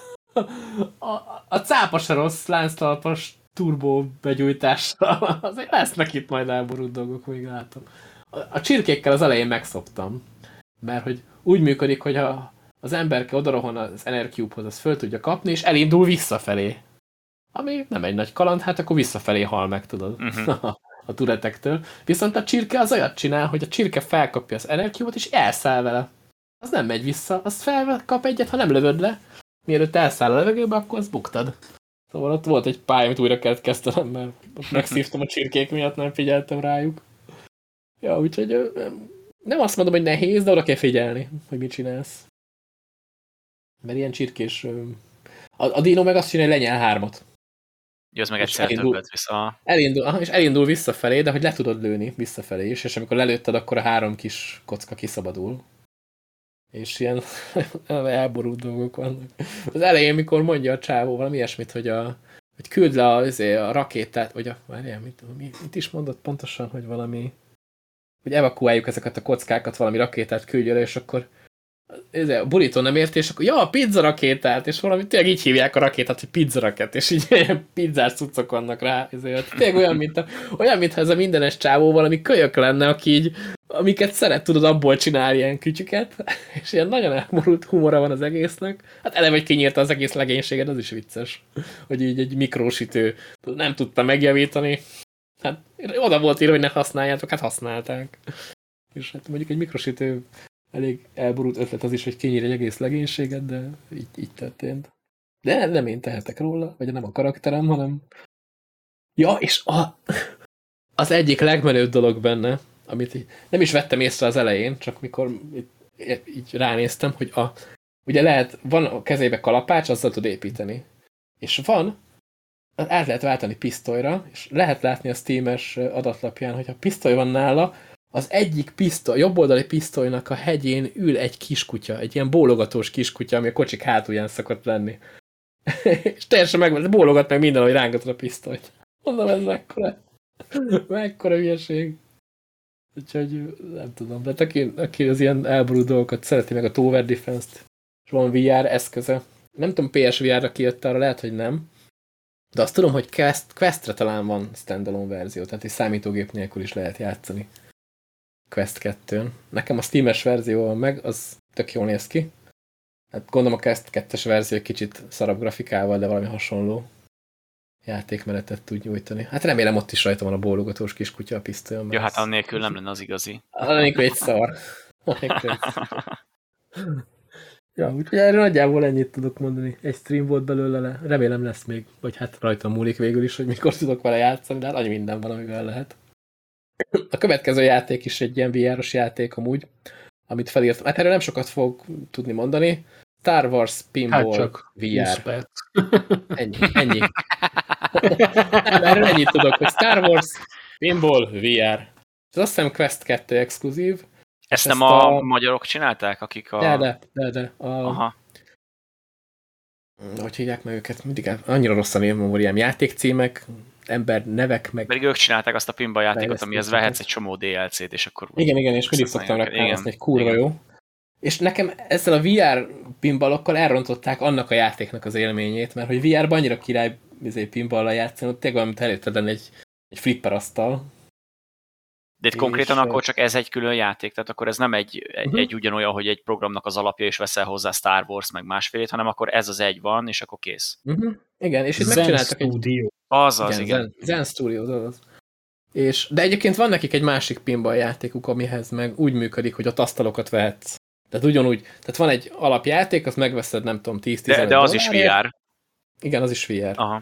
S1: a, a cápa se rossz lánctalpas turbó begyújtással. Azért lesznek itt majd elborult dolgok, még látom. A, a csirkékkel az elején megszoptam. Mert hogy úgy működik, hogy a, az emberke odarohan az Enercube-hoz, az föl tudja kapni, és elindul visszafelé. Ami nem egy nagy kaland, hát akkor visszafelé hal meg, tudod, uh -huh. a turetektől. Viszont a csirke az olyat csinál, hogy a csirke felkapja az Enercube-ot, és elszáll vele. Az nem megy vissza, azt felkap egyet, ha nem lövöd le. Mielőtt elszáll a levegőbe, akkor az buktad. Szóval ott volt egy pálya, amit újra kellett kezdenem, mert megszívtam a csirkék miatt, nem figyeltem rájuk. Ja, úgyhogy nem azt mondom, hogy nehéz, de oda kell figyelni, hogy mit csinálsz. Mert ilyen csirkés... A, a Dino meg azt csinálja, hogy lenyel hármat.
S2: Jössz meg egyszer elindul, többet vissza.
S1: Elindul, és elindul visszafelé, de hogy le tudod lőni visszafelé is, és amikor lelőtted, akkor a három kis kocka kiszabadul. És ilyen elborult dolgok vannak. Az elején, mikor mondja a csávó valami ilyesmit, hogy, a, hogy küld le a, a rakétát, vagy a, várjál, mit, mit, mit is mondott pontosan, hogy valami hogy evakuáljuk ezeket a kockákat, valami rakétát küldjön, és akkor ez a burító nem ért, és akkor ja, a pizza rakétát, és valami tényleg így hívják a rakétát, hogy pizza rakett, és így pizzás cuccok vannak rá. Ezért tényleg olyan, mint a, olyan, mintha ez a mindenes csávó valami kölyök lenne, aki így, amiket szeret, tudod, abból csinálni ilyen kütyüket, és ilyen nagyon elmorult humora van az egésznek. Hát eleve, hogy kinyírta az egész legénységet, az is vicces, hogy így egy mikrósítő nem tudta megjavítani. Hát oda volt írva, hogy ne használjátok, hát használták. És hát mondjuk egy mikrosítő elég elborult ötlet az is, hogy kinyír egy egész legénységet, de így, így történt. De nem én tehetek róla, vagy nem a karakterem, hanem... Ja, és a, az egyik legmenőbb dolog benne, amit így, nem is vettem észre az elején, csak mikor így, így ránéztem, hogy a, ugye lehet, van a kezébe kalapács, azzal tud építeni. És van, át lehet váltani pisztolyra, és lehet látni a Steam-es adatlapján, hogy ha pisztoly van nála, az egyik pisztoly, jobboldali pisztolynak a hegyén ül egy kiskutya, egy ilyen bólogatós kiskutya, ami a kocsik hátulján szokott lenni. és teljesen meg, bólogat meg minden, hogy rángatod a pisztolyt. Mondom, ez mekkora, mekkora hülyeség. Úgyhogy nem tudom, de aki, aki az ilyen elború dolgokat szereti meg a Tower Defense-t, és van VR eszköze. Nem tudom, PSVR-ra kijött arra, lehet, hogy nem. De azt tudom, hogy Quest, Questre talán van standalone verzió, tehát egy számítógép nélkül is lehet játszani. Quest 2-n. Nekem a Steam-es verzió van meg, az tök jól néz ki. Hát gondolom a Quest 2-es verzió egy kicsit szarabb grafikával, de valami hasonló játékmenetet tud nyújtani. Hát remélem ott is rajta van a bólogatós kis kutya a pisztolyom.
S2: Ja, hát annélkül nem lenne az igazi.
S1: Annélkül egy szar. Annélkül egy szar. Ja, úgyhogy erről nagyjából ennyit tudok mondani. Egy stream volt belőle, le. remélem lesz még, vagy hát rajta múlik végül is, hogy mikor tudok vele játszani, de hát annyi minden van, amivel lehet. A következő játék is egy ilyen VR-os játék amúgy, amit felírtam. Hát erről nem sokat fog tudni mondani. Star Wars Pinball hát csak VR. Ennyi, ennyi. erről ennyit tudok, hogy Star Wars Pinball VR. Ez azt hiszem Quest 2 exkluzív. Ezt,
S2: ezt nem a, a magyarok csinálták, akik a...
S1: De, de, de, de. A... Aha. Hogy hívják meg őket? Mindig annyira rossz a névmemóriám. Játékcímek, ember nevek, meg...
S2: Pedig ők csinálták azt a pinball játékot, amihez vehetsz egy csomó DLC-t, és akkor...
S1: Igen, igen, és mindig szoktam reklámozni, egy kurva igen. jó. És nekem ezzel a VR pinballokkal elrontották annak a játéknak az élményét, mert hogy VR-ban annyira király izé, pinballal játszani, hogy tényleg amit előtted egy, egy flipper asztal.
S2: De itt konkrétan és, akkor csak ez egy külön játék, tehát akkor ez nem egy, egy, uh-huh. egy ugyanolyan, hogy egy programnak az alapja, és veszel hozzá Star Wars, meg másfélét, hanem akkor ez az egy van, és akkor kész.
S1: Uh-huh. Igen, és itt Zen megcsináltak
S2: Studio. egy... Az az, igen. igen.
S1: Zen, Zen Studio, az. És, de egyébként van nekik egy másik pinball játékuk, amihez meg úgy működik, hogy a asztalokat vehetsz. Tehát ugyanúgy, tehát van egy alapjáték, azt megveszed, nem tudom, 10-15
S2: De, de az is VR.
S1: Igen, az is VR. Aha.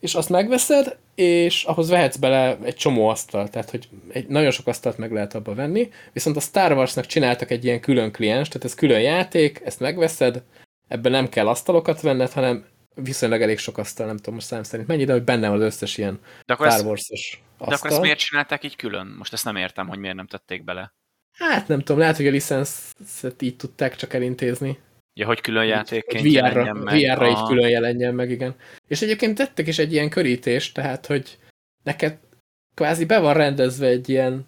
S1: És azt megveszed, és ahhoz vehetsz bele egy csomó asztalt, tehát hogy egy, nagyon sok asztalt meg lehet abba venni, viszont a Star Warsnak csináltak egy ilyen külön kliens, tehát ez külön játék, ezt megveszed, ebben nem kell asztalokat venned, hanem viszonylag elég sok asztal, nem tudom most szám szerint mennyi, de hogy benne van az összes ilyen de akkor Star Wars-os
S2: asztal. De akkor ezt miért csinálták így külön? Most ezt nem értem, hogy miért nem tették bele.
S1: Hát nem tudom, lehet, hogy a licenszet így tudták csak elintézni.
S2: Ja, hogy külön játékként
S1: VR-ra, meg. VR-ra így külön jelenjen meg, igen. És egyébként tettek is egy ilyen körítést, tehát, hogy neked kvázi be van rendezve egy ilyen,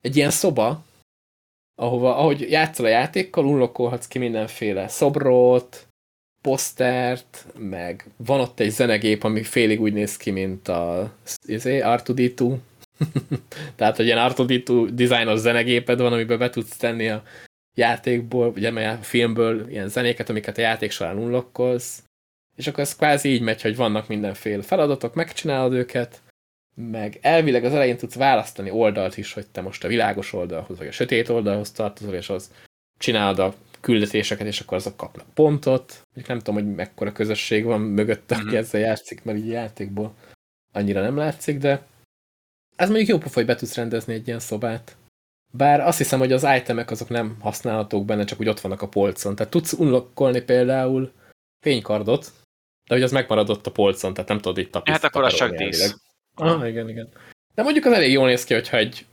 S1: egy ilyen szoba, ahova, ahogy játszol a játékkal, unlokkolhatsz ki mindenféle szobrot, posztert, meg van ott egy zenegép, ami félig úgy néz ki, mint a izé, R2D2. Tehát, hogy ilyen R2D2 dizájnos zenegéped van, amiben be tudsz tenni a játékból, ugye a filmből ilyen zenéket, amiket a játék során unlokkolsz, és akkor ez kvázi így megy, hogy vannak mindenféle feladatok, megcsinálod őket, meg elvileg az elején tudsz választani oldalt is, hogy te most a világos oldalhoz, vagy a sötét oldalhoz tartozol, és az csinálod a küldetéseket, és akkor azok kapnak pontot. Nem tudom, hogy mekkora közösség van mögött, aki mm ezzel játszik, mert így játékból annyira nem látszik, de ez mondjuk jó pofa, hogy be tudsz rendezni egy ilyen szobát. Bár azt hiszem, hogy az itemek azok nem használhatók benne, csak úgy ott vannak a polcon. Tehát tudsz unlokkolni például fénykardot, de hogy az megmaradott a polcon, tehát nem tudod itt
S2: tapasztalni. Hát akkor az csak dísz.
S1: Ah, igen, igen. De mondjuk az elég jól néz ki, hogyha egy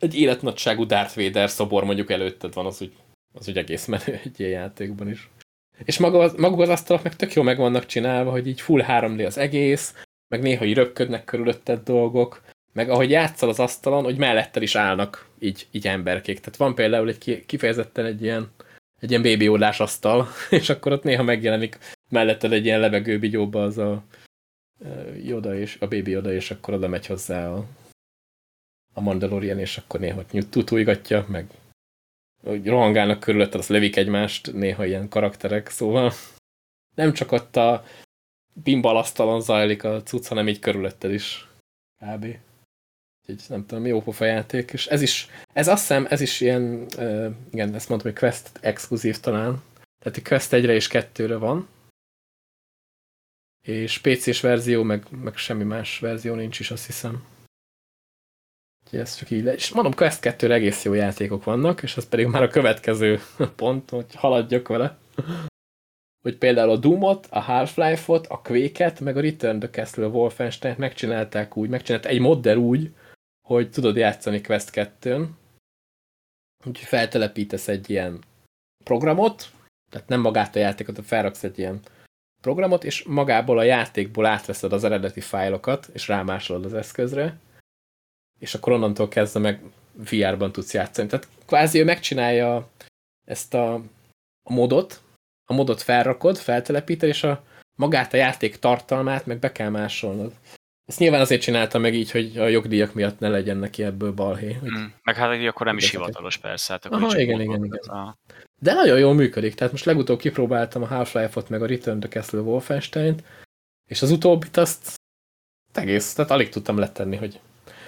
S1: egy életnagyságú Darth Vader szobor mondjuk előtted van, az úgy, az úgy egész menő egy ilyen játékban is. És maga az, maguk az asztalok meg tök jó meg vannak csinálva, hogy így full 3D az egész, meg néha így röpködnek körülötted dolgok, meg ahogy játszol az asztalon, hogy mellettel is állnak így, így emberkék. Tehát van például egy kifejezetten egy ilyen, egy ilyen baby asztal, és akkor ott néha megjelenik melletted egy ilyen levegőbigyóba az a Joda és a baby Joda, és akkor oda megy hozzá a, a Mandalorian, és akkor néha tutújgatja, meg hogy rohangálnak körülötted, azt levik egymást, néha ilyen karakterek, szóval nem csak ott a bimbalasztalon zajlik a cucc, hanem így körülötted is. Kb. Egy, nem tudom, jó pofa játék, és ez is, ez azt hiszem, ez is ilyen, uh, igen, ezt mondtam, hogy Quest exkluzív talán. Tehát a Quest 1-re és 2-re van, és PC-s verzió, meg, meg semmi más verzió nincs is, azt hiszem. Úgyhogy ez csak így le. És mondom, Quest 2 egész jó játékok vannak, és ez pedig már a következő pont, hogy haladjak vele. Hogy például a Doom-ot, a Half-Life-ot, a Quake-et, meg a Return to Castle Wolfenstein-t megcsinálták úgy, megcsinált egy modder úgy, hogy tudod játszani Quest 2-n. Úgyhogy feltelepítesz egy ilyen programot, tehát nem magát a játékot, felraksz egy ilyen programot, és magából a játékból átveszed az eredeti fájlokat, és rámásolod az eszközre, és akkor onnantól kezdve meg VR-ban tudsz játszani. Tehát kvázi ő megcsinálja ezt a, a modot, a modot felrakod, feltelepíted, és a, magát a játék tartalmát meg be kell másolnod. Ezt nyilván azért csinálta meg így, hogy a jogdíjak miatt ne legyen neki ebből balhé. Hogy
S2: mm, meg hát akkor nem is hivatalos persze. Hát
S1: akkor Aha, igen, igen, igen. A... De nagyon jól működik. Tehát most legutóbb kipróbáltam a Half-Life-ot, meg a Return to Castle Wolfenstein-t, és az utóbbit azt egész, tehát alig tudtam letenni, hogy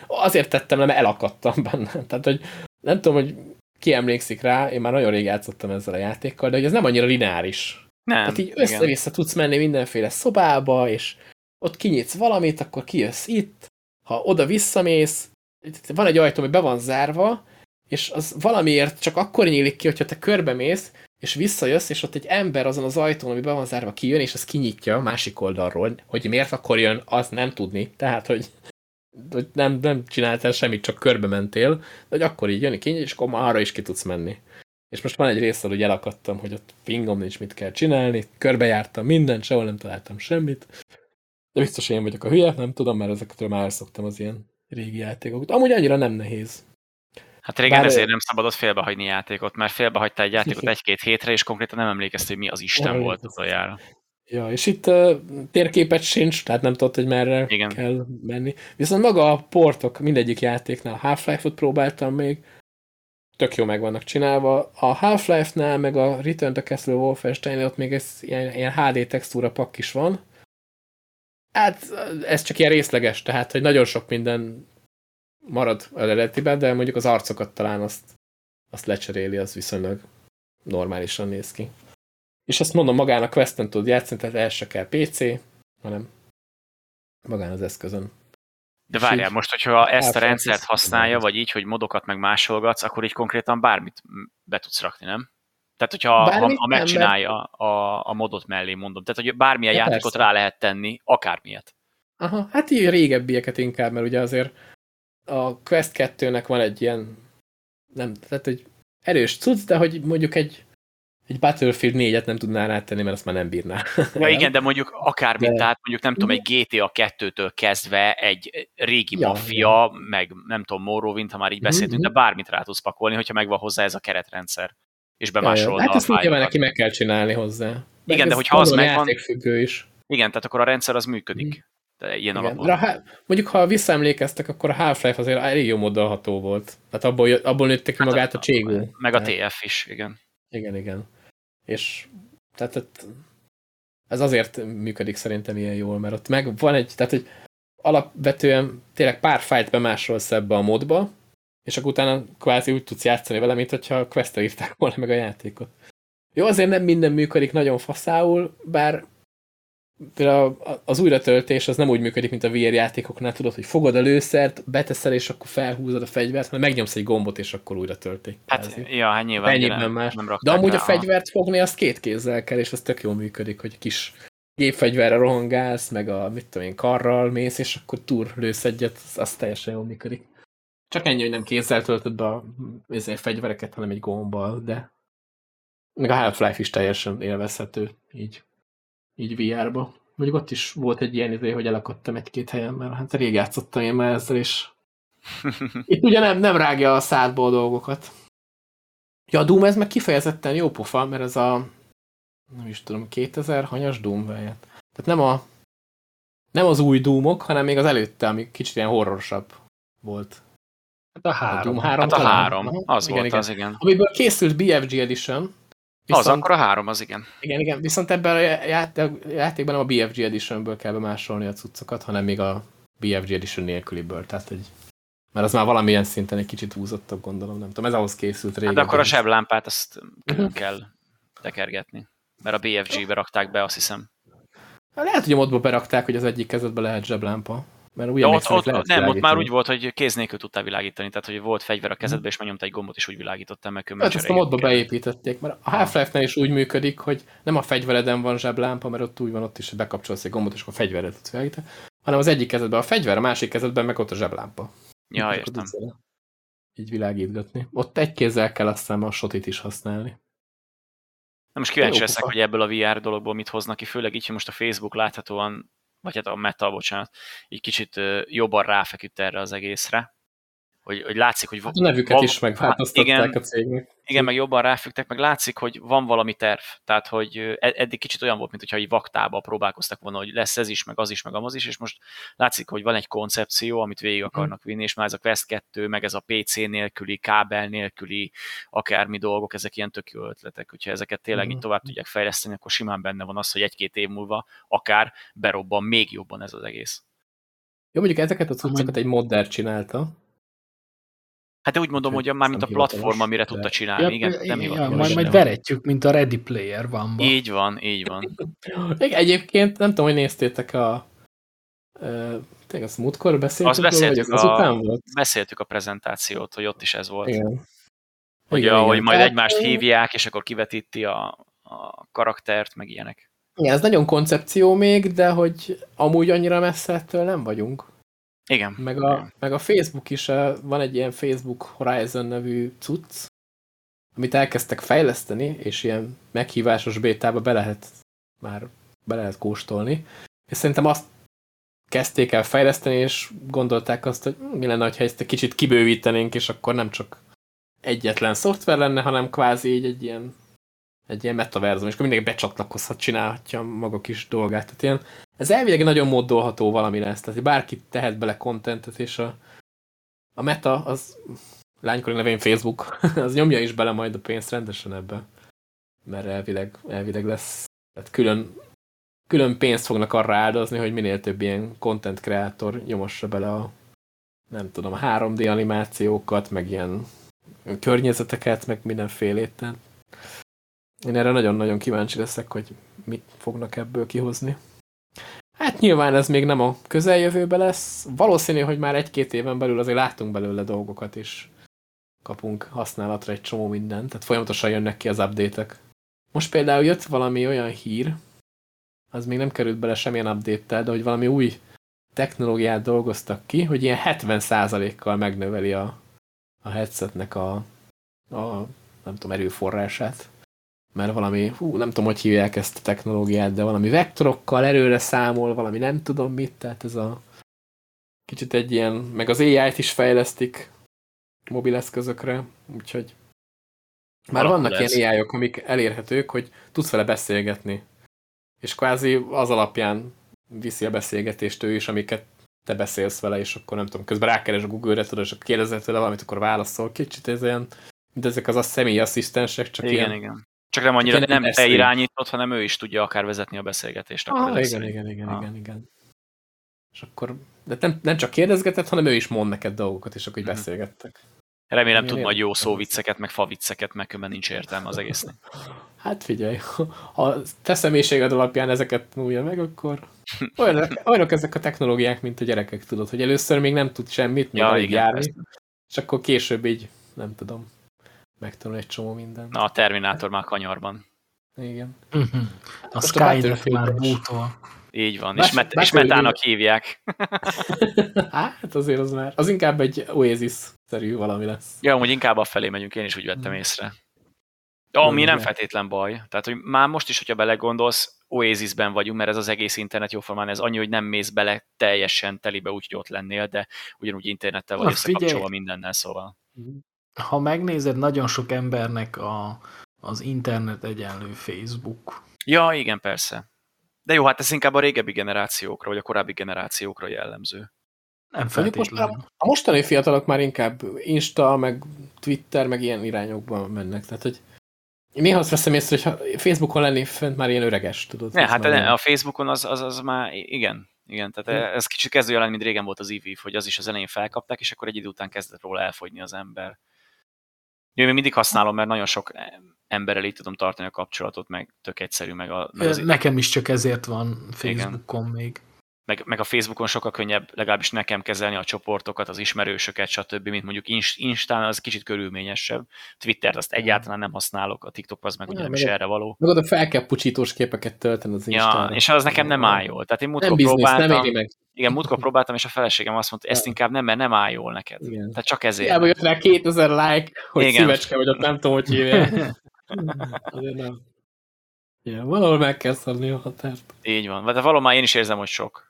S1: azért tettem le, mert elakadtam benne. Tehát, hogy nem tudom, hogy ki emlékszik rá, én már nagyon rég játszottam ezzel a játékkal, de hogy ez nem annyira lineáris. Nem. Tehát így össze-vissza tudsz menni mindenféle szobába, és ott kinyitsz valamit, akkor kijössz itt, ha oda visszamész, van egy ajtó, ami be van zárva, és az valamiért csak akkor nyílik ki, hogyha te körbe mész, és visszajössz, és ott egy ember azon az ajtón, ami be van zárva, kijön, és az kinyitja a másik oldalról. Hogy miért akkor jön, az nem tudni. Tehát, hogy, hogy nem, nem csináltál semmit, csak körbe mentél, de hogy akkor így jön, kinyit, és akkor már arra is ki tudsz menni. És most van egy rész, hogy elakadtam, hogy ott pingom nincs mit kell csinálni, körbejártam mindent, sehol nem találtam semmit. De biztos én vagyok a hülye, nem tudom, mert ezekről már elszoktam az ilyen régi játékokat. Amúgy annyira nem nehéz.
S2: Hát régen Bár... ezért nem szabadott félbehagyni játékot, mert félbehagytál egy játékot egy-két hétre, és konkrétan nem emlékeztél, hogy mi az Isten ja, volt utoljára.
S1: Ja, és itt uh, térképet sincs, tehát nem tudod, hogy merre Igen. kell menni. Viszont maga a portok mindegyik játéknál, Half-Life-ot próbáltam még, tök jó meg vannak csinálva. A Half-Life-nál, meg a Return to Castle Wolfenstein, ott még ez ilyen, ilyen HD textúra pak is van, Hát ez csak ilyen részleges, tehát hogy nagyon sok minden marad eredetiben, de mondjuk az arcokat talán azt, azt lecseréli, az viszonylag normálisan néz ki. És ezt mondom, magán a Questen tud játszani, tehát el se kell PC, hanem magán az eszközön.
S2: De várjál, most, hogyha ezt a rendszert használja, vagy így, hogy modokat meg másolgatsz, akkor így konkrétan bármit be tudsz rakni, nem? Tehát, hogyha ha, ha megcsinálja a, a modot mellé, mondom. Tehát, hogy bármilyen ja, játékot persze. rá lehet tenni, akármilyet.
S1: Aha, hát így régebbieket inkább, mert ugye azért a Quest 2-nek van egy ilyen, nem, tehát egy erős cucc, de hogy mondjuk egy, egy Battlefield 4-et nem tudná rátenni, mert azt már nem bírná.
S2: Ja igen, de mondjuk akármit, de... tehát mondjuk nem tudom, egy GTA 2-től kezdve egy régi ja, mafia, ja. meg nem tudom, Morrowind, ha már így beszéltünk, mm -hmm. de bármit rá tudsz pakolni, hogyha megvan hozzá ez a keretrendszer és bemásolod
S1: Hát ezt nyilván neki meg kell csinálni hozzá. Meg
S2: igen, de hogyha az megvan...
S1: is.
S2: Igen, tehát akkor a rendszer az működik. De ilyen igen. alapon.
S1: Mondjuk, ha visszaemlékeztek, akkor a Half-Life azért elég jó modellható volt. Tehát abból, abból nőttek ki hát magát a, a cségó.
S2: Meg a TF is, igen.
S1: Igen, igen. És tehát ez azért működik szerintem ilyen jól, mert ott meg van egy, tehát hogy alapvetően tényleg pár fájt bemásolsz ebbe a modba, és akkor utána kvázi úgy tudsz játszani vele, mint hogyha a quest írták volna meg a játékot. Jó, azért nem minden működik nagyon faszául, bár az újratöltés az nem úgy működik, mint a VR játékoknál, tudod, hogy fogod a lőszert, beteszel, és akkor felhúzod a fegyvert, mert megnyomsz egy gombot, és akkor újra tölti.
S2: Hát, ja, hát nyilván
S1: Ennyiben nem, más. Nem De amúgy rá, a fegyvert fogni, azt két kézzel kell, és az tök jól működik, hogy kis gépfegyverre rohangálsz, meg a, mit tudom én, karral mész, és akkor túr lősz egyet, az, az teljesen jól működik. Csak ennyi, hogy nem kézzel töltöd be a ezért fegyvereket, hanem egy gombbal, de meg a Half-Life is teljesen élvezhető, így, így VR-ba. Mondjuk ott is volt egy ilyen idő, hogy elakadtam egy-két helyen, mert hát rég játszottam én már ezzel, és Itt ugye nem, nem rágja a szádba a dolgokat. Ja, a Doom ez meg kifejezetten jó pofa, mert ez a nem is tudom, 2000 hanyas Doom vejet. Tehát nem a nem az új Doomok, hanem még az előtte, ami kicsit ilyen horrorosabb volt.
S3: Hát a három. A Doom
S2: 3 hát a talán. három, az igen, volt igen. az, igen.
S1: Amiből készült BFG Edition.
S2: Viszont, az akkor a három, az igen.
S1: Igen, igen, viszont ebben a játékban nem a BFG Editionből kell bemásolni a cuccokat, hanem még a BFG Edition nélküliből, tehát egy mert az már valamilyen szinten egy kicsit húzottabb, gondolom, nem tudom, ez ahhoz készült régen.
S2: Hát de akkor a seblámpát azt külön -huh. kell tekergetni, mert a BFG-be rakták be, azt hiszem.
S1: Lehet, hogy a modba berakták, hogy az egyik kezedbe lehet zseblámpa.
S2: Mert ja, ott, ott, lehet nem, ott már úgy volt, hogy kéz nélkül tudtál világítani, tehát hogy volt fegyver a mhm. kezedbe, és megnyomta egy gombot, és úgy világítottál meg
S1: Hát ezt a modba beépítették, mert a Half-Life-nál is úgy működik, hogy nem a fegyvereden van zseblámpa, mert ott úgy van ott is, hogy bekapcsolsz egy gombot, és akkor a fegyvered tudsz világítani, hanem az egyik kezedben a fegyver, a másik kezedben meg ott a zseblámpa.
S2: Ja, értem.
S1: Így világítgatni. Ott egy kézzel kell aztán a sotit is használni.
S2: Na most kíváncsi leszek, hogy ebből a VR dologból mit hoznak ki, főleg így, hogy most a Facebook láthatóan, vagy hát a Meta, bocsánat, így kicsit jobban ráfeküdt erre az egészre hogy, hogy látszik, hogy...
S1: Hát a nevüket van, is megváltoztatták igen, a cégnek.
S2: Igen, meg jobban ráfügtek, meg látszik, hogy van valami terv. Tehát, hogy e-, eddig kicsit olyan volt, mintha így vaktába próbálkoztak volna, hogy lesz ez is, meg az is, meg az is, és most látszik, hogy van egy koncepció, amit végig mhm. akarnak vinni, és már ez a Quest 2, meg ez a PC nélküli, kábel nélküli, akármi dolgok, ezek ilyen tök jó ötletek. Hogyha ezeket tényleg így mhm. tovább tudják fejleszteni, akkor simán benne van az, hogy egy-két év múlva akár berobban még jobban ez az egész.
S1: Jó, mondjuk ezeket a cuccokat egy modder csinálta,
S2: Hát úgy mondom, hogy már mint a platform, amire de... tudta csinálni. Ja, igen, nem
S3: ja, majd, majd veretjük, mint a Ready Player van.
S2: Így van, így van.
S1: Egyébként nem tudom, hogy néztétek a tényleg azt múltkor beszéltük,
S2: azt beszéltük, a, az volt? beszéltük a prezentációt, hogy ott is ez volt. Igen. Hogy, igen, ahogy igen. majd egymást hívják, és akkor kivetíti a, a karaktert, meg ilyenek.
S1: Igen, ez nagyon koncepció még, de hogy amúgy annyira messze ettől nem vagyunk.
S2: Igen.
S1: Meg a,
S2: Igen.
S1: meg a Facebook is, van egy ilyen Facebook Horizon nevű cucc, amit elkezdtek fejleszteni, és ilyen meghívásos bétába be lehet már be lehet kóstolni. És szerintem azt kezdték el fejleszteni, és gondolták azt, hogy mi lenne, ha ezt egy kicsit kibővítenénk, és akkor nem csak egyetlen szoftver lenne, hanem kvázi így egy ilyen egy ilyen metaverzum, és akkor mindenki becsatlakozhat, csinálhatja maga kis dolgát. Tehát ilyen, ez elvileg nagyon moddolható valami lesz, tehát bárki tehet bele kontentet, és a, a meta, az lánykori nevén Facebook, az nyomja is bele majd a pénzt rendesen ebbe. Mert elvileg, elvileg lesz, tehát külön, külön pénzt fognak arra áldozni, hogy minél több ilyen content kreator nyomossa bele a nem tudom, a 3D animációkat, meg ilyen környezeteket, meg mindenfélét. Tehát én erre nagyon-nagyon kíváncsi leszek, hogy mit fognak ebből kihozni. Hát nyilván ez még nem a közeljövőbe lesz. Valószínű, hogy már egy-két éven belül azért látunk belőle dolgokat, és kapunk használatra egy csomó mindent. Tehát folyamatosan jönnek ki az update-ek. Most például jött valami olyan hír, az még nem került bele semmilyen update de hogy valami új technológiát dolgoztak ki, hogy ilyen 70%-kal megnöveli a, a headsetnek a, a nem tudom, erőforrását mert valami, hú, nem tudom, hogy hívják ezt a technológiát, de valami vektorokkal erőre számol, valami nem tudom mit, tehát ez a kicsit egy ilyen, meg az AI-t is fejlesztik mobileszközökre, úgyhogy már Valami vannak lesz. ilyen ai -ok, amik elérhetők, hogy tudsz vele beszélgetni. És kvázi az alapján viszi a beszélgetést ő is, amiket te beszélsz vele, és akkor nem tudom, közben rákeres a Google-re, tudod, és akkor kérdezett vele valamit, akkor válaszol. Kicsit ez olyan, mint ezek az a személyi asszisztensek, csak
S2: igen,
S1: ilyen
S2: igen. Csak nem annyira nem te irányított, hanem ő is tudja akár vezetni a beszélgetést.
S1: Akkor ah, igen, igen, igen, ah. igen, igen. És akkor, de nem, nem csak kérdezgetett, hanem ő is mond neked dolgokat, és akkor így mm. beszélgettek.
S2: Remélem tud majd jó szóvicceket, meg favicceket, meg különben nincs értelme az egésznek.
S1: Hát figyelj, ha te személyiséged alapján ezeket múlja meg, akkor olyanok, olyanok ezek a technológiák, mint a gyerekek, tudod, hogy először még nem tud semmit, még ja, igen, járni, ezt. és akkor később így, nem tudom, megtanul egy csomó mindent.
S2: Na, a Terminátor már kanyarban.
S1: Igen.
S3: Uh -huh. A Skynet már bútol.
S2: Így van, és, met és metának hívják.
S1: hát azért az már, az inkább egy Oasis-szerű valami lesz.
S2: Ja, hogy inkább a felé megyünk, én is úgy vettem észre. Ami nem feltétlen baj. Tehát, hogy már most is, hogyha belegondolsz, Oasisben vagyunk, mert ez az egész internet jóformán, ez annyi, hogy nem mész bele teljesen telibe, úgyhogy ott lennél, de ugyanúgy internettel vagy összekapcsolva mindennel, szóval.
S3: Ha megnézed, nagyon sok embernek a, az internet egyenlő Facebook.
S2: Ja, igen, persze. De jó, hát ez inkább a régebbi generációkra, vagy a korábbi generációkra jellemző.
S3: Nem feltétlenül.
S1: Most a mostani fiatalok már inkább Insta, meg Twitter, meg ilyen irányokban mennek. Tehát, hogy néha azt veszem észre, hogy Facebookon lenni fent már ilyen öreges, tudod?
S2: Ne, hát ne, a Facebookon az, az, az már, igen, igen, tehát ez kicsit kezdő jelent, mint régen volt az EVIV, hogy az is az elején felkapták, és akkor egy idő után kezdett róla elfogyni az ember. Én mindig használom, mert nagyon sok emberrel így tudom tartani a kapcsolatot, meg tök egyszerű, meg, a,
S3: meg az... Nekem is csak ezért van Facebookon igen. még
S2: meg, meg a Facebookon sokkal könnyebb legalábbis nekem kezelni a csoportokat, az ismerősöket, stb., mint mondjuk Instán, az kicsit körülményesebb. Twittert azt egyáltalán nem használok, a TikTok az meg ugye nem is erre való.
S1: Meg oda fel kell pucsítós képeket tölteni az
S2: Instára. Ja, és az nekem nem áll jól. Tehát én múltkor próbáltam. Nem meg. Igen, múltkor próbáltam, és a feleségem azt mondta, ezt inkább nem, mert nem áll jól neked. Igen. Tehát csak ezért.
S1: Hiába jött rá 2000 like, hogy Igen. szívecske vagy, ott nem tudom, hogy hívják. Nem. Ja, valahol meg kell szabni a határt.
S2: Így van. De valahol már én is érzem, hogy sok.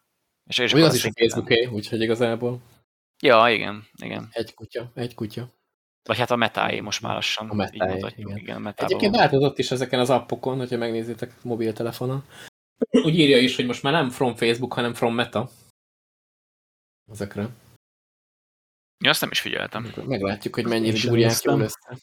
S1: És, és az is a Facebooké, úgyhogy igazából.
S2: Ja, igen, igen.
S1: Egy kutya, egy kutya.
S2: Vagy hát a metáé most már lassan.
S1: A metáé, igen. igen a Egyébként változott is ezeken az appokon, hogyha megnézitek mobiltelefonon. Úgy írja is, hogy most már nem from Facebook, hanem from Meta. Ezekre.
S2: Ja, azt nem is figyeltem.
S1: Meglátjuk, hogy mennyire gyúrják jól össze.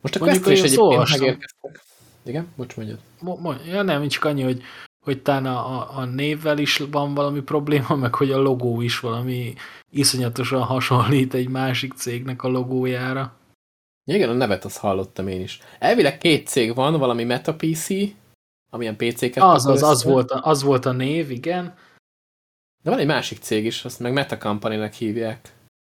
S1: Most a Questre is egyébként megérkeztek. Igen? Bocs, mondjad.
S3: Mo ja, nem, csak annyi, hogy hogy talán a, a névvel is van valami probléma, meg hogy a logó is valami iszonyatosan hasonlít egy másik cégnek a logójára.
S1: Igen, a nevet azt hallottam én is. Elvileg két cég van, valami MetaPC, amilyen PC-ket
S3: az, az, az, volt a, az volt a név, igen.
S1: De van egy másik cég is, azt meg Meta Company-nek hívják.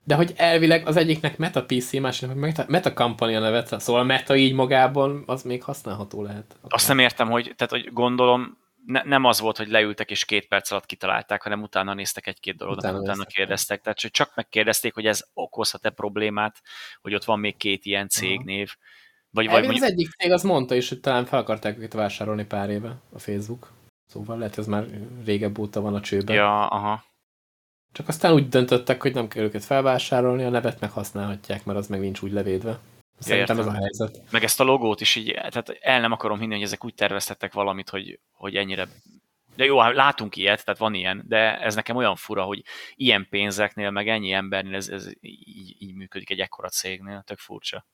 S1: De hogy elvileg az egyiknek Meta PC, másiknak Meta, Meta Company a nevet, szóval Meta így magában, az még használható lehet.
S2: Azt nem értem, hogy, tehát, hogy gondolom, ne, nem az volt, hogy leültek és két perc alatt kitalálták, hanem utána néztek egy-két dologot, utána, utána kérdeztek. Tehát hogy csak megkérdezték, hogy ez okozhat-e problémát, hogy ott van még két ilyen cégnév.
S1: Vagy, vagy mondjuk... Az egyik cég az mondta is, hogy talán fel akarták őket vásárolni pár éve a Facebook. Szóval lehet, ez már régebb óta van a csőben.
S2: Ja, aha.
S1: Csak aztán úgy döntöttek, hogy nem kell őket felvásárolni, a nevet meghasználhatják, mert az meg nincs úgy levédve. Szerintem ez a helyzet.
S2: Meg ezt a logót is így, tehát el nem akarom hinni, hogy ezek úgy terveztettek valamit, hogy, hogy ennyire... De jó, hát látunk ilyet, tehát van ilyen, de ez nekem olyan fura, hogy ilyen pénzeknél, meg ennyi embernél ez, ez így, így működik egy ekkora cégnél, tök furcsa.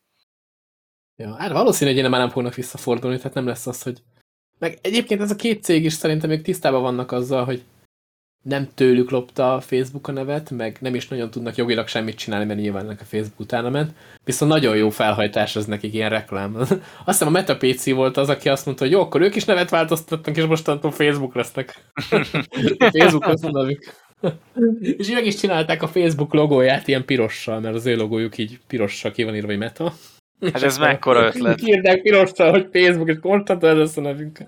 S1: Ja, hát valószínű, hogy én már nem fognak visszafordulni, tehát nem lesz az, hogy... Meg egyébként ez a két cég is szerintem még tisztában vannak azzal, hogy nem tőlük lopta a Facebook a nevet, meg nem is nagyon tudnak jogilag semmit csinálni, mert nyilván ennek a Facebook utána ment. Viszont nagyon jó felhajtás az nekik ilyen reklám. Azt hiszem a MetaPC volt az, aki azt mondta, hogy jó, akkor ők is nevet változtatnak, és mostantól Facebook lesznek. Facebook az nevük. és meg is csinálták a Facebook logóját ilyen pirossal, mert az ő logójuk így pirossal ki van írva, hogy Meta.
S2: Hát ez mekkora ötlet.
S1: Írták pirossal, hogy Facebook, és konstantól ez lesz a nevünk.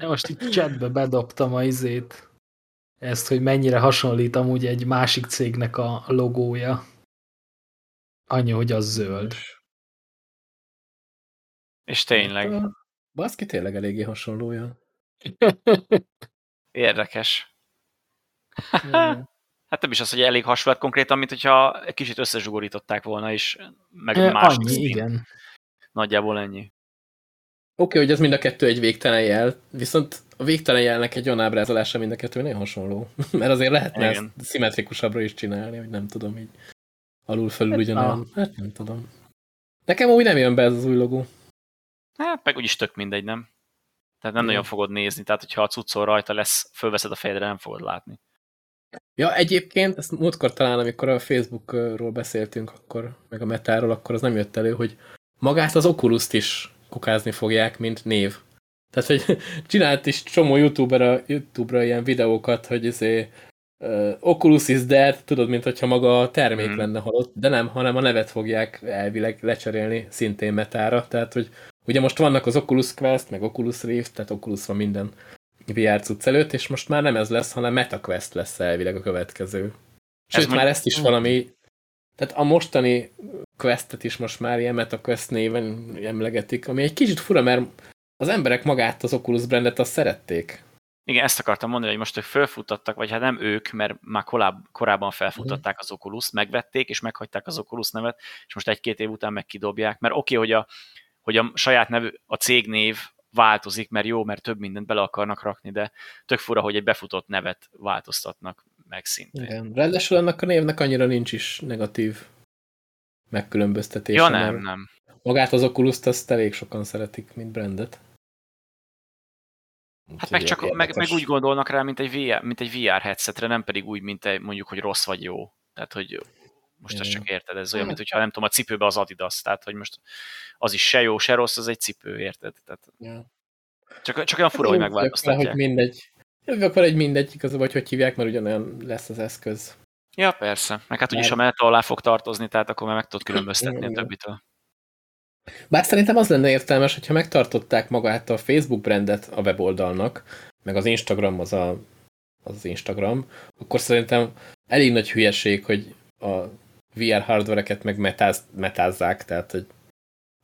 S3: Most itt chatbe bedobtam a izét ezt, hogy mennyire hasonlít amúgy egy másik cégnek a logója. Annyi, hogy az zöld.
S2: És tényleg. Hát,
S1: baszki tényleg eléggé hasonlója.
S2: Érdekes. hát nem is az, hogy elég hasonlít konkrétan, mint hogyha egy kicsit összezsugorították volna, és meg e, másik
S3: annyi, igen.
S2: Nagyjából ennyi.
S1: Oké, okay, hogy ez mind a kettő egy végtelen jel, viszont a végtelen jelnek egy olyan ábrázolása mind a kettő nagyon hasonló. Mert azért lehetne Igen. ezt szimmetrikusabbra is csinálni, hogy nem tudom, így alul-felül hát, ugyanolyan. Hát nem tudom. Nekem úgy nem jön be ez az új logó.
S2: Hát, meg úgyis tök mindegy, nem? Tehát nem Igen. nagyon fogod nézni, tehát hogyha a cuccol rajta lesz, fölveszed a fejedre, nem fogod látni.
S1: Ja, egyébként, ezt múltkor talán, amikor a Facebookról beszéltünk, akkor, meg a metáról, akkor az nem jött elő, hogy magát az oculus is kokázni fogják, mint név. Tehát, hogy csinált is csomó YouTuber YouTube-ra ilyen videókat, hogy izé, uh, Oculus is dead, tudod, mint hogyha maga a termék mm. lenne halott, de nem, hanem a nevet fogják elvileg lecserélni szintén metára, tehát, hogy ugye most vannak az Oculus Quest, meg Oculus Rift, tehát Oculus van minden VR cucc előtt, és most már nem ez lesz, hanem MetaQuest lesz elvileg a következő. Sőt, ez már ezt is valami tehát a mostani questet is most már ilyen MetaQuest néven emlegetik, ami egy kicsit fura, mert az emberek magát az Oculus brandet azt szerették.
S2: Igen, ezt akartam mondani, hogy most ők felfutottak, vagy hát nem ők, mert már koráb, korábban felfutották az oculus megvették, és meghagyták az Oculus nevet, és most egy-két év után megkidobják, mert oké, okay, hogy a, hogy a saját nevű, a cégnév változik, mert jó, mert több mindent bele akarnak rakni, de tök fura, hogy egy befutott nevet változtatnak meg szintén.
S1: Igen. Ráadásul annak a névnek annyira nincs is negatív megkülönböztetése.
S2: Ja, nem, nem.
S1: Magát az oculus azt elég sokan szeretik, mint brandet.
S2: Hát meg, csak, meg, meg, úgy gondolnak rá, mint egy, VR, mint egy VR headsetre, nem pedig úgy, mint egy, mondjuk, hogy rossz vagy jó. Tehát, hogy most ezt csak érted, ez olyan, mint hogyha nem tudom, a cipőbe az Adidas, tehát, hogy most az is se jó, se rossz, az egy cipő, érted? Tehát, ja. csak, csak olyan fura, hogy megváltoztatják.
S1: Hogy mindegy. Jövök vele egy mindegy, igaz, vagy hogy hívják, mert ugyanolyan lesz az eszköz.
S2: Ja, persze. Meg hát úgyis a meta alá fog tartozni, tehát akkor már meg tudod különböztetni a többitől.
S1: Bár szerintem az lenne értelmes, hogyha megtartották magát a Facebook brandet a weboldalnak, meg az Instagram az a, az Instagram, akkor szerintem elég nagy hülyeség, hogy a VR hardvereket meg metáz, metázzák, tehát hogy,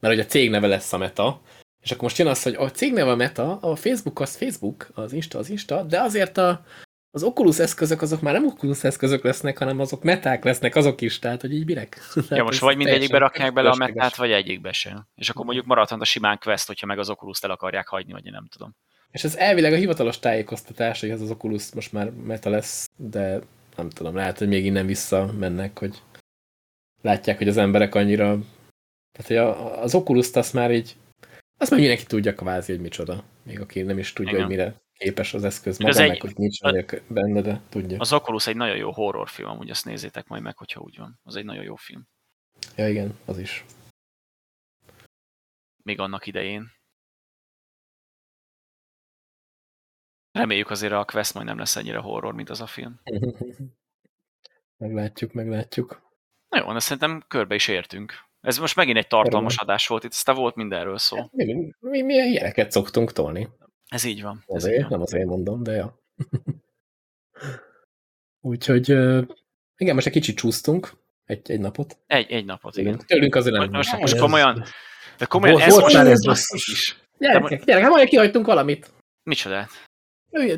S1: mert hogy a cég neve lesz a meta, és akkor most jön az, hogy a cég neve a meta, a Facebook az Facebook, az Insta az Insta, de azért a, az Oculus eszközök azok már nem Oculus eszközök lesznek, hanem azok meták lesznek azok is, tehát hogy így minek.
S2: Ja, most vagy mindegyikbe rakják bele a metát, vagy egyikbe sem. És akkor mondjuk maradhat a simán quest, hogyha meg az oculus el akarják hagyni, vagy én nem tudom.
S1: És ez elvileg a hivatalos tájékoztatás, hogy ez az Oculus most már meta lesz, de nem tudom, lehet, hogy még innen vissza mennek, hogy látják, hogy az emberek annyira... Tehát, hogy az Oculus-t azt már így... Azt már mindenki tudja kvázi, hogy micsoda. Még aki nem is tudja, Igen. hogy mire képes az eszköz meg, egy, hogy nincs a, benne, de tudja.
S2: Az Oculus egy nagyon jó horrorfilm, amúgy azt nézzétek majd meg, hogyha úgy van. Az egy nagyon jó film.
S1: Ja, igen, az is.
S2: Még annak idején. Reméljük azért a Quest majd nem lesz ennyire horror, mint az a film.
S1: meglátjuk, meglátjuk.
S2: Na jó, de szerintem körbe is értünk. Ez most megint egy tartalmas adás volt, itt aztán volt mindenről szó. Hát,
S1: mi, mi, mi, ilyeneket szoktunk tolni.
S2: Ez így van.
S1: Azért,
S2: így van.
S1: nem azért mondom, de ja. Úgyhogy igen, most egy kicsit csúsztunk, egy, egy napot.
S2: Egy, egy napot, igen. igen.
S1: Tőlünk azért nem.
S2: Most, most komolyan, de komolyan volt, ez volt most ez is.
S1: Gyerekek, gyerekek, majd kihagytunk valamit.
S2: Micsoda?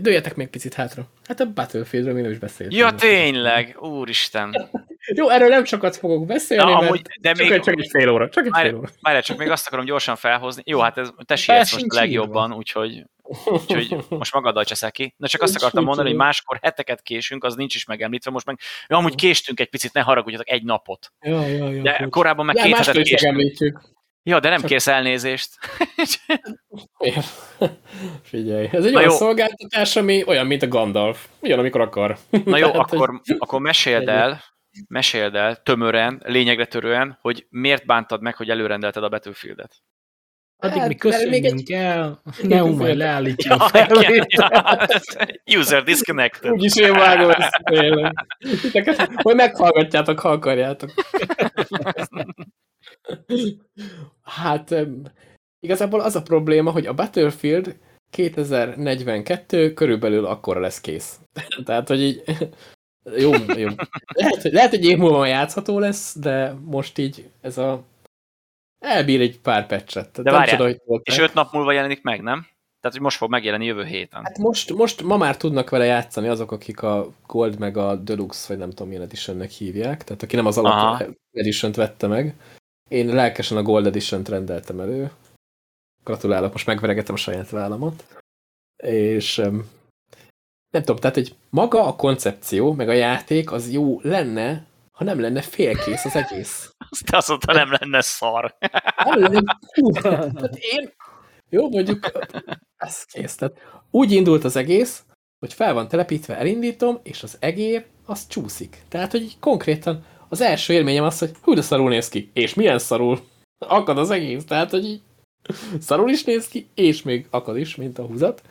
S1: Dőjetek még picit hátra. Hát a Battlefieldről mi nem is beszéltünk.
S2: Ja, tényleg! Úristen!
S1: Jó, erről nem sokat fogok beszélni, Na, amúgy, de csak, még, csak egy fél óra. Csak egy
S2: már,
S1: fél óra.
S2: Várj, csak még azt akarom gyorsan felhozni. Jó, hát ez, te sietsz most a legjobban, úgyhogy, úgyhogy most magaddal cseszel ki. De csak azt akartam mondani, hogy máskor heteket késünk, az nincs is megemlítve. Most meg, jó, amúgy késtünk egy picit, ne haragudjatok, egy napot.
S1: Ja, ja, ja,
S2: de korábban meg ja, két hetet késtünk. Ja, de nem Csak... kérsz elnézést.
S1: Figyelj, ez egy Na olyan jó. szolgáltatás, ami olyan, mint a Gandalf. Ugyan, amikor akar.
S2: Na jó, akkor, akkor meséld el, meséld el tömören, lényegre törően, hogy miért bántad meg, hogy előrendelted a Battlefield-et.
S3: Addig hát, mi köszönjünk egy... el, ne majd leállítja ja,
S2: user disconnected.
S1: Úgyis én vágom ezt tényleg. Hogy meghallgatjátok, ha akarjátok. Hát igazából az a probléma, hogy a Battlefield 2042 körülbelül akkora lesz kész. Tehát, hogy így jó, jó. Lehet, hogy, lehet, hogy év múlva játszható lesz, de most így ez a elbír egy pár pecset.
S2: De várjál, csoda, hogy és öt nap múlva jelenik meg, nem? Tehát, hogy most fog megjelenni jövő héten.
S1: Hát most, most ma már tudnak vele játszani azok, akik a Gold meg a Deluxe, vagy nem tudom milyen editionnek hívják. Tehát aki nem az alap edition vette meg. Én lelkesen a Gold Edition-t rendeltem elő. Gratulálok, most megveregetem a saját vállamat. És nem tudom, tehát egy maga a koncepció, meg a játék az jó lenne, ha nem lenne félkész az egész.
S2: Azt azt mondta, nem lenne szar.
S1: Nem lenne, tehát én, jó, mondjuk, ez kész. Tehát úgy indult az egész, hogy fel van telepítve, elindítom, és az egér, az csúszik. Tehát, hogy konkrétan az első élményem az, hogy hú, de szarul néz ki. És milyen szarul? Akad az egész. Tehát, hogy így szarul is néz ki, és még akad is, mint a húzat.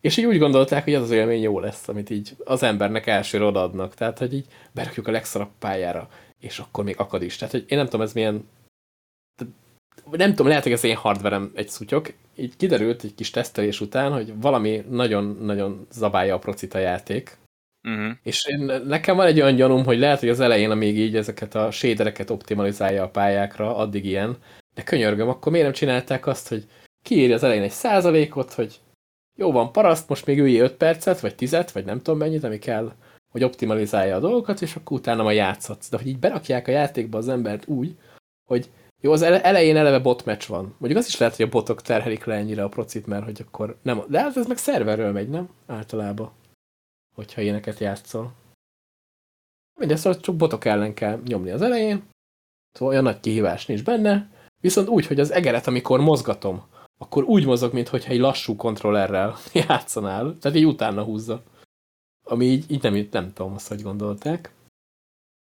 S1: És így úgy gondolták, hogy az az élmény jó lesz, amit így az embernek elsőre odaadnak. Tehát, hogy így berakjuk a legszarabb pályára, és akkor még akad is. Tehát, hogy én nem tudom, ez milyen... Nem tudom, lehet, hogy az én hardverem egy szutyok. Így kiderült egy kis tesztelés után, hogy valami nagyon-nagyon zabálja a procita játék. Uh-huh. És én, nekem van egy olyan gyanúm, hogy lehet, hogy az elején, amíg így ezeket a shadereket optimalizálja a pályákra, addig ilyen, de könyörgöm, akkor miért nem csinálták azt, hogy kiírja az elején egy százalékot, hogy jó van, paraszt, most még üljé 5 percet, vagy 10 vagy nem tudom mennyit, ami kell, hogy optimalizálja a dolgokat, és akkor utána majd játszhatsz. De hogy így berakják a játékba az embert úgy, hogy jó, az elején eleve botmatch van. Mondjuk az is lehet, hogy a botok terhelik le ennyire a procit, mert hogy akkor nem... De hát ez meg szerverről megy, nem? Általában. Hogyha ilyeneket játszol. Mindezt szóval csak botok ellen kell nyomni az elején, szóval olyan nagy kihívás nincs benne, viszont úgy, hogy az egeret, amikor mozgatom, akkor úgy mozog, mintha egy lassú kontrollerrel játszanál, tehát így utána húzza. Ami így, így nem, nem tudom azt, hogy gondolták.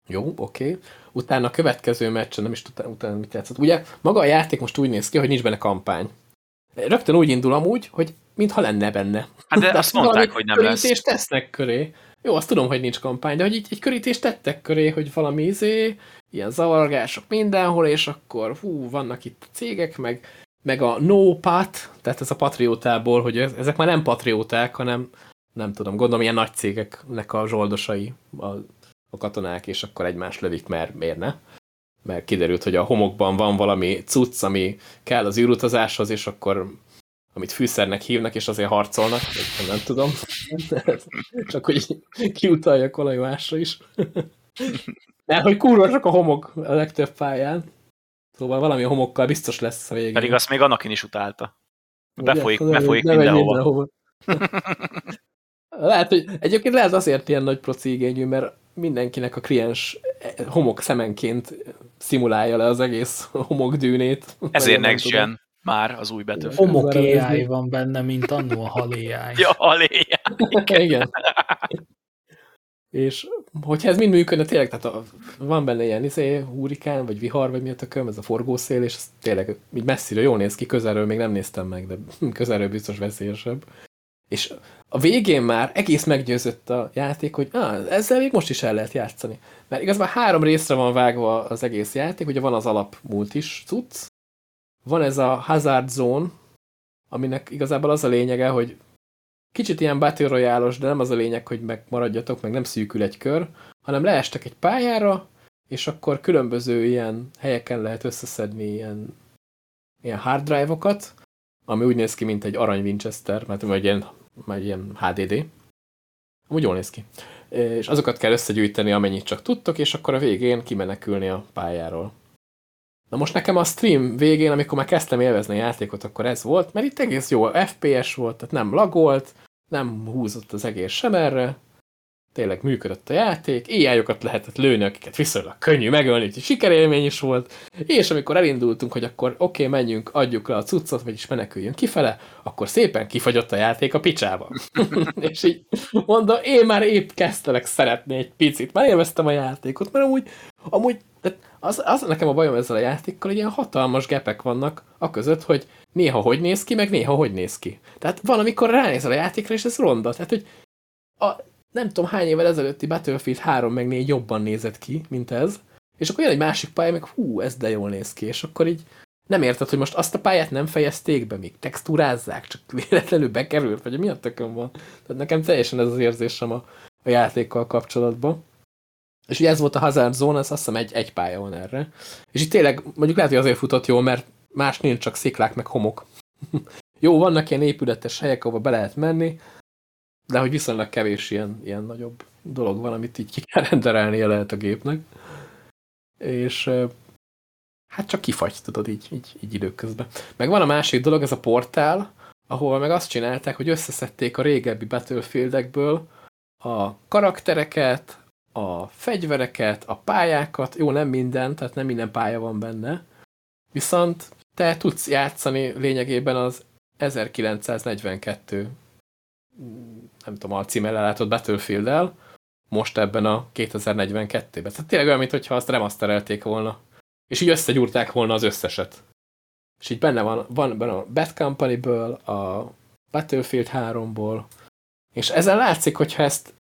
S1: Jó, oké. Okay. Utána a következő meccsen nem is tudtam utána mit játszott. Ugye maga a játék most úgy néz ki, hogy nincs benne kampány. Rögtön úgy indul amúgy, hogy mintha lenne benne.
S2: Hát de, de azt mondták, hogy nem lesz. És
S1: tesznek köré. Jó, azt tudom, hogy nincs kampány, de hogy így egy körítést tettek köré, hogy valami izé, ilyen zavargások mindenhol, és akkor hú, vannak itt cégek, meg, meg a no pat, tehát ez a patriótából, hogy ezek már nem patrióták, hanem nem tudom, gondolom ilyen nagy cégeknek a zsoldosai a, a katonák, és akkor egymást lövik, mert miért ne? Mert kiderült, hogy a homokban van valami cucc, ami kell az űrutazáshoz, és akkor amit fűszernek hívnak, és azért harcolnak, nem, nem tudom. Csak hogy kiutaljak olajvásra is. Mert hogy kurva sok a homok a legtöbb pályán. Szóval valami a homokkal biztos lesz a végén.
S2: Pedig azt még Anakin is utálta. Befolyik, Ugye, befolyik mindenhova. mindenhova.
S1: lehet, hogy egyébként lehet azért ilyen nagy proci igényű, mert mindenkinek a kliens homok szemenként szimulálja le az egész homokdűnét.
S2: Ezért next gen már az új betű.
S3: Homok AI van benne, mint annó a hal AI.
S2: ja, hal AI.
S1: Igen. És hogyha ez mind működne, tényleg, tehát a, van benne ilyen izé, hurikán, vagy vihar, vagy mi a tököm, ez a forgószél, és ez tényleg így messziről jól néz ki, közelről még nem néztem meg, de közelről biztos veszélyesebb. És a végén már egész meggyőzött a játék, hogy ah, ezzel még most is el lehet játszani. Mert igazából három részre van vágva az egész játék, ugye van az alap is cucc, van ez a Hazard Zone, aminek igazából az a lényege, hogy kicsit ilyen Battle royale de nem az a lényeg, hogy megmaradjatok, meg nem szűkül egy kör, hanem leestek egy pályára, és akkor különböző ilyen helyeken lehet összeszedni ilyen, ilyen hard drive-okat, ami úgy néz ki, mint egy arany Winchester, mert vagy ilyen, vagy ilyen HDD. Úgy jól néz ki. És azokat kell összegyűjteni, amennyit csak tudtok, és akkor a végén kimenekülni a pályáról. Na most nekem a stream végén, amikor már kezdtem élvezni a játékot, akkor ez volt, mert itt egész jó FPS volt, tehát nem lagolt, nem húzott az egész sem erre, tényleg működött a játék, éjjájokat lehetett lőni, akiket viszonylag könnyű megölni, úgyhogy sikerélmény is volt, és amikor elindultunk, hogy akkor oké, okay, menjünk, adjuk le a cuccot, vagyis meneküljünk kifele, akkor szépen kifagyott a játék a picsába. és így mondom, én már épp kezdtelek szeretni egy picit, már élveztem a játékot, mert amúgy, amúgy az, az nekem a bajom ezzel a játékkal, hogy ilyen hatalmas gepek vannak a között, hogy néha hogy néz ki, meg néha hogy néz ki. Tehát van, amikor ránézel a játékra, és ez ronda. Tehát, hogy a, nem tudom hány évvel ezelőtti Battlefield 3 meg 4 jobban nézett ki, mint ez, és akkor jön egy másik pálya, meg hú, ez de jól néz ki, és akkor így nem érted, hogy most azt a pályát nem fejezték be, még textúrázzák, csak véletlenül bekerült, vagy mi a tökön van. Tehát nekem teljesen ez az érzésem a, a játékkal kapcsolatban. És ugye ez volt a Hazard Zone, az azt hiszem egy, egy pálya van erre. És itt tényleg, mondjuk lehet, hogy azért futott jól, mert más nincs, csak sziklák meg homok. Jó, vannak ilyen épületes helyek, ahova be lehet menni, de hogy viszonylag kevés ilyen, ilyen nagyobb dolog van, amit így ki kell renderelnie lehet a gépnek. És hát csak kifagy, tudod, így, így, így időközben. Meg van a másik dolog, ez a portál, ahol meg azt csinálták, hogy összeszedték a régebbi Battlefieldekből a karaktereket, a fegyvereket, a pályákat, jó, nem minden, tehát nem minden pálya van benne, viszont te tudsz játszani lényegében az 1942 nem tudom, a címmel látott Battlefield-el, most ebben a 2042-ben. Tehát tényleg olyan, mintha azt remasterelték volna. És így összegyúrták volna az összeset. És így benne van, van benne a Bad Company-ből, a Battlefield 3-ból, és ezen látszik, hogyha ezt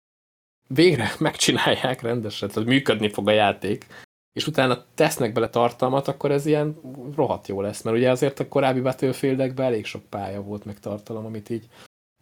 S1: végre megcsinálják rendesen, tehát működni fog a játék, és utána tesznek bele tartalmat, akkor ez ilyen rohadt jó lesz, mert ugye azért a korábbi Battlefieldekben elég sok pálya volt meg tartalom, amit így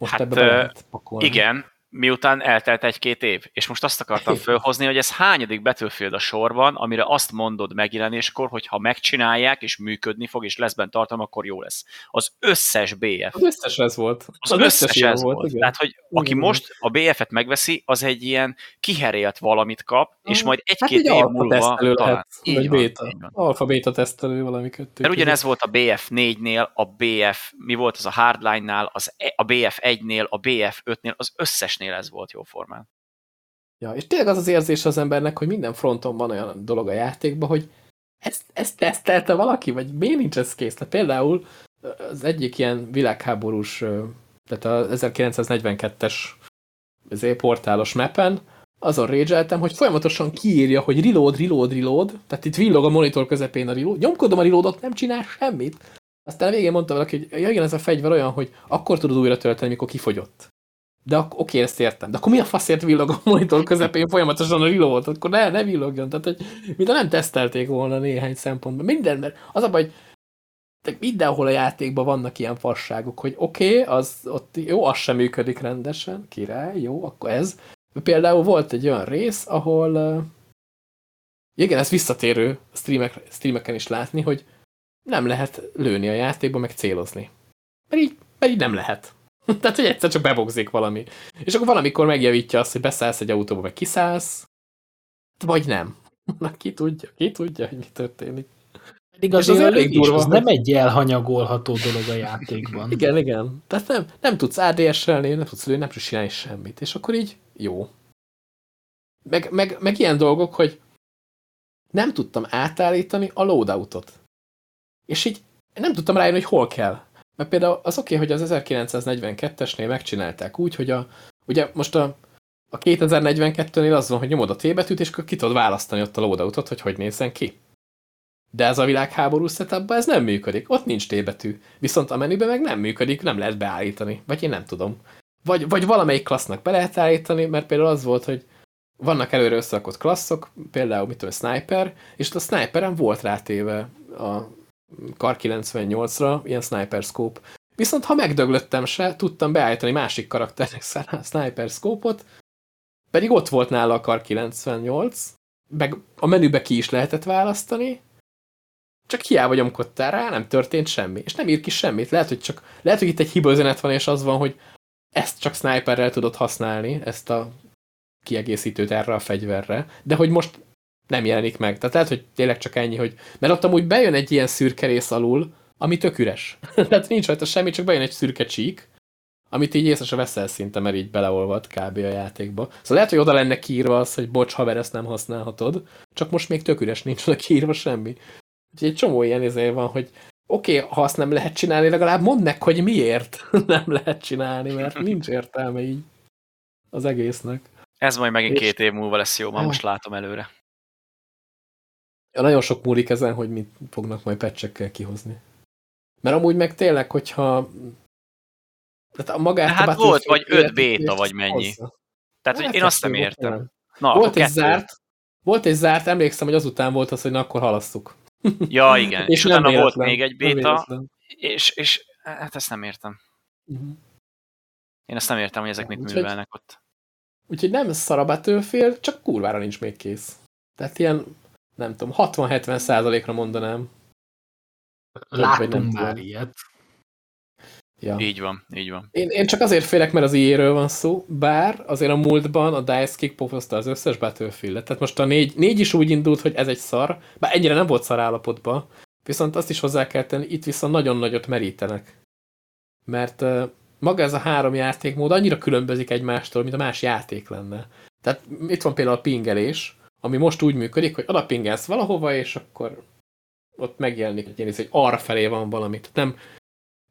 S1: most hát, ebbe
S2: lehet pakolni. Igen, miután eltelt egy-két év. És most azt akartam fölhozni, hogy ez hányadik Battlefield a sorban, amire azt mondod megjelenéskor, hogy ha megcsinálják, és működni fog, és lesz bent tartalom, akkor jó lesz. Az összes BF.
S1: Az összes ez volt.
S2: Az, az összes, összes ez volt. volt. Tehát, hogy aki igen. most a BF-et megveszi, az egy ilyen kiherélt valamit kap, és majd egy-két hát év múlva
S1: talán. Lehet, vagy béta. Alfa beta tesztelő valami
S2: kettő. Mert ugyanez volt a BF 4-nél, a BF, mi volt az a Hardline-nál, az, e, a BF 1-nél, a BF 5-nél, az összesnél ez volt jóformán.
S1: Ja, és tényleg az az érzés az embernek, hogy minden fronton van olyan dolog a játékban, hogy ezt, ezt tesztelte valaki, vagy miért nincs ez kész? Tehát például az egyik ilyen világháborús, tehát a 1942-es portálos mappen, azon régyeltem, hogy folyamatosan kiírja, hogy reload, reload, reload, tehát itt villog a monitor közepén a reload, nyomkodom a reloadot, nem csinál semmit. Aztán a végén mondta valaki, hogy ja, igen, ez a fegyver olyan, hogy akkor tudod újra tölteni, mikor kifogyott. De oké, okay, ezt értem. De akkor mi a faszért villog a monitor közepén folyamatosan a reload? Akkor ne, ne villogjon. Tehát, hogy mintha nem tesztelték volna néhány szempontban. Minden, mert az a baj, hogy mindenhol a játékban vannak ilyen fasságok, hogy oké, okay, az ott jó, az sem működik rendesen, király, jó, akkor ez. Például volt egy olyan rész, ahol igen, ez visszatérő streamek, streameken is látni, hogy nem lehet lőni a játékba, meg célozni. Mert így, mert így nem lehet. Tehát, hogy egyszer csak bebogzik valami. És akkor valamikor megjavítja azt, hogy beszállsz egy autóba, vagy kiszállsz, vagy nem. Na, ki tudja, ki tudja, hogy mi történik.
S3: Pedig az, az elég durva, az nem egy elhanyagolható dolog a játékban.
S1: igen, igen. Tehát nem, nem tudsz ADS-elni, nem tudsz lőni, nem tudsz csinálni semmit. És akkor így jó. Meg, meg, meg ilyen dolgok, hogy nem tudtam átállítani a loadoutot. És így nem tudtam rájönni, hogy hol kell. Mert például az oké, okay, hogy az 1942-esnél megcsinálták úgy, hogy a, ugye most a, a 2042-nél az van, hogy nyomod a T és akkor ki tudod választani ott a loadoutot, hogy hogy nézzen ki. De ez a világháború setupban ez nem működik. Ott nincs T. Viszont a menüben meg nem működik, nem lehet beállítani. Vagy én nem tudom. Vagy, vagy valamelyik klassznak be lehet állítani, mert például az volt, hogy vannak előre összerakott klasszok, például mitől sniper, és a sniperen volt rátéve a Kar 98-ra, ilyen sniper scope. Viszont ha megdöglöttem se, tudtam beállítani másik karakternek sniper scope-ot, pedig ott volt nála a Kar 98, meg a menübe ki is lehetett választani, csak hiába nyomkodtál rá, nem történt semmi. És nem ír ki semmit. Lehet, hogy csak, lehet, hogy itt egy hibaüzenet van, és az van, hogy ezt csak sniperrel tudod használni, ezt a kiegészítőt erre a fegyverre, de hogy most nem jelenik meg. Tehát lehet, hogy tényleg csak ennyi, hogy... Mert ott amúgy bejön egy ilyen szürke rész alul, ami tök üres. Tehát nincs rajta semmi, csak bejön egy szürke csík, amit így észre se veszel szinte, mert így beleolvad kb. a játékba. Szóval lehet, hogy oda lenne kiírva az, hogy bocs, haver, ezt nem használhatod, csak most még tök üres, nincs oda kiírva semmi. Úgyhogy egy csomó ilyen izé van, hogy oké, okay, ha azt nem lehet csinálni, legalább mondd meg, hogy miért nem lehet csinálni, mert nincs értelme így az egésznek.
S2: Ez majd megint és... két év múlva lesz jó, már most látom előre.
S1: Ja, nagyon sok múlik ezen, hogy mit fognak majd pecsekkel kihozni. Mert amúgy meg tényleg, hogyha
S2: tehát a magát hát a volt, vagy öt béta, vagy mennyi. Hozza. Tehát, hát hogy én azt nem értem.
S1: Na, volt egy zárt, volt egy zárt, emlékszem, hogy azután volt az, hogy na, akkor halasszuk.
S2: Ja, igen. és, és utána véletlen, volt még egy béta, és, és hát ezt nem értem. Uh mhm. -huh. Én ezt nem értem, hogy ezek mit Úgyhogy, művelnek ott.
S1: Úgyhogy nem szar a Battlefield, csak kurvára nincs még kész. Tehát ilyen, nem tudom, 60-70 százalékra mondanám.
S3: Látunk már ilyet.
S2: Ja. Így van, így van.
S1: Én, én csak azért félek, mert az IE-ről van szó, bár azért a múltban a DICE kickpofozta az összes battlefield -et. Tehát most a négy, négy is úgy indult, hogy ez egy szar, bár ennyire nem volt szar állapotban, viszont azt is hozzá kell tenni, itt viszont nagyon nagyot merítenek. Mert uh, maga ez a három játékmód annyira különbözik egymástól, mint a más játék lenne. Tehát itt van például a pingelés, ami most úgy működik, hogy oda pingelsz valahova, és akkor ott megjelenik, hogy, hogy arra felé van valami. Tehát nem,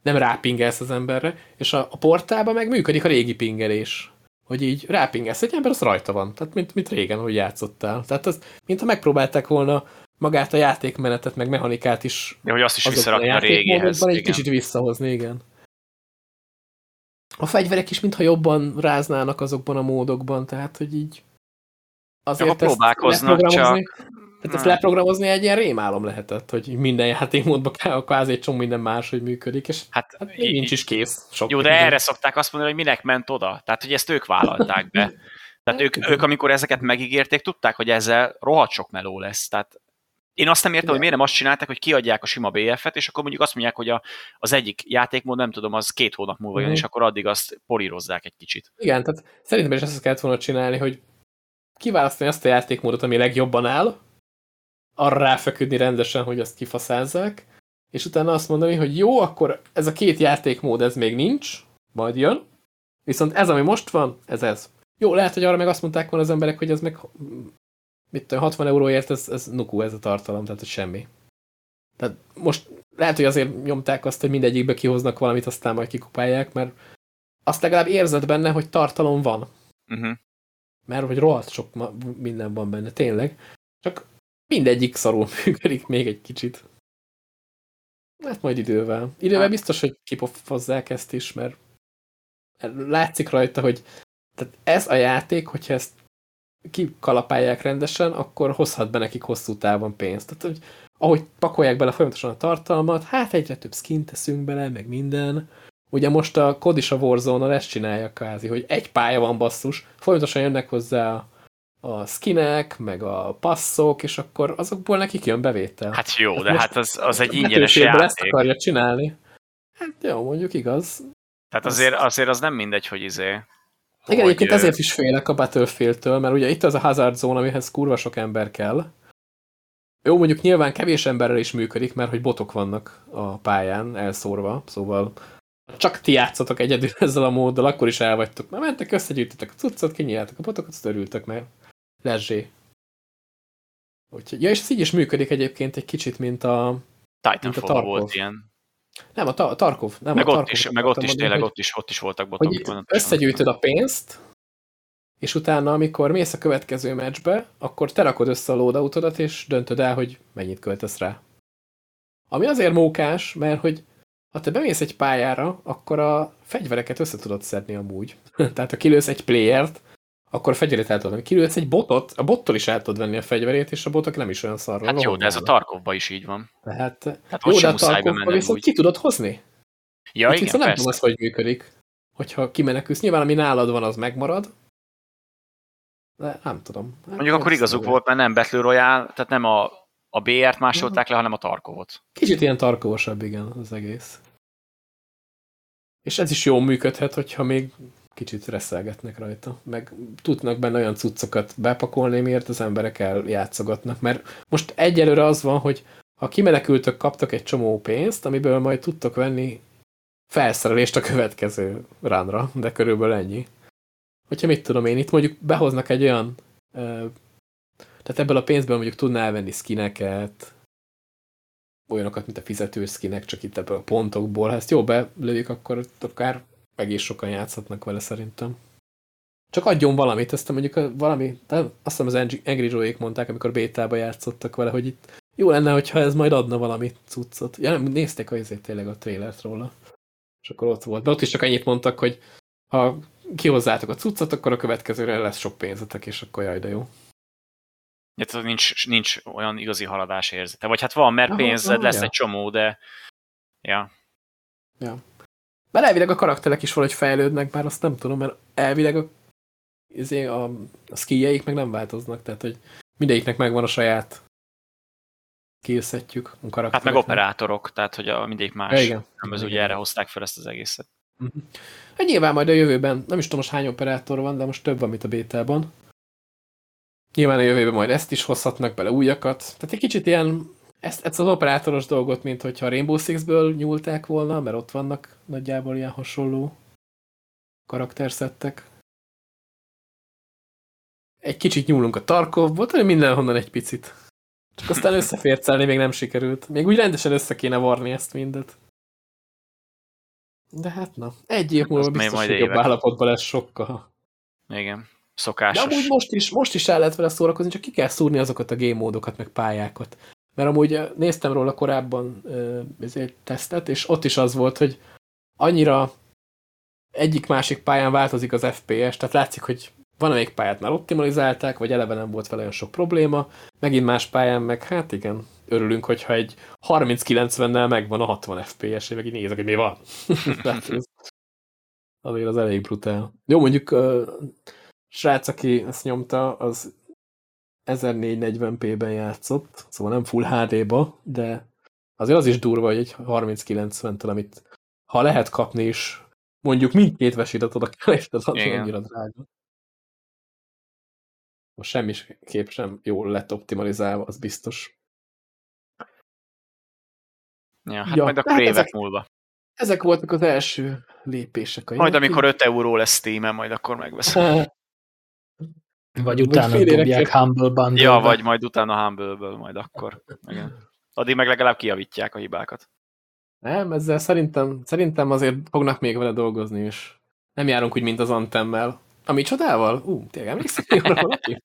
S1: nem rápingelsz az emberre, és a, a portában meg működik a régi pingelés. Hogy így rápingelsz egy ember, az rajta van. Tehát mint, mint régen, hogy játszottál. Tehát az, mintha megpróbálták volna magát a játékmenetet, meg mechanikát is.
S2: De hogy azt is visszarakni a, a régihez.
S1: Egy igen. kicsit visszahozni, igen. A fegyverek is mintha jobban ráznának azokban a módokban, tehát hogy így
S2: azért ja, próbálkoznak, csak
S1: Tehát ezt leprogramozni egy ilyen rémálom lehetett, hogy minden játékmódban kvázi egy csomó minden máshogy működik, és hát, hát még nincs is kész.
S2: Sok jó, de minden. erre szokták azt mondani, hogy minek ment oda. Tehát, hogy ezt ők vállalták be. Tehát ők, ők, amikor ezeket megígérték, tudták, hogy ezzel rohadt sok meló lesz. Tehát én azt nem értem, hogy miért nem azt csinálták, hogy kiadják a sima BF-et, és akkor mondjuk azt mondják, hogy a, az egyik játékmód, nem tudom, az két hónap múlva jön, mm. és akkor addig azt polírozzák egy kicsit.
S1: Igen, tehát szerintem is ezt kellett volna csinálni, hogy kiválasztani azt a játékmódot, ami legjobban áll, arra ráfeküdni rendesen, hogy azt kifaszázzák, és utána azt mondani, hogy jó, akkor ez a két játékmód, ez még nincs, majd jön, viszont ez, ami most van, ez ez. Jó, lehet, hogy arra meg azt mondták volna az emberek, hogy ez meg mit tudom, 60 euróért ez, ez nuku ez a tartalom, tehát semmi. Tehát most lehet, hogy azért nyomták azt, hogy mindegyikbe kihoznak valamit, aztán majd kikupálják, mert azt legalább érzed benne, hogy tartalom van. Uh -huh. Mert hogy rohadt sok minden van benne, tényleg. Csak mindegyik szarul működik még egy kicsit. Hát majd idővel. Idővel hát. biztos, hogy kipofozzák ezt is, mert látszik rajta, hogy tehát ez a játék, hogyha ezt kikalapálják rendesen, akkor hozhat be nekik hosszú távon pénzt. Tehát, hogy ahogy pakolják bele folyamatosan a tartalmat, hát egyre több skin teszünk bele, meg minden. Ugye most a kod is a warzone ezt csinálja kázi, hogy egy pálya van basszus, folyamatosan jönnek hozzá a skinek, meg a passzok, és akkor azokból nekik jön bevétel.
S2: Hát jó, hát de hát az, az egy ingyenes játék.
S1: ezt akarja csinálni. Hát jó, mondjuk igaz.
S2: Tehát azért, azért az nem mindegy, hogy izé,
S1: igen, egyébként ezért is félek a Battlefield-től, mert ugye itt az a hazard zone, amihez kurva sok ember kell. Jó, mondjuk nyilván kevés emberrel is működik, mert hogy botok vannak a pályán elszórva, szóval csak ti játszatok egyedül ezzel a móddal, akkor is elvagytok. Mert mentek, összegyűjtöttek a cuccot, kinyíltak a botokat, azt örültek, mert lezsé. Úgyhogy, ja, és ez így is működik egyébként egy kicsit, mint a
S2: Titanfall mint a volt ilyen.
S1: Nem, a Tarkov. Nem,
S2: meg
S1: a
S2: Tarkov ott is, meg ott is tényleg, ott is, ott is voltak botok. Hogy
S1: összegyűjtöd a pénzt, és utána, amikor mész a következő meccsbe, akkor te rakod össze a loadoutodat, és döntöd el, hogy mennyit költesz rá. Ami azért mókás, mert hogy ha te bemész egy pályára, akkor a fegyvereket össze tudod szedni amúgy. Tehát ha kilősz egy playert, akkor a fegyverét el tudod venni. Kilősz egy botot, a bottól is el tudod venni a fegyverét, és a botok nem is olyan szarra.
S2: Hát jó, de ez a Tarkovban is így van.
S1: Tehát, Tehát jó, de a Tarkovban viszont ki tudod hozni.
S2: Ja, Itt igen,
S1: viszont nem tudom az, hogy működik. Hogyha kimenekülsz, nyilván ami nálad van, az megmarad, de nem tudom.
S2: Hát Mondjuk akkor igazuk volt, mert nem Battle Royale, tehát nem a, a BR-t másolták le, hanem a Tarkovot.
S1: Kicsit ilyen tarkovosabb, igen, az egész. És ez is jól működhet, hogyha még kicsit reszelgetnek rajta. Meg tudnak benne olyan cuccokat bepakolni, miért az emberek eljátszogatnak. Mert most egyelőre az van, hogy ha kimenekültök, kaptak egy csomó pénzt, amiből majd tudtok venni felszerelést a következő ránra, de körülbelül ennyi. Hogyha mit tudom én, itt mondjuk behoznak egy olyan, tehát ebből a pénzből mondjuk tudnál venni skineket, olyanokat, mint a fizetős skinek, csak itt ebből a pontokból. Ha ezt jó belőjük, akkor akár egész sokan játszhatnak vele szerintem. Csak adjon valamit, ezt mondjuk valami, azt hiszem az Angry joe mondták, amikor bétába játszottak vele, hogy itt jó lenne, hogyha ez majd adna valami cuccot. Ja, nem, nézték a izét tényleg a trailert róla. És akkor ott volt. De ott is csak ennyit mondtak, hogy ha kihozzátok a cuccot, akkor a következőre lesz sok pénzetek, és akkor jaj, de jó.
S2: Hát nincs, nincs olyan igazi haladás érzete. Vagy hát van, mert pénzed aha, lesz ja. egy csomó, de... Ja.
S1: Ja. Mert elvileg a karakterek is valahogy fejlődnek, bár azt nem tudom, mert elvileg a, izé, a, a skijjeik meg nem változnak, tehát hogy mindegyiknek megvan a saját készítjük a karakterek.
S2: Hát meg operátorok, tehát hogy a mindegyik más. Ja, igen. Nem, az ugye erre hozták fel ezt az egészet. Uh
S1: -huh. Hát nyilván majd a jövőben, nem is tudom most hány operátor van, de most több van, mint a bétában. Nyilván a jövőben majd ezt is hozhatnak bele újakat. Tehát egy kicsit ilyen, ezt, ezt az operátoros dolgot, mint hogyha a Rainbow Six-ből nyúlták volna, mert ott vannak nagyjából ilyen hasonló karakterszettek. Egy kicsit nyúlunk a Tarkovból, hogy mindenhonnan egy picit. Csak aztán összefércelni még nem sikerült. Még úgy rendesen össze kéne varni ezt mindet. De hát na, egy év múlva biztos, hogy jobb állapotban lesz sokkal.
S2: Igen, szokásos.
S1: De amúgy most is, most is el lehet vele szórakozni, csak ki kell szúrni azokat a game módokat, meg pályákat. Mert amúgy néztem róla korábban ezért tesztet, és ott is az volt, hogy annyira egyik-másik pályán változik az FPS, tehát látszik, hogy valamelyik pályát már optimalizálták, vagy eleve nem volt vele olyan sok probléma, megint más pályán meg, hát igen, örülünk, hogyha egy 30-90-nel megvan a 60 FPS, meg így nézek, hogy mi van. azért az elég brutál. Jó, mondjuk a srác, aki ezt nyomta, az 1440p-ben játszott, szóval nem full HD-ba, de azért az is durva, hogy egy 30-90-től, amit ha lehet kapni is, mondjuk mindkét vesítet oda kell, és az annyira drága. Most semmiképp sem jól lett optimalizálva, az biztos.
S2: Ja, hát ja, majd akkor hát évek ezek, múlva.
S1: Ezek voltak az első lépések. A
S2: majd amikor 5 euró lesz steam majd akkor megveszem.
S3: vagy utána dobják Humble bundle
S2: Ja, vagy majd utána Humble-ből, majd akkor. Igen. Addig meg legalább kijavítják a hibákat.
S1: Nem, ezzel szerintem, szerintem azért fognak még vele dolgozni, és nem járunk úgy, mint az Antemmel. Ami csodával? Ú, tényleg emlékszik valaki?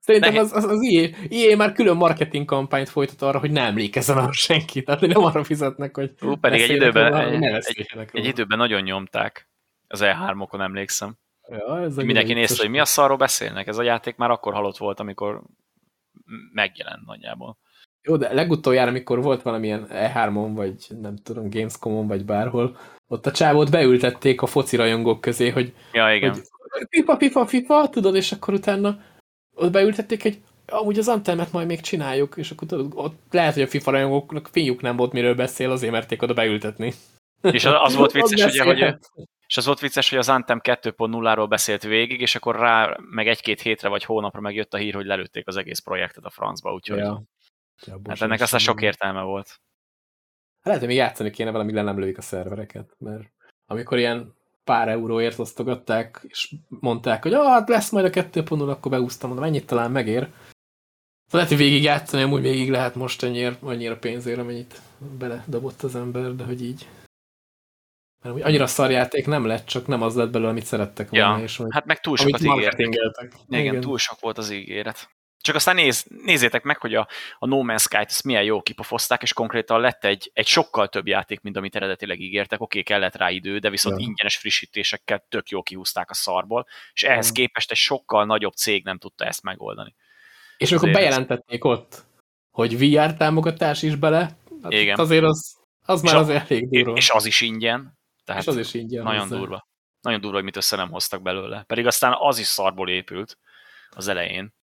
S1: Szerintem az, az, az IE, IE már külön marketing kampányt folytat arra, hogy ne emlékezzen arra senki. Tehát nem arra fizetnek, hogy
S2: Ú, pedig egy időben, róla, egy, egy, egy időben nagyon nyomták. Az E3-okon emlékszem. Ja, ez Mindenki nézte, hogy mi a szarról beszélnek. Ez a játék már akkor halott volt, amikor megjelent nagyjából.
S1: Jó, de legutoljára, amikor volt valamilyen E3-on, vagy nem tudom, Gamescom-on, vagy bárhol, ott a csávót beültették a foci rajongók közé, hogy,
S2: ja, igen.
S1: hogy FIFA, FIFA, FIFA, tudod, és akkor utána ott beültették egy amúgy az Antemet majd még csináljuk, és akkor tudod, ott lehet, hogy a FIFA rajongóknak fiúk nem volt, miről beszél, azért merték oda beültetni.
S2: És az volt vicces, ugye, hogy, és az volt vicces, hogy az Anthem 2.0-ról beszélt végig, és akkor rá meg egy-két hétre vagy hónapra megjött a hír, hogy lelőtték az egész projektet a francba, úgyhogy ja. Ja, hát ennek aztán sok értelme volt.
S1: Lehet, hogy még játszani kéne vele, mire nem lőik a szervereket, mert amikor ilyen pár euróért osztogatták, és mondták, hogy ah, lesz majd a 2.0, akkor beúztam, mondom, mennyit talán megér. Lehet, hogy végig játszani, amúgy végig lehet most annyira, annyira pénzért, amennyit beledobott az ember, de hogy így. Mert úgy annyira szarjáték nem lett, csak nem az lett belőle, amit szerettek volna.
S2: Ja, és hát meg túl sokat ígértek. Igen, Igen, túl sok volt az ígéret. Csak aztán néz, nézzétek meg, hogy a, a No Man's Sky-t milyen jó kipofozták, és konkrétan lett egy, egy sokkal több játék, mint amit eredetileg ígértek. Oké, okay, kellett rá idő, de viszont ja. ingyenes frissítésekkel tök jó kihúzták a szarból, és ehhez ja. képest egy sokkal nagyobb cég nem tudta ezt megoldani.
S1: És akkor bejelentették ott, hogy VR támogatás is bele, hát Igen. azért az, az már azért elég durva.
S2: És az is ingyen. Tehát
S1: és az is ingyen.
S2: Nagyon hozzá. durva. Nagyon durva, hogy mit össze nem hoztak belőle. Pedig aztán az is szarból épült az elején.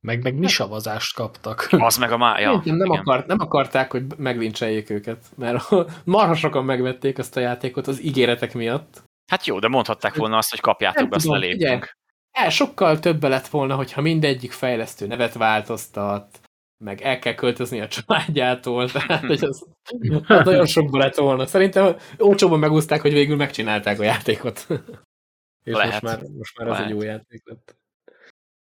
S3: Meg, meg mi hát- szavazást kaptak.
S2: Az meg a mája.
S1: Nem, nem, akart, nem akarták, hogy meglincseljék őket, mert marha sokan megvették azt a játékot az ígéretek miatt.
S2: Hát jó, de mondhatták volna azt, hogy kapjátok be, azt lelépünk.
S1: El, sokkal több lett volna, hogyha mindegyik fejlesztő nevet változtat, meg el kell költözni a családjától, tehát hogy az, az nagyon sokba lett volna. Szerintem olcsóban megúzták, hogy végül megcsinálták a játékot. És Lehet. most már, most már Lehet. az egy jó játék lett.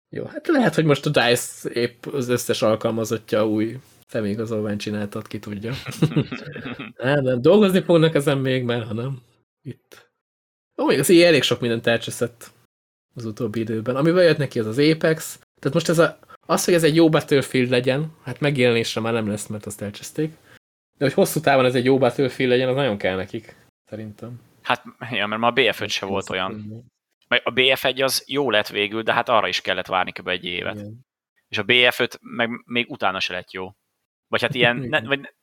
S1: Jó, hát lehet, hogy most a DICE épp az összes alkalmazottja új személyigazolványt csináltat, ki tudja. hát, nem, dolgozni fognak ezen még, mert ha nem, itt. Ó, még az így elég sok mindent elcseszett az utóbbi időben. Ami bejött neki, az az Apex. Tehát most ez a, az, hogy ez egy jó Battlefield legyen, hát megjelenésre már nem lesz, mert azt elcseszték. De hogy hosszú távon ez egy jó Battlefield legyen, az nagyon kell nekik, szerintem.
S2: Hát, ja, mert ma a BF5 se volt olyan. A BF1 az jó lett végül, de hát arra is kellett várni kb. egy évet. Igen. És a BF5 meg még utána se lett jó. Vagy hát ilyen, ne, vagy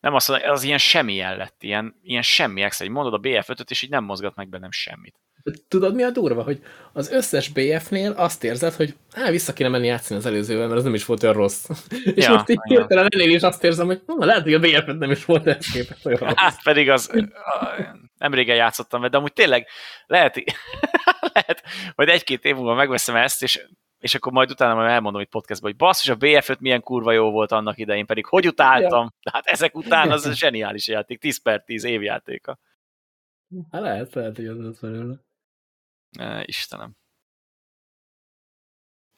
S2: nem azt mondom, az ilyen semmi lett, ilyen, ilyen semmi extra. Mondod a BF5-öt, és így nem mozgat meg bennem semmit.
S1: Tudod, mi a durva? Hogy az összes BF-nél azt érzed, hogy á, vissza kéne menni játszani az előzővel, mert az nem is volt olyan rossz. és ja, most így hirtelen ennél is azt érzem, hogy na, lehet, hogy a bf nem is volt ehhez képest olyan rossz.
S2: Hát pedig az, nem régen játszottam de amúgy tényleg lehet, lehet, majd egy-két év múlva megveszem ezt, és, és akkor majd utána majd elmondom itt podcastban, hogy basszus, a BF5 milyen kurva jó volt annak idején, pedig hogy utáltam. Ja. De hát ezek után az zseniális játék, 10 per 10 évjátéka.
S1: Hát lehet, lehet, hogy az az belőle.
S2: Istenem.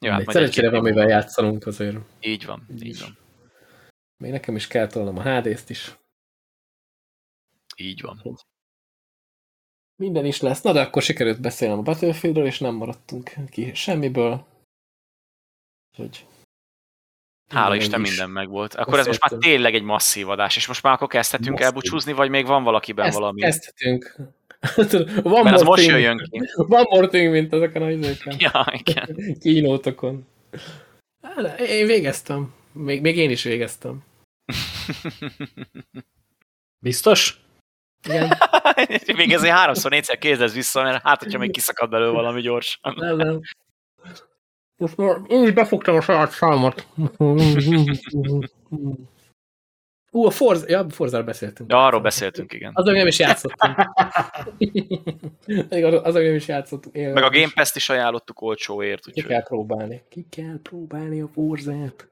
S1: Jó, hát Szerencsére van, mivel játszanunk azért.
S2: Így van, így, így van.
S1: Még nekem is kell tolnom a HD-t is.
S2: Így van.
S1: Minden is lesz. Na, de akkor sikerült beszélnem a Battlefieldről, és nem maradtunk ki semmiből. Úgyhogy
S2: Hála Isten minden megvolt. Akkor ez most már tényleg egy masszív adás, és most már akkor kezdhetünk masszív. elbúcsúzni, vagy még van valakiben Ezt, valami?
S1: Kezdhetünk.
S2: van Mert az most jöjjön ki.
S1: Van more thing, mint ezeken a izéken.
S2: Ja, igen.
S1: Kínótokon. Én végeztem. Még, még én is végeztem.
S3: Biztos?
S2: Igen. még ezért háromszor, négyszer kérdez vissza, mert hát, hogyha még kiszakad belőle valami gyorsan.
S1: Nem, nem. Most már én is befogtam a saját számot. Ú, a Forza, ja, Forza beszéltünk.
S2: Ja, arról beszéltünk, igen.
S1: Az, nem is játszottunk. az, nem is játszottunk.
S2: Én Meg a Game Pass-t is ajánlottuk olcsóért.
S1: Ki kell próbálni. Ki kell próbálni a Forza-t.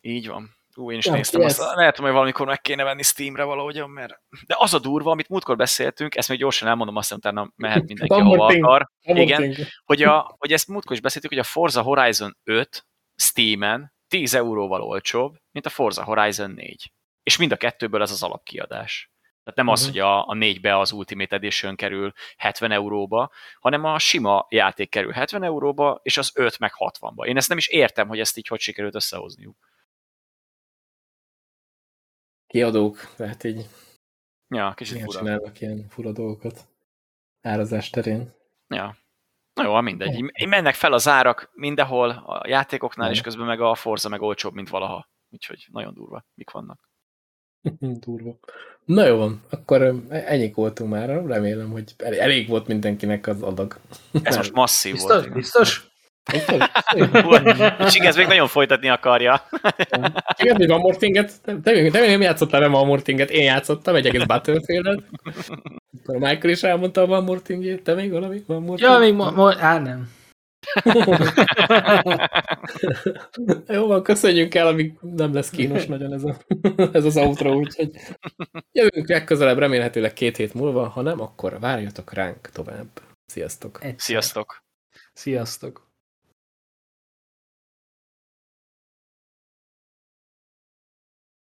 S2: Így van. Ú, én is ja, néztem yes. azt. Lehet, hogy valamikor meg kéne venni Steamre valahogyan, mert... De az a durva, amit múltkor beszéltünk, ezt még gyorsan elmondom, aztán utána mehet mindenki, ahova akar. Igen, hogy, a, hogy ezt múltkor is beszéltük, hogy a Forza Horizon 5 Steamen 10 euróval olcsóbb, mint a Forza Horizon 4. És mind a kettőből ez az alapkiadás. Tehát nem az, uh-huh. hogy a, a négybe az Ultimate Edition kerül 70 euróba, hanem a sima játék kerül 70 euróba, és az 5 meg 60-ba. Én ezt nem is értem, hogy ezt így hogy sikerült összehozniuk
S1: kiadók, tehát így
S2: ja, kicsit
S1: fura. csinálnak ilyen fura dolgokat árazás terén.
S2: Ja. Na jó, mindegy. Én mennek fel az árak mindenhol, a játékoknál, ja. és közben meg a Forza meg olcsóbb, mint valaha. Úgyhogy nagyon durva, mik vannak.
S1: durva. Na jó van, akkor ennyi voltunk már, remélem, hogy elég volt mindenkinek az adag.
S2: Ez most masszív
S3: biztos,
S2: volt.
S3: Biztos?
S2: Ez még nagyon folytatni akarja.
S1: Igen, még a Mortinget, te, te, te nem játszottál nem a Mortinget, én játszottam egy egész battlefield Akkor Michael is elmondta a Van Mortingjét, te még valami Van
S3: Morting? Ja, még ma, ma á, nem.
S1: Jó van, köszönjünk el, amíg nem lesz kínos nagyon ez, a, ez az outro, úgyhogy jövünk legközelebb, remélhetőleg két hét múlva, ha nem, akkor várjatok ránk tovább. Sziasztok!
S2: Egyszer. Sziasztok!
S3: Sziasztok!